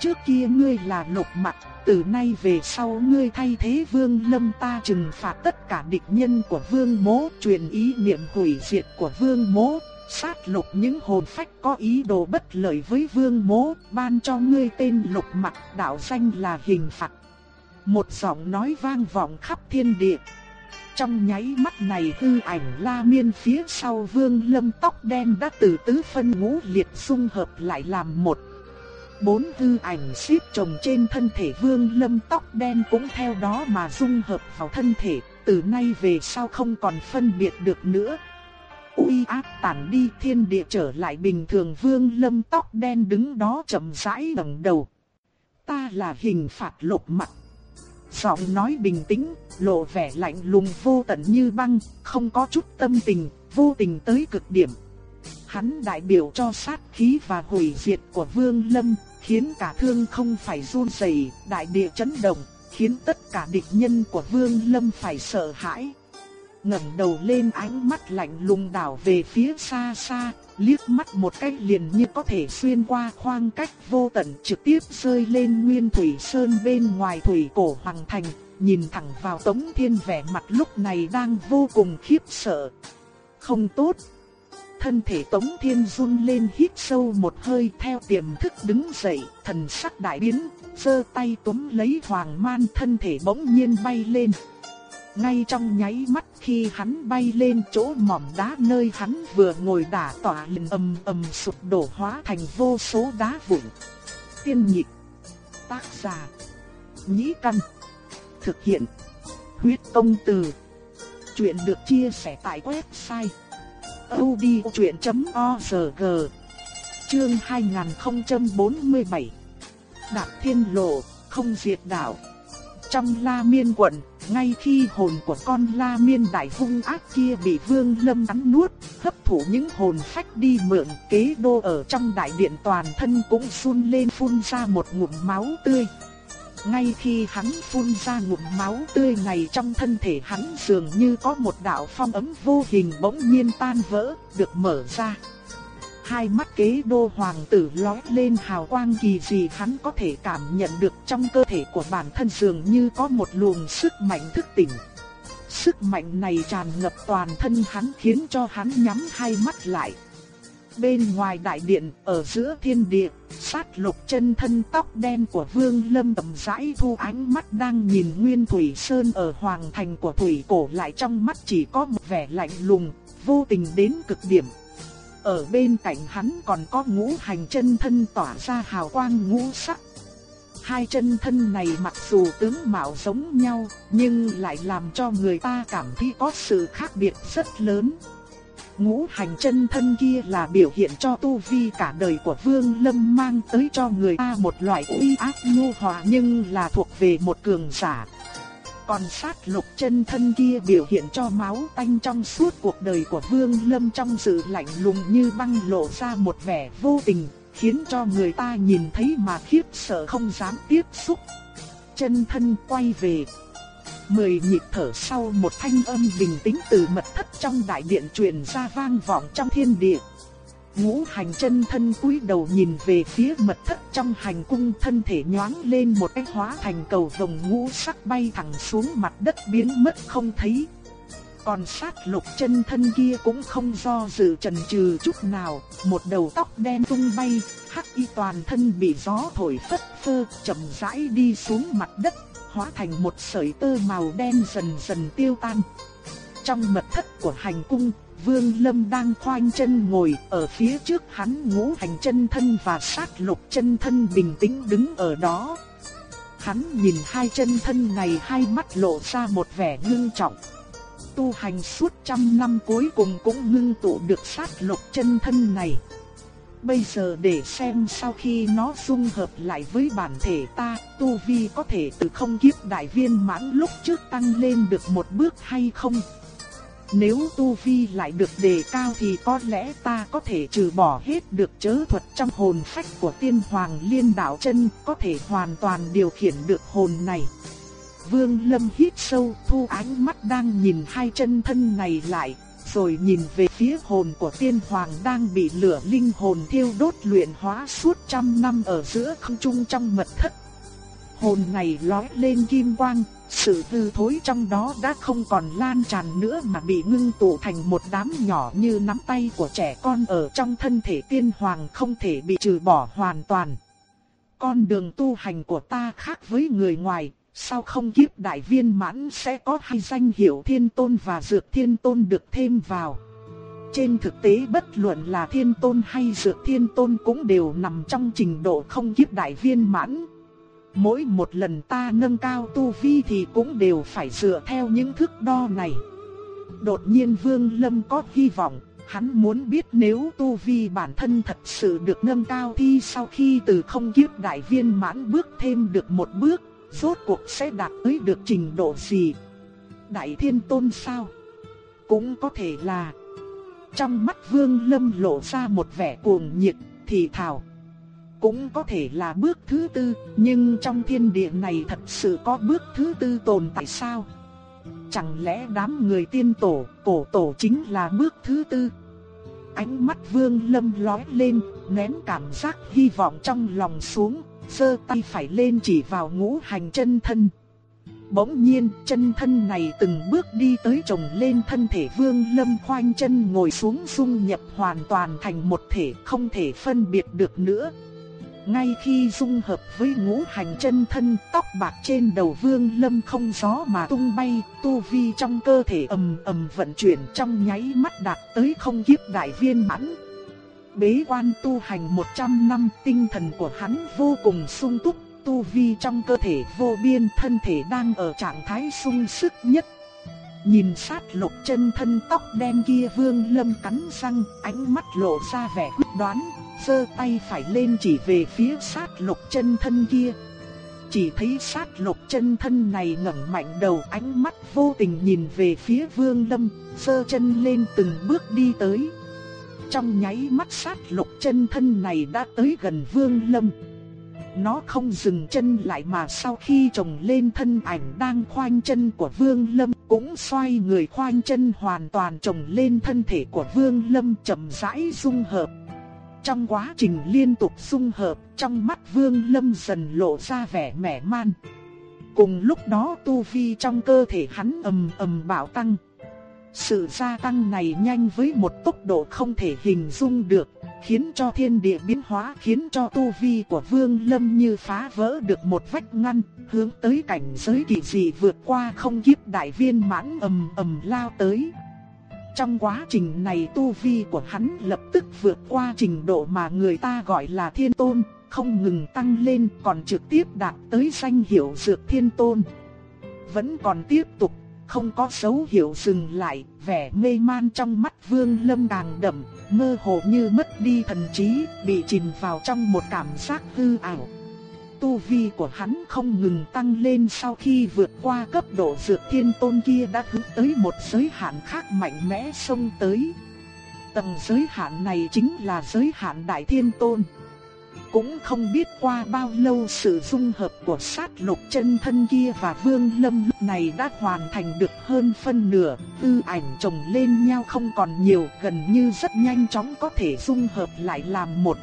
Trước kia ngươi là lục mặt, từ nay về sau ngươi thay thế vương lâm ta trừng phạt tất cả địch nhân của vương mố, truyền ý niệm hủy diệt của vương mố, sát lục những hồn phách có ý đồ bất lợi với vương mố, ban cho ngươi tên lục mặc đạo danh là hình phạt. Một giọng nói vang vọng khắp thiên địa. Trong nháy mắt này hư ảnh la miên phía sau vương lâm tóc đen đã từ tứ phân ngũ liệt xung hợp lại làm một. Bốn hư ảnh xếp chồng trên thân thể vương lâm tóc đen cũng theo đó mà dung hợp vào thân thể, từ nay về sau không còn phân biệt được nữa. uy áp tản đi thiên địa trở lại bình thường vương lâm tóc đen đứng đó chậm rãi ngẩng đầu. Ta là hình phạt lục mặt. Giọng nói bình tĩnh, lộ vẻ lạnh lùng vô tận như băng, không có chút tâm tình, vô tình tới cực điểm. Hắn đại biểu cho sát khí và hủy diệt của Vương Lâm, khiến cả thương không phải run rẩy, đại địa chấn động, khiến tất cả địch nhân của Vương Lâm phải sợ hãi. ngẩng đầu lên ánh mắt lạnh lùng đảo về phía xa xa, liếc mắt một cái liền như có thể xuyên qua khoang cách vô tận trực tiếp rơi lên Nguyên Thủy Sơn bên ngoài thủy cổ hoàng thành, nhìn thẳng vào Tống Thiên vẻ mặt lúc này đang vô cùng khiếp sợ. Không tốt. Thân thể Tống Thiên run lên hít sâu một hơi theo tiềm thức đứng dậy, thần sắc đại biến, giơ tay túm lấy Hoàng Man thân thể bỗng nhiên bay lên. Ngay trong nháy mắt khi hắn bay lên chỗ mỏm đá nơi hắn vừa ngồi đả tỏa liền ầm ầm sụp đổ hóa thành vô số đá vụn. Tiên nhịp. Tác giả. Nhĩ căn. Thực hiện. Huyết công từ. Chuyện được chia sẻ tại website odchuyện.org Chương 2047 Đạp thiên lộ, không diệt đạo. Trong la miên quận, ngay khi hồn của con la miên đại hung ác kia bị vương lâm cắn nuốt, hấp thụ những hồn phách đi mượn kế đô ở trong đại điện toàn thân cũng phun lên phun ra một ngụm máu tươi. Ngay khi hắn phun ra ngụm máu tươi này trong thân thể hắn dường như có một đạo phong ấm vô hình bỗng nhiên tan vỡ, được mở ra hai mắt kế đô hoàng tử lóe lên hào quang kỳ dị hắn có thể cảm nhận được trong cơ thể của bản thân dường như có một luồng sức mạnh thức tỉnh. Sức mạnh này tràn ngập toàn thân hắn khiến cho hắn nhắm hai mắt lại. Bên ngoài đại điện, ở giữa thiên địa, sát lục chân thân tóc đen của Vương Lâm tầm rãi thu ánh mắt đang nhìn Nguyên Thủy Sơn ở hoàng thành của Thủy Cổ lại trong mắt chỉ có một vẻ lạnh lùng, vô tình đến cực điểm. Ở bên cạnh hắn còn có ngũ hành chân thân tỏa ra hào quang ngũ sắc. Hai chân thân này mặc dù tướng mạo giống nhau, nhưng lại làm cho người ta cảm thấy có sự khác biệt rất lớn. Ngũ hành chân thân kia là biểu hiện cho tu vi cả đời của Vương Lâm mang tới cho người ta một loại uy áp nhu hòa nhưng là thuộc về một cường giả. Còn sát lục chân thân kia biểu hiện cho máu tanh trong suốt cuộc đời của Vương Lâm trong sự lạnh lùng như băng lộ ra một vẻ vô tình, khiến cho người ta nhìn thấy mà khiếp sợ không dám tiếp xúc. Chân thân quay về. Mười nhịp thở sau một thanh âm bình tĩnh từ mật thất trong đại điện truyền ra vang vọng trong thiên địa. Ngũ hành chân thân cúi đầu nhìn về phía mật thất trong hành cung thân thể nhoáng lên một cái hóa thành cầu vồng ngũ sắc bay thẳng xuống mặt đất biến mất không thấy. Còn sát lục chân thân kia cũng không do dự trần trừ chút nào, một đầu tóc đen tung bay, hắc y toàn thân bị gió thổi phất phơ, chậm rãi đi xuống mặt đất, hóa thành một sợi tơ màu đen dần dần tiêu tan. Trong mật thất của hành cung, Vương Lâm đang khoanh chân ngồi, ở phía trước hắn ngũ hành chân thân và sát lục chân thân bình tĩnh đứng ở đó. Hắn nhìn hai chân thân này hai mắt lộ ra một vẻ ngưng trọng. Tu hành suốt trăm năm cuối cùng cũng ngưng tụ được sát lục chân thân này. Bây giờ để xem sau khi nó dung hợp lại với bản thể ta, Tu Vi có thể từ không kiếp đại viên mãn lúc trước tăng lên được một bước hay không? Nếu tu vi lại được đề cao thì có lẽ ta có thể trừ bỏ hết được chớ thuật trong hồn phách của tiên hoàng liên đạo chân, có thể hoàn toàn điều khiển được hồn này. Vương Lâm hít sâu thu ánh mắt đang nhìn hai chân thân này lại, rồi nhìn về phía hồn của tiên hoàng đang bị lửa linh hồn thiêu đốt luyện hóa suốt trăm năm ở giữa không trung trong mật thất. Hồn này lói lên kim quang, sự hư thối trong đó đã không còn lan tràn nữa mà bị ngưng tụ thành một đám nhỏ như nắm tay của trẻ con ở trong thân thể tiên hoàng không thể bị trừ bỏ hoàn toàn. Con đường tu hành của ta khác với người ngoài, Sao không kiếp đại viên mãn sẽ có hai danh hiệu thiên tôn và dược thiên tôn được thêm vào. Trên thực tế bất luận là thiên tôn hay dược thiên tôn cũng đều nằm trong trình độ không kiếp đại viên mãn. Mỗi một lần ta nâng cao tu vi thì cũng đều phải dựa theo những thước đo này. Đột nhiên Vương Lâm có hy vọng, hắn muốn biết nếu tu vi bản thân thật sự được nâng cao thì sau khi từ không kiếp đại viên mãn bước thêm được một bước, rốt cuộc sẽ đạt tới được trình độ gì? Đại thiên tôn sao? Cũng có thể là trong mắt Vương Lâm lộ ra một vẻ cuồng nhiệt, thì thào. Cũng có thể là bước thứ tư, nhưng trong thiên địa này thật sự có bước thứ tư tồn tại sao? Chẳng lẽ đám người tiên tổ, cổ tổ chính là bước thứ tư? Ánh mắt Vương Lâm lóe lên, nén cảm giác hy vọng trong lòng xuống, giơ tay phải lên chỉ vào ngũ hành chân thân. Bỗng nhiên chân thân này từng bước đi tới chồng lên thân thể vương lâm khoanh chân ngồi xuống dung nhập hoàn toàn thành một thể không thể phân biệt được nữa. Ngay khi dung hợp với ngũ hành chân thân tóc bạc trên đầu vương lâm không gió mà tung bay, tu vi trong cơ thể ầm ầm vận chuyển trong nháy mắt đạt tới không kiếp đại viên mãn. Bế quan tu hành 100 năm tinh thần của hắn vô cùng sung túc tu vi trong cơ thể vô biên thân thể đang ở trạng thái sung sức nhất. Nhìn sát lục chân thân tóc đen kia vương lâm cắn răng, ánh mắt lộ ra vẻ quyết đoán, giơ tay phải lên chỉ về phía sát lục chân thân kia. Chỉ thấy sát lục chân thân này ngẩng mạnh đầu ánh mắt vô tình nhìn về phía vương lâm, giơ chân lên từng bước đi tới. Trong nháy mắt sát lục chân thân này đã tới gần vương lâm. Nó không dừng chân lại mà sau khi trồng lên thân ảnh đang khoanh chân của Vương Lâm cũng xoay người khoanh chân hoàn toàn trồng lên thân thể của Vương Lâm chậm rãi dung hợp. Trong quá trình liên tục dung hợp, trong mắt Vương Lâm dần lộ ra vẻ mẻ man. Cùng lúc đó tu vi trong cơ thể hắn ầm ầm bạo tăng. Sự gia tăng này nhanh với một tốc độ không thể hình dung được, khiến cho thiên địa biến hóa, khiến cho tu vi của Vương Lâm như phá vỡ được một vách ngăn, hướng tới cảnh giới kỳ dị vượt qua không kiếp đại viên mãn ầm ầm lao tới. Trong quá trình này tu vi của hắn lập tức vượt qua trình độ mà người ta gọi là thiên tôn, không ngừng tăng lên còn trực tiếp đạt tới danh hiệu dược thiên tôn. Vẫn còn tiếp tục không có dấu hiệu dừng lại, vẻ mê man trong mắt Vương Lâm càng đậm, mơ hồ như mất đi thần trí, bị chìm vào trong một cảm giác hư ảo. Tu vi của hắn không ngừng tăng lên sau khi vượt qua cấp độ dược thiên tôn kia đã hướng tới một giới hạn khác mạnh mẽ xông tới. Tầng giới hạn này chính là giới hạn đại thiên tôn. Cũng không biết qua bao lâu sự dung hợp của sát lục chân thân kia và vương lâm lúc này đã hoàn thành được hơn phân nửa, tư ảnh chồng lên nhau không còn nhiều, gần như rất nhanh chóng có thể dung hợp lại làm một.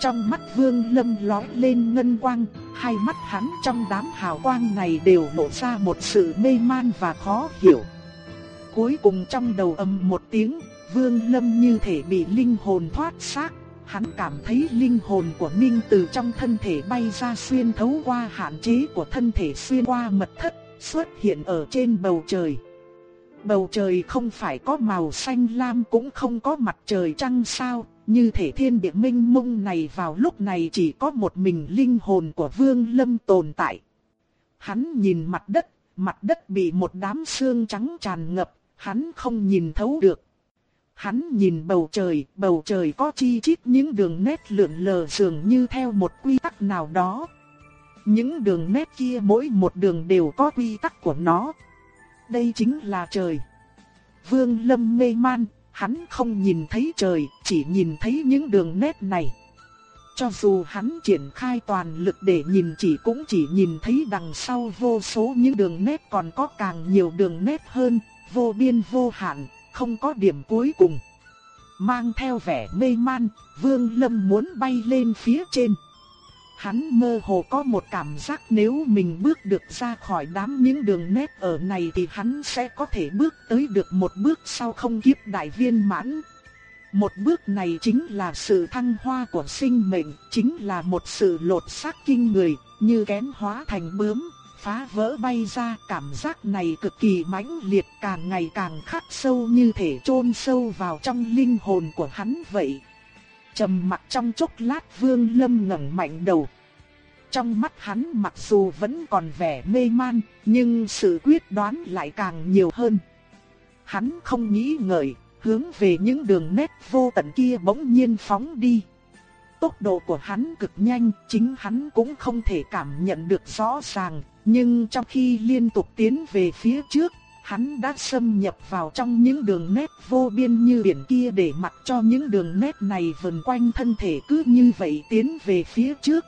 Trong mắt vương lâm lói lên ngân quang, hai mắt hắn trong đám hào quang này đều lộ ra một sự mê man và khó hiểu. Cuối cùng trong đầu ầm một tiếng, vương lâm như thể bị linh hồn thoát xác Hắn cảm thấy linh hồn của Minh từ trong thân thể bay ra xuyên thấu qua hạn chế của thân thể xuyên qua mật thất, xuất hiện ở trên bầu trời. Bầu trời không phải có màu xanh lam cũng không có mặt trời trăng sao, như thể thiên địa minh mông này vào lúc này chỉ có một mình linh hồn của Vương Lâm tồn tại. Hắn nhìn mặt đất, mặt đất bị một đám xương trắng tràn ngập, hắn không nhìn thấu được. Hắn nhìn bầu trời, bầu trời có chi chít những đường nét lượn lờ dường như theo một quy tắc nào đó. Những đường nét kia mỗi một đường đều có quy tắc của nó. Đây chính là trời. Vương Lâm mê man, hắn không nhìn thấy trời, chỉ nhìn thấy những đường nét này. Cho dù hắn triển khai toàn lực để nhìn chỉ cũng chỉ nhìn thấy đằng sau vô số những đường nét còn có càng nhiều đường nét hơn, vô biên vô hạn, không có điểm cuối cùng. Mang theo vẻ mê man, Vương Lâm muốn bay lên phía trên. Hắn mơ hồ có một cảm giác nếu mình bước được ra khỏi đám những đường nét ở này thì hắn sẽ có thể bước tới được một bước sau không kiếp đại viên mãn. Một bước này chính là sự thăng hoa của sinh mệnh, chính là một sự lột xác kinh người, như kén hóa thành bướm, phá vỡ bay ra, cảm giác này cực kỳ mãnh liệt càng ngày càng khắc sâu như thể chôn sâu vào trong linh hồn của hắn vậy. Trầm mặc trong chốc lát Vương Lâm ngẩng mạnh đầu. Trong mắt hắn mặc dù vẫn còn vẻ mê man, nhưng sự quyết đoán lại càng nhiều hơn. Hắn không nghĩ ngợi, hướng về những đường nét vô tận kia bỗng nhiên phóng đi. Tốc độ của hắn cực nhanh, chính hắn cũng không thể cảm nhận được rõ ràng, nhưng trong khi liên tục tiến về phía trước, hắn đã xâm nhập vào trong những đường nét vô biên như biển kia để mặc cho những đường nét này vần quanh thân thể cứ như vậy tiến về phía trước.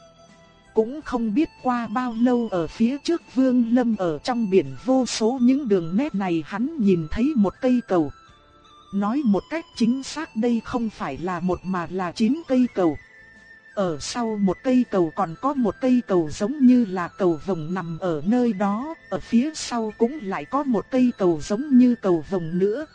Cũng không biết qua bao lâu ở phía trước Vương Lâm ở trong biển vô số những đường nét này hắn nhìn thấy một cây cầu. Nói một cách chính xác đây không phải là một mà là chín cây cầu. Ở sau một cây cầu còn có một cây cầu giống như là cầu vồng nằm ở nơi đó, ở phía sau cũng lại có một cây cầu giống như cầu vồng nữa.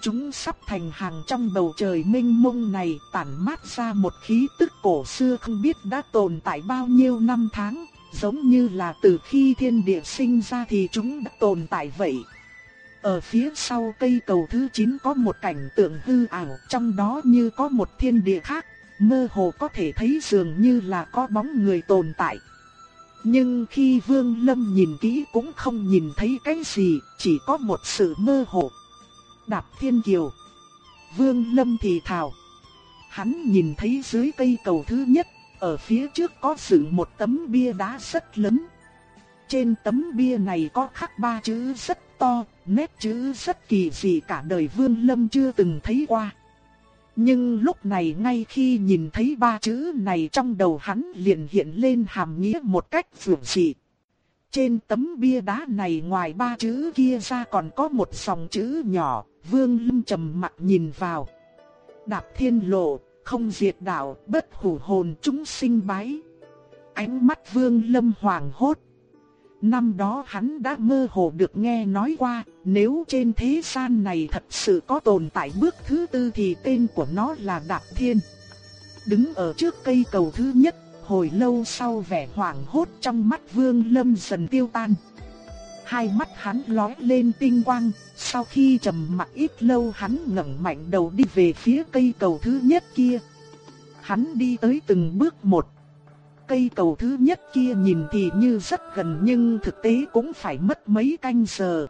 Chúng sắp thành hàng trong bầu trời mênh mông này tản mát ra một khí tức cổ xưa không biết đã tồn tại bao nhiêu năm tháng, giống như là từ khi thiên địa sinh ra thì chúng đã tồn tại vậy. Ở phía sau cây cầu thứ 9 có một cảnh tượng hư ảo, trong đó như có một thiên địa khác, mơ hồ có thể thấy dường như là có bóng người tồn tại. Nhưng khi Vương Lâm nhìn kỹ cũng không nhìn thấy cái gì, chỉ có một sự mơ hồ. Đạp Thiên Kiều. Vương Lâm thì thào. Hắn nhìn thấy dưới cây cầu thứ nhất, ở phía trước có sự một tấm bia đá rất lớn. Trên tấm bia này có khắc ba chữ rất to, nét chữ rất kỳ dị cả đời Vương Lâm chưa từng thấy qua. Nhưng lúc này ngay khi nhìn thấy ba chữ này trong đầu hắn liền hiện lên hàm nghĩa một cách phượng dị. Trên tấm bia đá này ngoài ba chữ kia ra còn có một dòng chữ nhỏ, Vương Lâm trầm mặt nhìn vào. Đạp thiên lộ, không diệt đạo, bất hủ hồn chúng sinh bái. Ánh mắt Vương Lâm hoàng hốt. Năm đó hắn đã mơ hồ được nghe nói qua, nếu trên thế gian này thật sự có tồn tại bước thứ tư thì tên của nó là Đạp Thiên. Đứng ở trước cây cầu thứ nhất, hồi lâu sau vẻ hoảng hốt trong mắt Vương Lâm dần tiêu tan. Hai mắt hắn lóe lên tinh quang, sau khi trầm mặc ít lâu hắn ngẩng mạnh đầu đi về phía cây cầu thứ nhất kia. Hắn đi tới từng bước một cây cầu thứ nhất kia nhìn thì như rất gần nhưng thực tế cũng phải mất mấy canh giờ.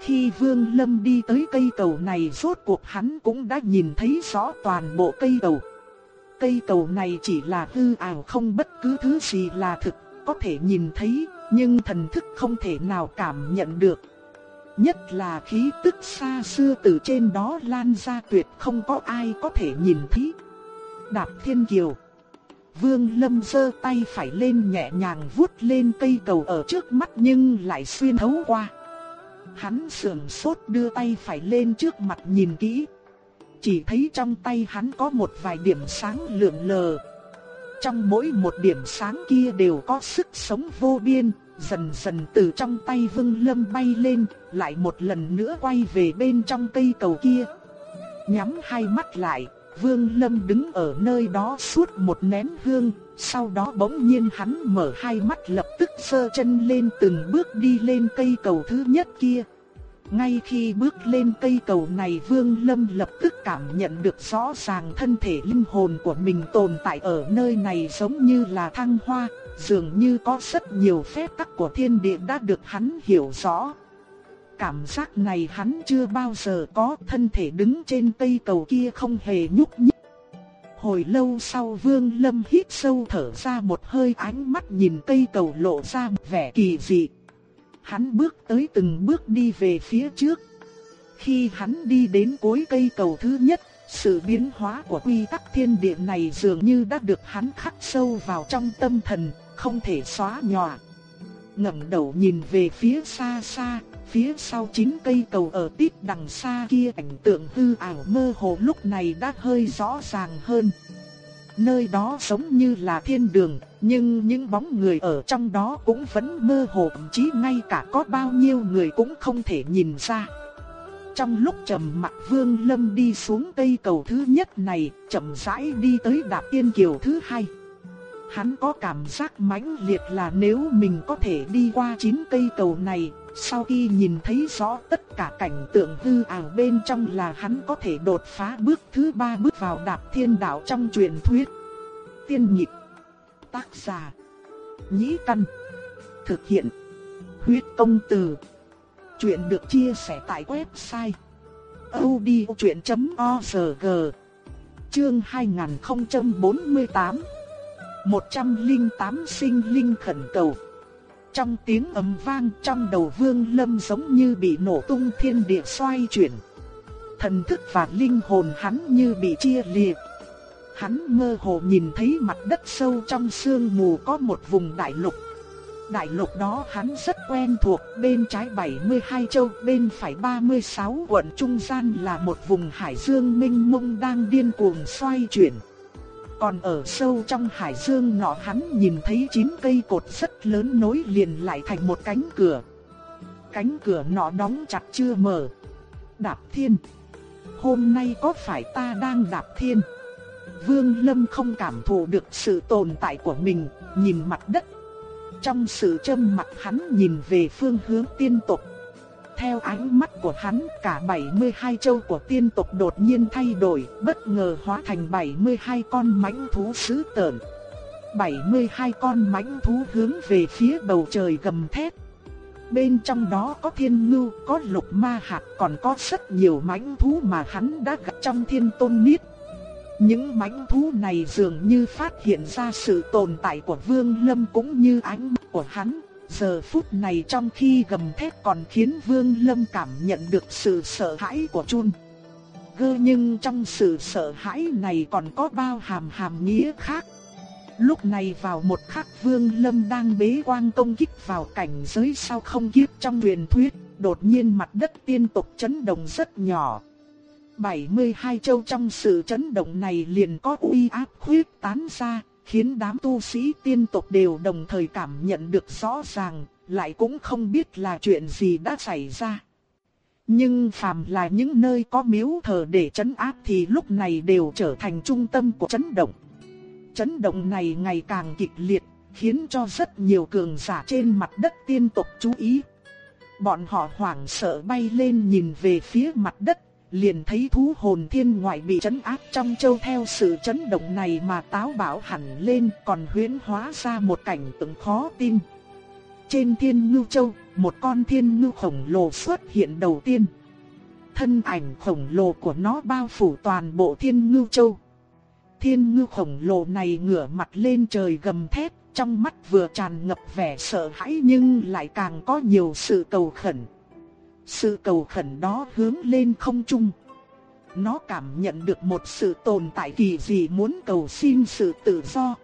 Khi Vương Lâm đi tới cây cầu này rốt cuộc hắn cũng đã nhìn thấy rõ toàn bộ cây cầu. Cây cầu này chỉ là hư ảo không bất cứ thứ gì là thực, có thể nhìn thấy, nhưng thần thức không thể nào cảm nhận được. Nhất là khí tức xa xưa từ trên đó lan ra tuyệt không có ai có thể nhìn thấy. Đạp Thiên Kiều Vương Lâm giơ tay phải lên nhẹ nhàng vuốt lên cây cầu ở trước mắt nhưng lại xuyên thấu qua. Hắn sườn sốt đưa tay phải lên trước mặt nhìn kỹ. Chỉ thấy trong tay hắn có một vài điểm sáng lượn lờ. Trong mỗi một điểm sáng kia đều có sức sống vô biên, dần dần từ trong tay Vương Lâm bay lên, lại một lần nữa quay về bên trong cây cầu kia. Nhắm hai mắt lại, Vương Lâm đứng ở nơi đó suốt một nén hương, sau đó bỗng nhiên hắn mở hai mắt lập tức sơ chân lên từng bước đi lên cây cầu thứ nhất kia. Ngay khi bước lên cây cầu này Vương Lâm lập tức cảm nhận được rõ ràng thân thể linh hồn của mình tồn tại ở nơi này giống như là thăng hoa, dường như có rất nhiều phép tắc của thiên địa đã được hắn hiểu rõ. Cảm giác này hắn chưa bao giờ có thân thể đứng trên cây cầu kia không hề nhúc nhích. Hồi lâu sau Vương Lâm hít sâu thở ra một hơi ánh mắt nhìn cây cầu lộ ra vẻ kỳ dị. Hắn bước tới từng bước đi về phía trước. Khi hắn đi đến cuối cây cầu thứ nhất, sự biến hóa của quy tắc thiên địa này dường như đã được hắn khắc sâu vào trong tâm thần, không thể xóa nhòa. Ngẩng đầu nhìn về phía xa xa, Phía sau chính cây cầu ở tít đằng xa kia cảnh tượng hư ảo mơ hồ lúc này đã hơi rõ ràng hơn. Nơi đó giống như là thiên đường, nhưng những bóng người ở trong đó cũng vẫn mơ hồ, thậm chí ngay cả có bao nhiêu người cũng không thể nhìn ra. Trong lúc trầm mặc Vương Lâm đi xuống cây cầu thứ nhất này, chậm rãi đi tới đạp tiên kiều thứ hai. Hắn có cảm giác mãnh liệt là nếu mình có thể đi qua chín cây cầu này, sau khi nhìn thấy rõ tất cả cảnh tượng hư ảo bên trong là hắn có thể đột phá bước thứ ba bước vào đạp thiên đạo trong truyền thuyết. Tiên nhịp. Tác giả. Nhĩ Căn. Thực hiện. Huyết công từ. Chuyện được chia sẻ tại website odchuyện.org Chương 2048 108 sinh linh khẩn cầu. Trong tiếng ầm vang trong đầu vương lâm giống như bị nổ tung thiên địa xoay chuyển. Thần thức và linh hồn hắn như bị chia liệt Hắn mơ hồ nhìn thấy mặt đất sâu trong sương mù có một vùng đại lục. Đại lục đó hắn rất quen thuộc, bên trái 72 châu, bên phải 36 quận trung gian là một vùng hải dương minh mông đang điên cuồng xoay chuyển. Còn ở sâu trong hải dương nọ hắn nhìn thấy chín cây cột rất lớn nối liền lại thành một cánh cửa. Cánh cửa nọ đóng chặt chưa mở. Đạp thiên. Hôm nay có phải ta đang đạp thiên? Vương Lâm không cảm thụ được sự tồn tại của mình, nhìn mặt đất trong sự châm mặt hắn nhìn về phương hướng tiên tộc. Theo ánh mắt của hắn, cả 72 châu của tiên tộc đột nhiên thay đổi, bất ngờ hóa thành 72 con mãnh thú sứ tợn. 72 con mãnh thú hướng về phía bầu trời gầm thét. Bên trong đó có thiên ngưu, có lục ma hạt, còn có rất nhiều mãnh thú mà hắn đã gặp trong thiên tôn niết. Những mãnh thú này dường như phát hiện ra sự tồn tại của Vương Lâm cũng như ánh mắt của hắn. Giờ phút này trong khi gầm thét còn khiến Vương Lâm cảm nhận được sự sợ hãi của Chun. Gơ nhưng trong sự sợ hãi này còn có bao hàm hàm nghĩa khác. Lúc này vào một khắc Vương Lâm đang bế quang công kích vào cảnh giới sau không kiếp trong truyền thuyết, đột nhiên mặt đất tiên tục chấn động rất nhỏ. 72 châu trong sự chấn động này liền có uy áp khuyết tán ra, khiến đám tu sĩ tiên tộc đều đồng thời cảm nhận được rõ ràng, lại cũng không biết là chuyện gì đã xảy ra. Nhưng phàm là những nơi có miếu thờ để chấn áp thì lúc này đều trở thành trung tâm của chấn động. Chấn động này ngày càng kịch liệt, khiến cho rất nhiều cường giả trên mặt đất tiên tộc chú ý. Bọn họ hoảng sợ bay lên nhìn về phía mặt đất, liền thấy thú hồn thiên ngoại bị chấn áp trong châu theo sự chấn động này mà táo bảo hẳn lên còn huyễn hóa ra một cảnh tượng khó tin. Trên thiên ngưu châu, một con thiên ngưu khổng lồ xuất hiện đầu tiên. Thân ảnh khổng lồ của nó bao phủ toàn bộ thiên ngưu châu. Thiên ngưu khổng lồ này ngửa mặt lên trời gầm thét, trong mắt vừa tràn ngập vẻ sợ hãi nhưng lại càng có nhiều sự cầu khẩn. Sự cầu khẩn đó hướng lên không trung. Nó cảm nhận được một sự tồn tại kỳ dị muốn cầu xin sự tự do.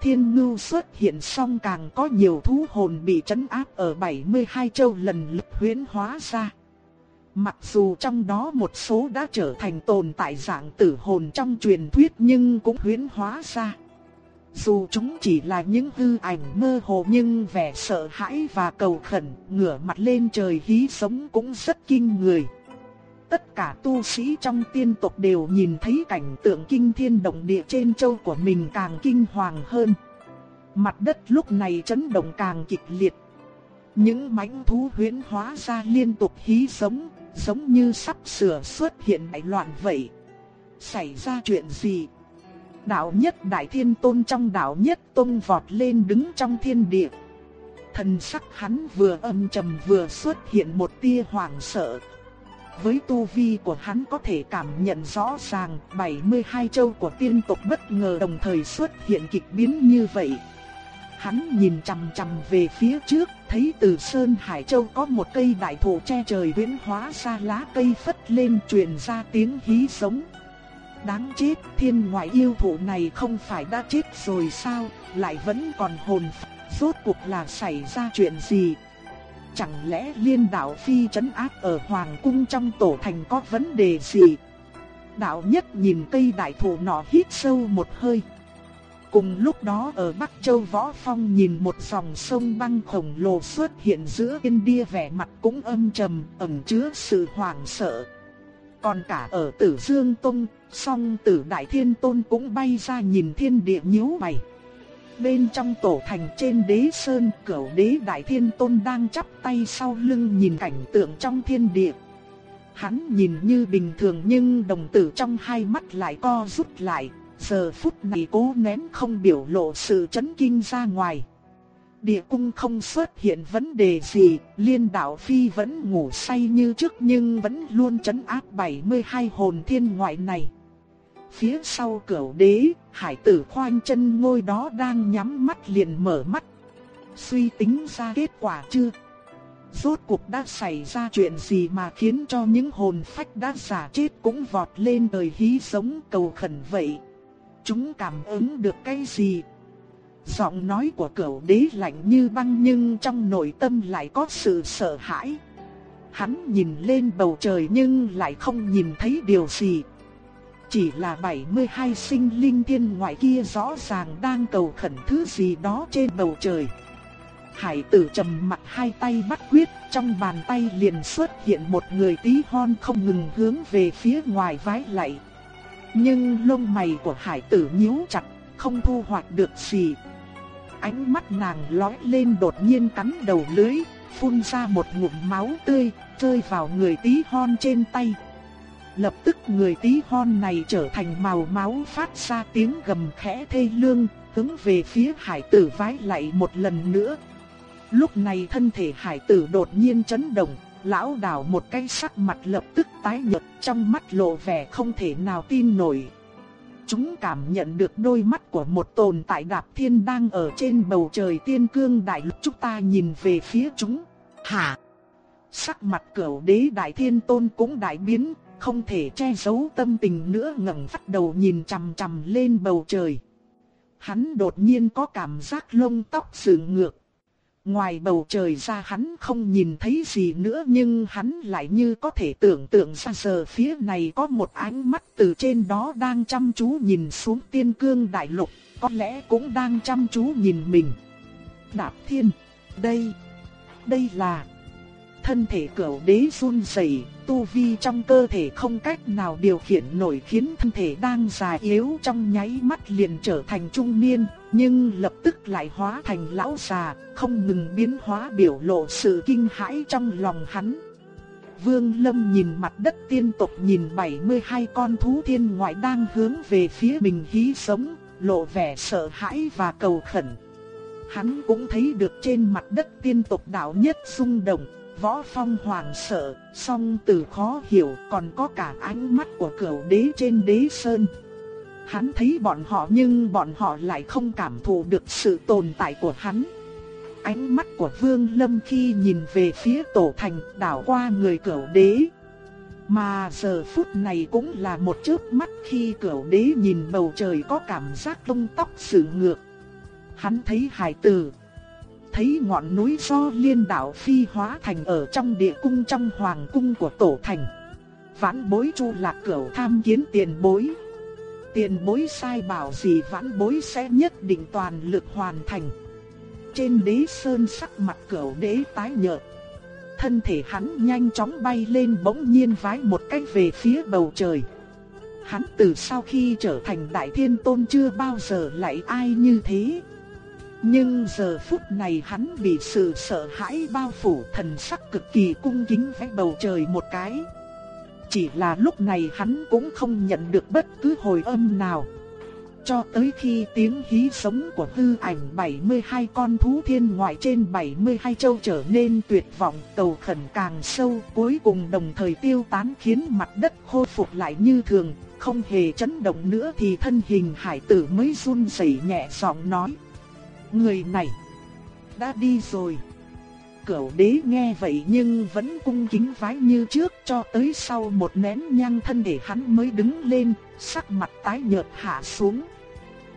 Thiên ngưu xuất hiện xong càng có nhiều thú hồn bị trấn áp ở 72 châu lần lượt huyễn hóa ra. Mặc dù trong đó một số đã trở thành tồn tại dạng tử hồn trong truyền thuyết nhưng cũng huyễn hóa ra. Dù chúng chỉ là những hư ảnh mơ hồ nhưng vẻ sợ hãi và cầu khẩn ngửa mặt lên trời hí sống cũng rất kinh người. Tất cả tu sĩ trong tiên tộc đều nhìn thấy cảnh tượng kinh thiên động địa trên châu của mình càng kinh hoàng hơn. Mặt đất lúc này chấn động càng kịch liệt. Những mãnh thú huyễn hóa ra liên tục hí sống, giống như sắp sửa xuất hiện đại loạn vậy. Xảy ra chuyện gì? Đạo nhất đại thiên tôn trong đạo nhất tôn vọt lên đứng trong thiên địa. Thần sắc hắn vừa âm trầm vừa xuất hiện một tia hoảng sợ. Với tu vi của hắn có thể cảm nhận rõ ràng 72 châu của tiên tộc bất ngờ đồng thời xuất hiện kịch biến như vậy. Hắn nhìn chằm chằm về phía trước, thấy từ Sơn Hải Châu có một cây đại thụ che trời biến hóa ra lá cây phất lên truyền ra tiếng hí sống. Đáng chết, thiên ngoại yêu thụ này không phải đã chết rồi sao, lại vẫn còn hồn rốt cuộc là xảy ra chuyện gì? Chẳng lẽ liên đạo phi trấn áp ở Hoàng cung trong tổ thành có vấn đề gì? Đạo nhất nhìn cây đại thụ nọ hít sâu một hơi. Cùng lúc đó ở Bắc Châu Võ Phong nhìn một dòng sông băng khổng lồ xuất hiện giữa yên đia vẻ mặt cũng âm trầm, ẩn chứa sự hoảng sợ. Còn cả ở Tử Dương Tông, song Tử Đại Thiên Tôn cũng bay ra nhìn thiên địa nhíu mày. Bên trong tổ thành trên đế sơn cửu đế đại thiên tôn đang chắp tay sau lưng nhìn cảnh tượng trong thiên địa. Hắn nhìn như bình thường nhưng đồng tử trong hai mắt lại co rút lại, giờ phút này cố nén không biểu lộ sự chấn kinh ra ngoài. Địa cung không xuất hiện vấn đề gì, liên đạo phi vẫn ngủ say như trước nhưng vẫn luôn chấn áp 72 hồn thiên ngoại này. Phía sau cửu đế, hải tử khoanh chân ngôi đó đang nhắm mắt liền mở mắt. Suy tính ra kết quả chưa? Rốt cuộc đã xảy ra chuyện gì mà khiến cho những hồn phách đã giả chết cũng vọt lên đời hí sống cầu khẩn vậy? Chúng cảm ứng được cái gì? Giọng nói của cửu đế lạnh như băng nhưng trong nội tâm lại có sự sợ hãi. Hắn nhìn lên bầu trời nhưng lại không nhìn thấy điều gì. Chỉ là 72 sinh linh thiên ngoại kia rõ ràng đang cầu khẩn thứ gì đó trên bầu trời. Hải tử trầm mặt hai tay bắt quyết, trong bàn tay liền xuất hiện một người tí hon không ngừng hướng về phía ngoài vái lạy. Nhưng lông mày của hải tử nhíu chặt, không thu hoạch được gì. Ánh mắt nàng lóe lên đột nhiên cắn đầu lưới, phun ra một ngụm máu tươi, rơi vào người tí hon trên tay. Lập tức người tí hon này trở thành màu máu phát ra tiếng gầm khẽ thê lương, hướng về phía hải tử vái lại một lần nữa. Lúc này thân thể hải tử đột nhiên chấn động, lão đảo một cái sắc mặt lập tức tái nhợt trong mắt lộ vẻ không thể nào tin nổi. Chúng cảm nhận được đôi mắt của một tồn tại đạp thiên đang ở trên bầu trời tiên cương đại lục chúng ta nhìn về phía chúng. Hả? Sắc mặt cửu đế đại thiên tôn cũng đại biến, không thể che giấu tâm tình nữa ngẩng phát đầu nhìn chằm chằm lên bầu trời. Hắn đột nhiên có cảm giác lông tóc dựng ngược. Ngoài bầu trời ra hắn không nhìn thấy gì nữa nhưng hắn lại như có thể tưởng tượng ra giờ phía này có một ánh mắt từ trên đó đang chăm chú nhìn xuống tiên cương đại lục, có lẽ cũng đang chăm chú nhìn mình. Đạp thiên, đây, đây là thân thể cửu đế run rẩy, tu vi trong cơ thể không cách nào điều khiển nổi khiến thân thể đang già yếu trong nháy mắt liền trở thành trung niên, nhưng lập tức lại hóa thành lão già, không ngừng biến hóa biểu lộ sự kinh hãi trong lòng hắn. Vương Lâm nhìn mặt đất tiên tộc nhìn 72 con thú thiên ngoại đang hướng về phía mình hí sống, lộ vẻ sợ hãi và cầu khẩn. Hắn cũng thấy được trên mặt đất tiên tộc đạo nhất xung động, Võ Phong hoảng sợ, song từ khó hiểu còn có cả ánh mắt của cửu đế trên đế sơn. Hắn thấy bọn họ nhưng bọn họ lại không cảm thụ được sự tồn tại của hắn. Ánh mắt của Vương Lâm khi nhìn về phía tổ thành đảo qua người cửu đế. Mà giờ phút này cũng là một chớp mắt khi cửu đế nhìn bầu trời có cảm giác lông tóc sự ngược. Hắn thấy hải tử thấy ngọn núi do liên đạo phi hóa thành ở trong địa cung trong hoàng cung của tổ thành. Vãn bối chu lạc cửu tham kiến tiền bối. Tiền bối sai bảo gì vãn bối sẽ nhất định toàn lực hoàn thành. Trên đế sơn sắc mặt cửu đế tái nhợt. Thân thể hắn nhanh chóng bay lên bỗng nhiên vái một cách về phía bầu trời. Hắn từ sau khi trở thành đại thiên tôn chưa bao giờ lại ai như thế. Nhưng giờ phút này hắn bị sự sợ hãi bao phủ thần sắc cực kỳ cung kính với bầu trời một cái. Chỉ là lúc này hắn cũng không nhận được bất cứ hồi âm nào. Cho tới khi tiếng hí sống của tư ảnh 72 con thú thiên ngoại trên 72 châu trở nên tuyệt vọng cầu khẩn càng sâu cuối cùng đồng thời tiêu tán khiến mặt đất khôi phục lại như thường, không hề chấn động nữa thì thân hình hải tử mới run rẩy nhẹ giọng nói người này đã đi rồi. Cửu đế nghe vậy nhưng vẫn cung kính vái như trước cho tới sau một nén nhang thân để hắn mới đứng lên, sắc mặt tái nhợt hạ xuống.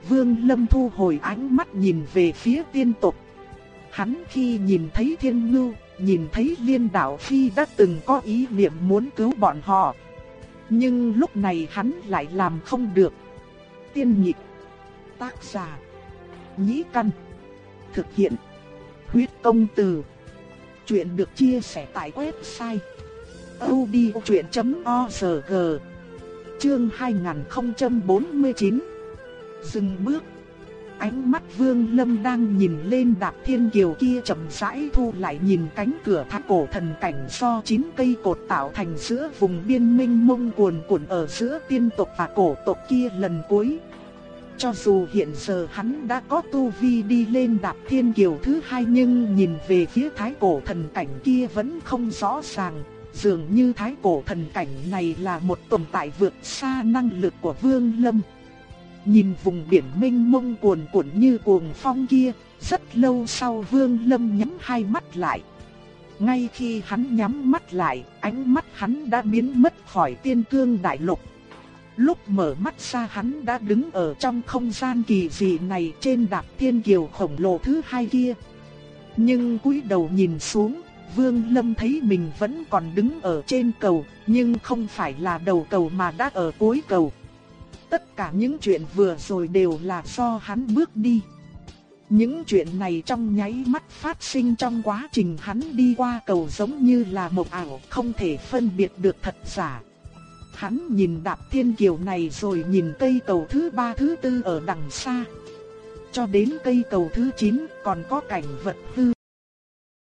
Vương Lâm thu hồi ánh mắt nhìn về phía tiên tộc. Hắn khi nhìn thấy thiên ngưu, nhìn thấy liên đạo phi đã từng có ý niệm muốn cứu bọn họ. Nhưng lúc này hắn lại làm không được. Tiên nhịp Tác giả Nhĩ Căn Thực hiện. Huyết công từ. Chuyện được chia sẻ tại website. odchuyện.org Chương 2049 Dừng bước Ánh mắt Vương Lâm đang nhìn lên đạp thiên kiều kia chậm rãi thu lại nhìn cánh cửa tháp cổ thần cảnh do chín cây cột tạo thành giữa vùng biên minh mông cuồn cuộn ở giữa tiên tộc và cổ tộc kia lần cuối. Cho dù hiện giờ hắn đã có tu vi đi lên đạp thiên kiều thứ hai nhưng nhìn về phía thái cổ thần cảnh kia vẫn không rõ ràng. Dường như thái cổ thần cảnh này là một tồn tại vượt xa năng lực của Vương Lâm. Nhìn vùng biển mênh mông cuồn cuộn như cuồng phong kia, rất lâu sau Vương Lâm nhắm hai mắt lại. Ngay khi hắn nhắm mắt lại, ánh mắt hắn đã biến mất khỏi tiên cương đại lục. Lúc mở mắt ra hắn đã đứng ở trong không gian kỳ dị này trên đạp thiên kiều khổng lồ thứ hai kia. Nhưng cúi đầu nhìn xuống, Vương Lâm thấy mình vẫn còn đứng ở trên cầu, nhưng không phải là đầu cầu mà đã ở cuối cầu. Tất cả những chuyện vừa rồi đều là do hắn bước đi. Những chuyện này trong nháy mắt phát sinh trong quá trình hắn đi qua cầu giống như là một ảo không thể phân biệt được thật giả. Hắn nhìn đạp thiên kiều này rồi nhìn cây cầu thứ ba thứ tư ở đằng xa. Cho đến cây cầu thứ 9 còn có cảnh vật hư.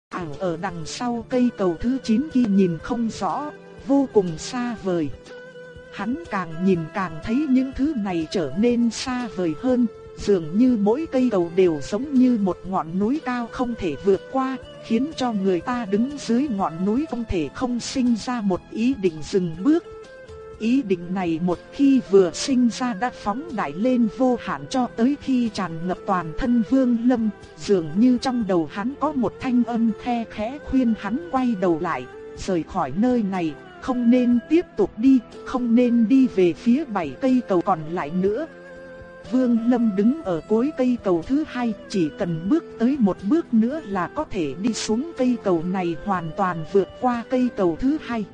Ảo ở đằng sau cây cầu thứ 9 kia nhìn không rõ, vô cùng xa vời. Hắn càng nhìn càng thấy những thứ này trở nên xa vời hơn, dường như mỗi cây cầu đều giống như một ngọn núi cao không thể vượt qua, khiến cho người ta đứng dưới ngọn núi không thể không sinh ra một ý định dừng bước. Ý định này một khi vừa sinh ra đã phóng đại lên vô hạn cho tới khi tràn ngập toàn thân Vương Lâm, dường như trong đầu hắn có một thanh âm khe khẽ khuyên hắn quay đầu lại, rời khỏi nơi này, không nên tiếp tục đi, không nên đi về phía bảy cây cầu còn lại nữa. Vương Lâm đứng ở cuối cây cầu thứ hai, chỉ cần bước tới một bước nữa là có thể đi xuống cây cầu này hoàn toàn vượt qua cây cầu thứ hai.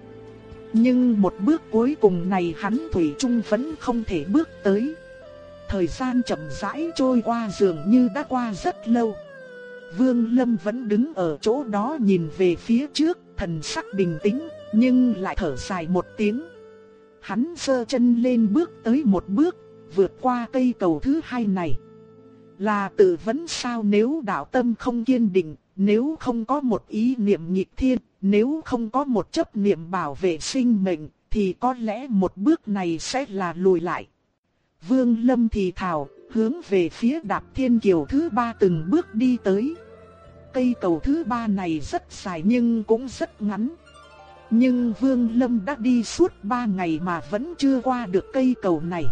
Nhưng một bước cuối cùng này hắn Thủy Trung vẫn không thể bước tới. Thời gian chậm rãi trôi qua dường như đã qua rất lâu. Vương Lâm vẫn đứng ở chỗ đó nhìn về phía trước, thần sắc bình tĩnh, nhưng lại thở dài một tiếng. Hắn sơ chân lên bước tới một bước, vượt qua cây cầu thứ hai này. Là tự vấn sao nếu đạo tâm không kiên định, nếu không có một ý niệm nghịch thiên, nếu không có một chấp niệm bảo vệ sinh mệnh, thì có lẽ một bước này sẽ là lùi lại. Vương Lâm thì thào, hướng về phía đạp thiên kiều thứ ba từng bước đi tới. Cây cầu thứ ba này rất dài nhưng cũng rất ngắn. Nhưng Vương Lâm đã đi suốt ba ngày mà vẫn chưa qua được cây cầu này.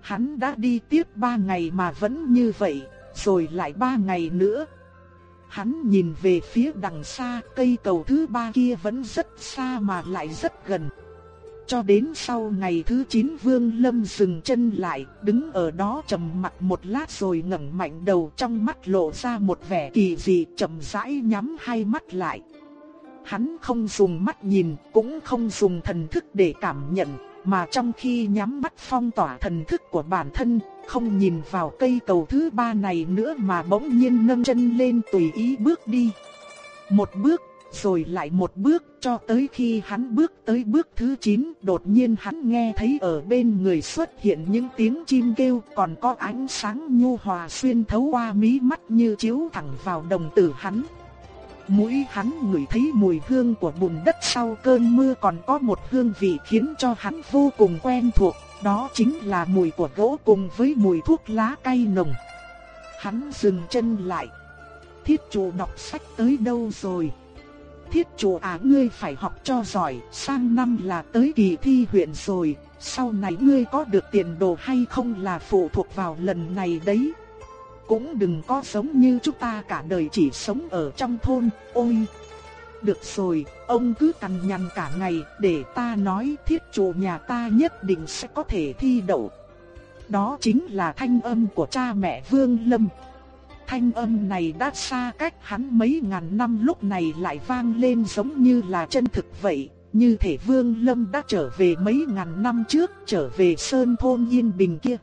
Hắn đã đi tiếp ba ngày mà vẫn như vậy, rồi lại ba ngày nữa. Hắn nhìn về phía đằng xa, cây cầu thứ ba kia vẫn rất xa mà lại rất gần. Cho đến sau ngày thứ 9 Vương Lâm dừng chân lại, đứng ở đó trầm mặt một lát rồi ngẩng mạnh đầu trong mắt lộ ra một vẻ kỳ dị chậm rãi nhắm hai mắt lại. Hắn không dùng mắt nhìn, cũng không dùng thần thức để cảm nhận, mà trong khi nhắm mắt phong tỏa thần thức của bản thân, không nhìn vào cây cầu thứ ba này nữa mà bỗng nhiên nâng chân lên tùy ý bước đi. Một bước, rồi lại một bước, cho tới khi hắn bước tới bước thứ 9, đột nhiên hắn nghe thấy ở bên người xuất hiện những tiếng chim kêu, còn có ánh sáng nhu hòa xuyên thấu qua mí mắt như chiếu thẳng vào đồng tử hắn. Mũi hắn ngửi thấy mùi hương của bùn đất sau cơn mưa còn có một hương vị khiến cho hắn vô cùng quen thuộc, đó chính là mùi của gỗ cùng với mùi thuốc lá cay nồng. Hắn dừng chân lại. Thiết chủ đọc sách tới đâu rồi? Thiết chủ à ngươi phải học cho giỏi, sang năm là tới kỳ thi huyện rồi, sau này ngươi có được tiền đồ hay không là phụ thuộc vào lần này đấy cũng đừng có sống như chúng ta cả đời chỉ sống ở trong thôn, ôi. Được rồi, ông cứ cằn nhằn cả ngày để ta nói thiết chủ nhà ta nhất định sẽ có thể thi đậu. Đó chính là thanh âm của cha mẹ Vương Lâm. Thanh âm này đã xa cách hắn mấy ngàn năm lúc này lại vang lên giống như là chân thực vậy. Như thể Vương Lâm đã trở về mấy ngàn năm trước, trở về sơn thôn yên bình kia.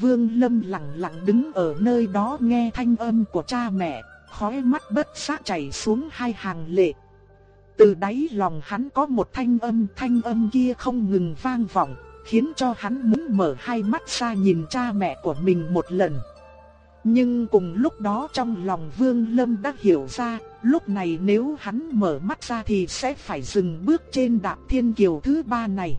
Vương Lâm lặng lặng đứng ở nơi đó nghe thanh âm của cha mẹ, khóe mắt bất giác chảy xuống hai hàng lệ. Từ đáy lòng hắn có một thanh âm, thanh âm kia không ngừng vang vọng, khiến cho hắn muốn mở hai mắt ra nhìn cha mẹ của mình một lần. Nhưng cùng lúc đó trong lòng Vương Lâm đã hiểu ra, lúc này nếu hắn mở mắt ra thì sẽ phải dừng bước trên đạp thiên kiều thứ ba này.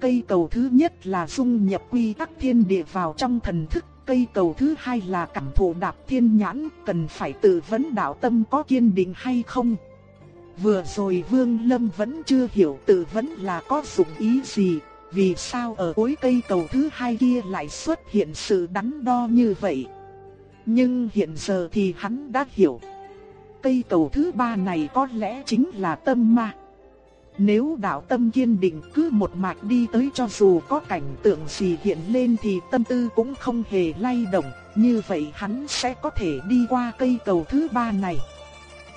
Cây cầu thứ nhất là dung nhập quy tắc thiên địa vào trong thần thức, cây cầu thứ hai là cảm thụ đạp thiên nhãn, cần phải tự vấn đạo tâm có kiên định hay không. Vừa rồi Vương Lâm vẫn chưa hiểu tự vấn là có dụng ý gì, vì sao ở cuối cây cầu thứ hai kia lại xuất hiện sự đắn đo như vậy. Nhưng hiện giờ thì hắn đã hiểu. Cây cầu thứ ba này có lẽ chính là tâm ma. Nếu đạo tâm kiên định cứ một mạch đi tới cho dù có cảnh tượng gì hiện lên thì tâm tư cũng không hề lay động, như vậy hắn sẽ có thể đi qua cây cầu thứ ba này.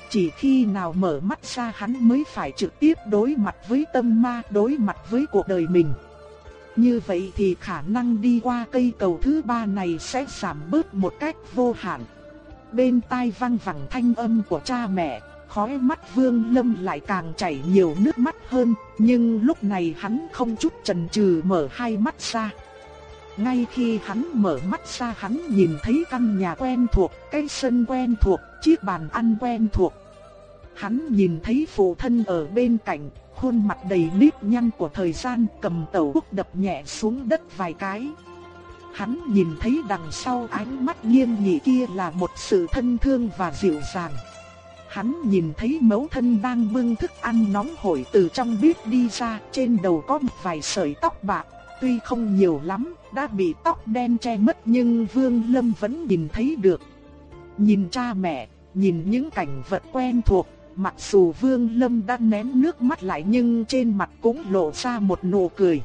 Chỉ khi nào mở mắt ra hắn mới phải trực tiếp đối mặt với tâm ma, đối mặt với cuộc đời mình. Như vậy thì khả năng đi qua cây cầu thứ ba này sẽ giảm bớt một cách vô hạn. Bên tai vang vẳng thanh âm của cha mẹ, khóe mắt Vương Lâm lại càng chảy nhiều nước mắt hơn, nhưng lúc này hắn không chút chần chừ mở hai mắt ra. Ngay khi hắn mở mắt ra hắn nhìn thấy căn nhà quen thuộc, cái sân quen thuộc, chiếc bàn ăn quen thuộc. Hắn nhìn thấy phụ thân ở bên cạnh, khuôn mặt đầy nếp nhăn của thời gian cầm tẩu quốc đập nhẹ xuống đất vài cái. Hắn nhìn thấy đằng sau ánh mắt nghiêm nghị kia là một sự thân thương và dịu dàng. Hắn nhìn thấy mẫu thân đang bưng thức ăn nóng hổi từ trong bếp đi ra, trên đầu có một vài sợi tóc bạc, tuy không nhiều lắm, đã bị tóc đen che mất nhưng Vương Lâm vẫn nhìn thấy được. Nhìn cha mẹ, nhìn những cảnh vật quen thuộc, mặc dù Vương Lâm đã nén nước mắt lại nhưng trên mặt cũng lộ ra một nụ cười.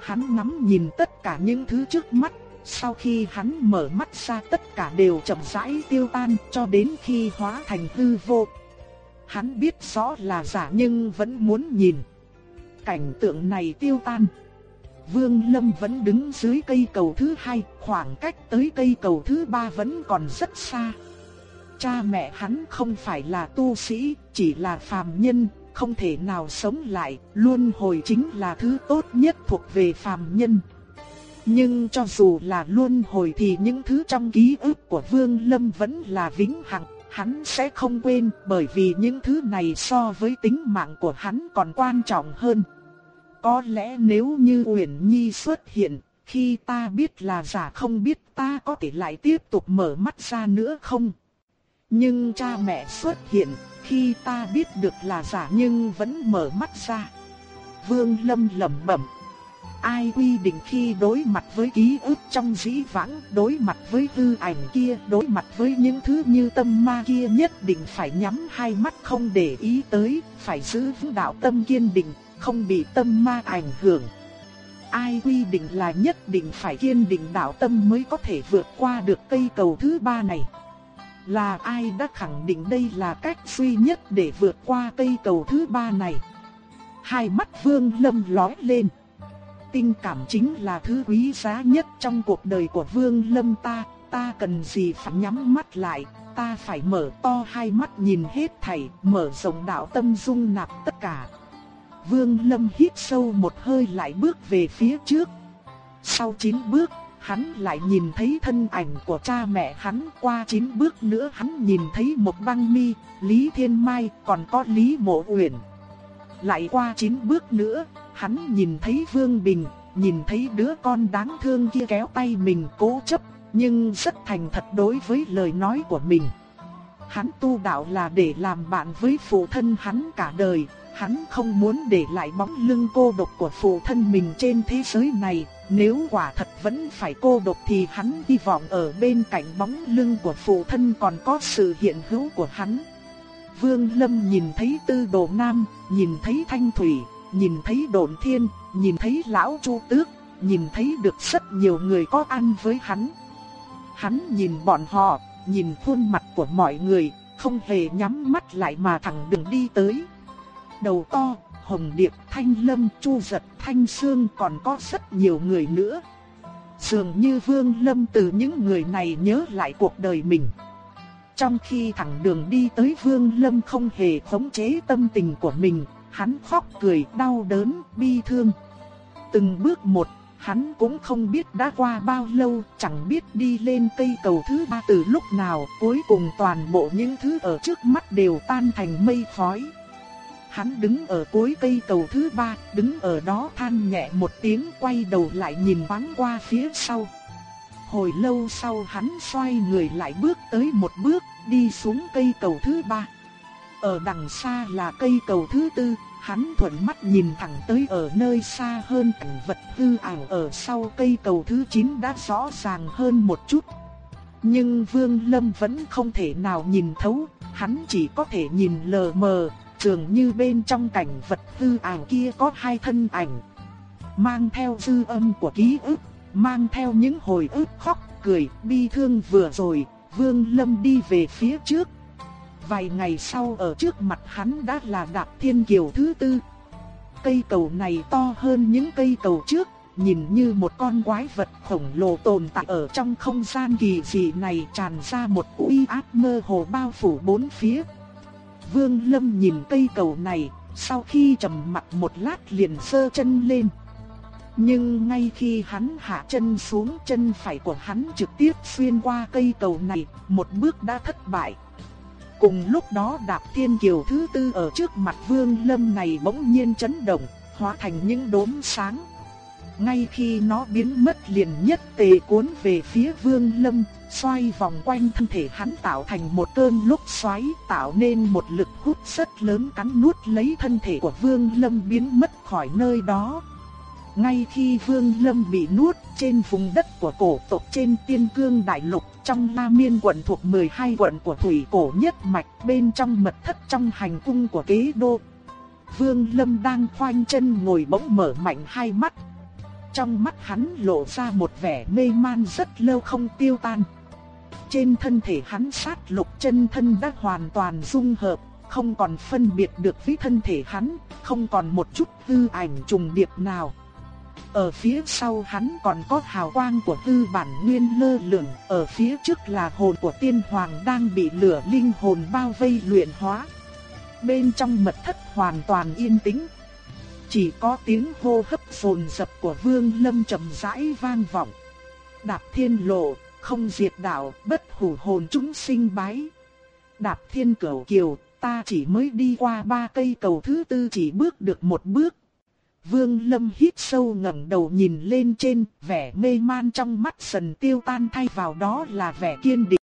Hắn ngắm nhìn tất cả những thứ trước mắt, sau khi hắn mở mắt ra tất cả đều chậm rãi tiêu tan cho đến khi hóa thành hư vô. Hắn biết rõ là giả nhưng vẫn muốn nhìn. Cảnh tượng này tiêu tan. Vương Lâm vẫn đứng dưới cây cầu thứ hai, khoảng cách tới cây cầu thứ ba vẫn còn rất xa. Cha mẹ hắn không phải là tu sĩ, chỉ là phàm nhân, không thể nào sống lại, luôn hồi chính là thứ tốt nhất thuộc về phàm nhân. Nhưng cho dù là luân hồi thì những thứ trong ký ức của Vương Lâm vẫn là vĩnh hằng, hắn sẽ không quên bởi vì những thứ này so với tính mạng của hắn còn quan trọng hơn. Có lẽ nếu như Uyển Nhi xuất hiện, khi ta biết là giả không biết ta có thể lại tiếp tục mở mắt ra nữa không? Nhưng cha mẹ xuất hiện, khi ta biết được là giả nhưng vẫn mở mắt ra. Vương Lâm lẩm bẩm. Ai quy định khi đối mặt với ký ức trong dĩ vãng, đối mặt với hư ảnh kia, đối mặt với những thứ như tâm ma kia nhất định phải nhắm hai mắt không để ý tới, phải giữ vững đạo tâm kiên định, không bị tâm ma ảnh hưởng. Ai quy định là nhất định phải kiên định đạo tâm mới có thể vượt qua được cây cầu thứ ba này. Là ai đã khẳng định đây là cách duy nhất để vượt qua cây cầu thứ ba này? Hai mắt vương lâm lói lên. Tình cảm chính là thứ quý giá nhất trong cuộc đời của vương lâm ta, ta cần gì phải nhắm mắt lại, ta phải mở to hai mắt nhìn hết thảy, mở rộng đạo tâm dung nạp tất cả. Vương Lâm hít sâu một hơi lại bước về phía trước. Sau chín bước, hắn lại nhìn thấy thân ảnh của cha mẹ hắn qua chín bước nữa hắn nhìn thấy một băng mi, Lý Thiên Mai còn có Lý Mộ Uyển. Lại qua chín bước nữa, hắn nhìn thấy Vương Bình, nhìn thấy đứa con đáng thương kia kéo tay mình cố chấp, nhưng rất thành thật đối với lời nói của mình. Hắn tu đạo là để làm bạn với phụ thân hắn cả đời, hắn không muốn để lại bóng lưng cô độc của phụ thân mình trên thế giới này, nếu quả thật vẫn phải cô độc thì hắn hy vọng ở bên cạnh bóng lưng của phụ thân còn có sự hiện hữu của hắn. Vương Lâm nhìn thấy Tư Đồ Nam, nhìn thấy Thanh Thủy, nhìn thấy đồn Thiên, nhìn thấy Lão Chu Tước, nhìn thấy được rất nhiều người có ăn với hắn. Hắn nhìn bọn họ, nhìn khuôn mặt của mọi người, không hề nhắm mắt lại mà thẳng đường đi tới. Đầu to, Hồng Điệp, Thanh Lâm, Chu Giật, Thanh Sương còn có rất nhiều người nữa. Dường như Vương Lâm từ những người này nhớ lại cuộc đời mình. Trong khi thẳng đường đi tới Vương Lâm không hề khống chế tâm tình của mình, hắn khóc cười đau đớn, bi thương. Từng bước một, Hắn cũng không biết đã qua bao lâu, chẳng biết đi lên cây cầu thứ ba từ lúc nào, cuối cùng toàn bộ những thứ ở trước mắt đều tan thành mây khói. Hắn đứng ở cuối cây cầu thứ ba, đứng ở đó than nhẹ một tiếng quay đầu lại nhìn vắng qua phía sau. Hồi lâu sau hắn xoay người lại bước tới một bước, đi xuống cây cầu thứ ba. Ở đằng xa là cây cầu thứ tư, hắn thuận mắt nhìn thẳng tới ở nơi xa hơn cảnh vật hư ảo ở sau cây cầu thứ 9 đã rõ ràng hơn một chút. Nhưng Vương Lâm vẫn không thể nào nhìn thấu, hắn chỉ có thể nhìn lờ mờ, dường như bên trong cảnh vật hư ảo kia có hai thân ảnh. Mang theo dư âm của ký ức, mang theo những hồi ức khóc, cười, bi thương vừa rồi, Vương Lâm đi về phía trước, Vài ngày sau ở trước mặt hắn đã là đạp thiên kiều thứ tư. Cây cầu này to hơn những cây cầu trước, nhìn như một con quái vật khổng lồ tồn tại ở trong không gian kỳ dị này tràn ra một uy áp mơ hồ bao phủ bốn phía. Vương Lâm nhìn cây cầu này, sau khi trầm mặt một lát liền sơ chân lên. Nhưng ngay khi hắn hạ chân xuống chân phải của hắn trực tiếp xuyên qua cây cầu này, một bước đã thất bại. Cùng lúc đó đạp thiên kiều thứ tư ở trước mặt vương lâm này bỗng nhiên chấn động, hóa thành những đốm sáng. Ngay khi nó biến mất liền nhất tề cuốn về phía vương lâm, xoay vòng quanh thân thể hắn tạo thành một cơn lúc xoáy tạo nên một lực hút rất lớn cắn nuốt lấy thân thể của vương lâm biến mất khỏi nơi đó. Ngay khi Vương Lâm bị nuốt trên vùng đất của cổ tộc trên Tiên Cương Đại Lục trong La Miên quận thuộc 12 quận của Thủy Cổ Nhất Mạch bên trong mật thất trong hành cung của kế đô. Vương Lâm đang khoanh chân ngồi bỗng mở mạnh hai mắt. Trong mắt hắn lộ ra một vẻ mê man rất lâu không tiêu tan. Trên thân thể hắn sát lục chân thân đã hoàn toàn dung hợp, không còn phân biệt được với thân thể hắn, không còn một chút hư ảnh trùng điệp nào. Ở phía sau hắn còn có hào quang của tư bản nguyên lơ lửng, ở phía trước là hồn của tiên hoàng đang bị lửa linh hồn bao vây luyện hóa. Bên trong mật thất hoàn toàn yên tĩnh. Chỉ có tiếng hô hấp phồn dập của vương lâm trầm rãi vang vọng. Đạp thiên lộ, không diệt đạo, bất hủ hồn chúng sinh bái. Đạp thiên cửu kiều, ta chỉ mới đi qua ba cây cầu thứ tư chỉ bước được một bước. Vương Lâm hít sâu ngẩng đầu nhìn lên trên, vẻ mê man trong mắt dần tiêu tan thay vào đó là vẻ kiên định.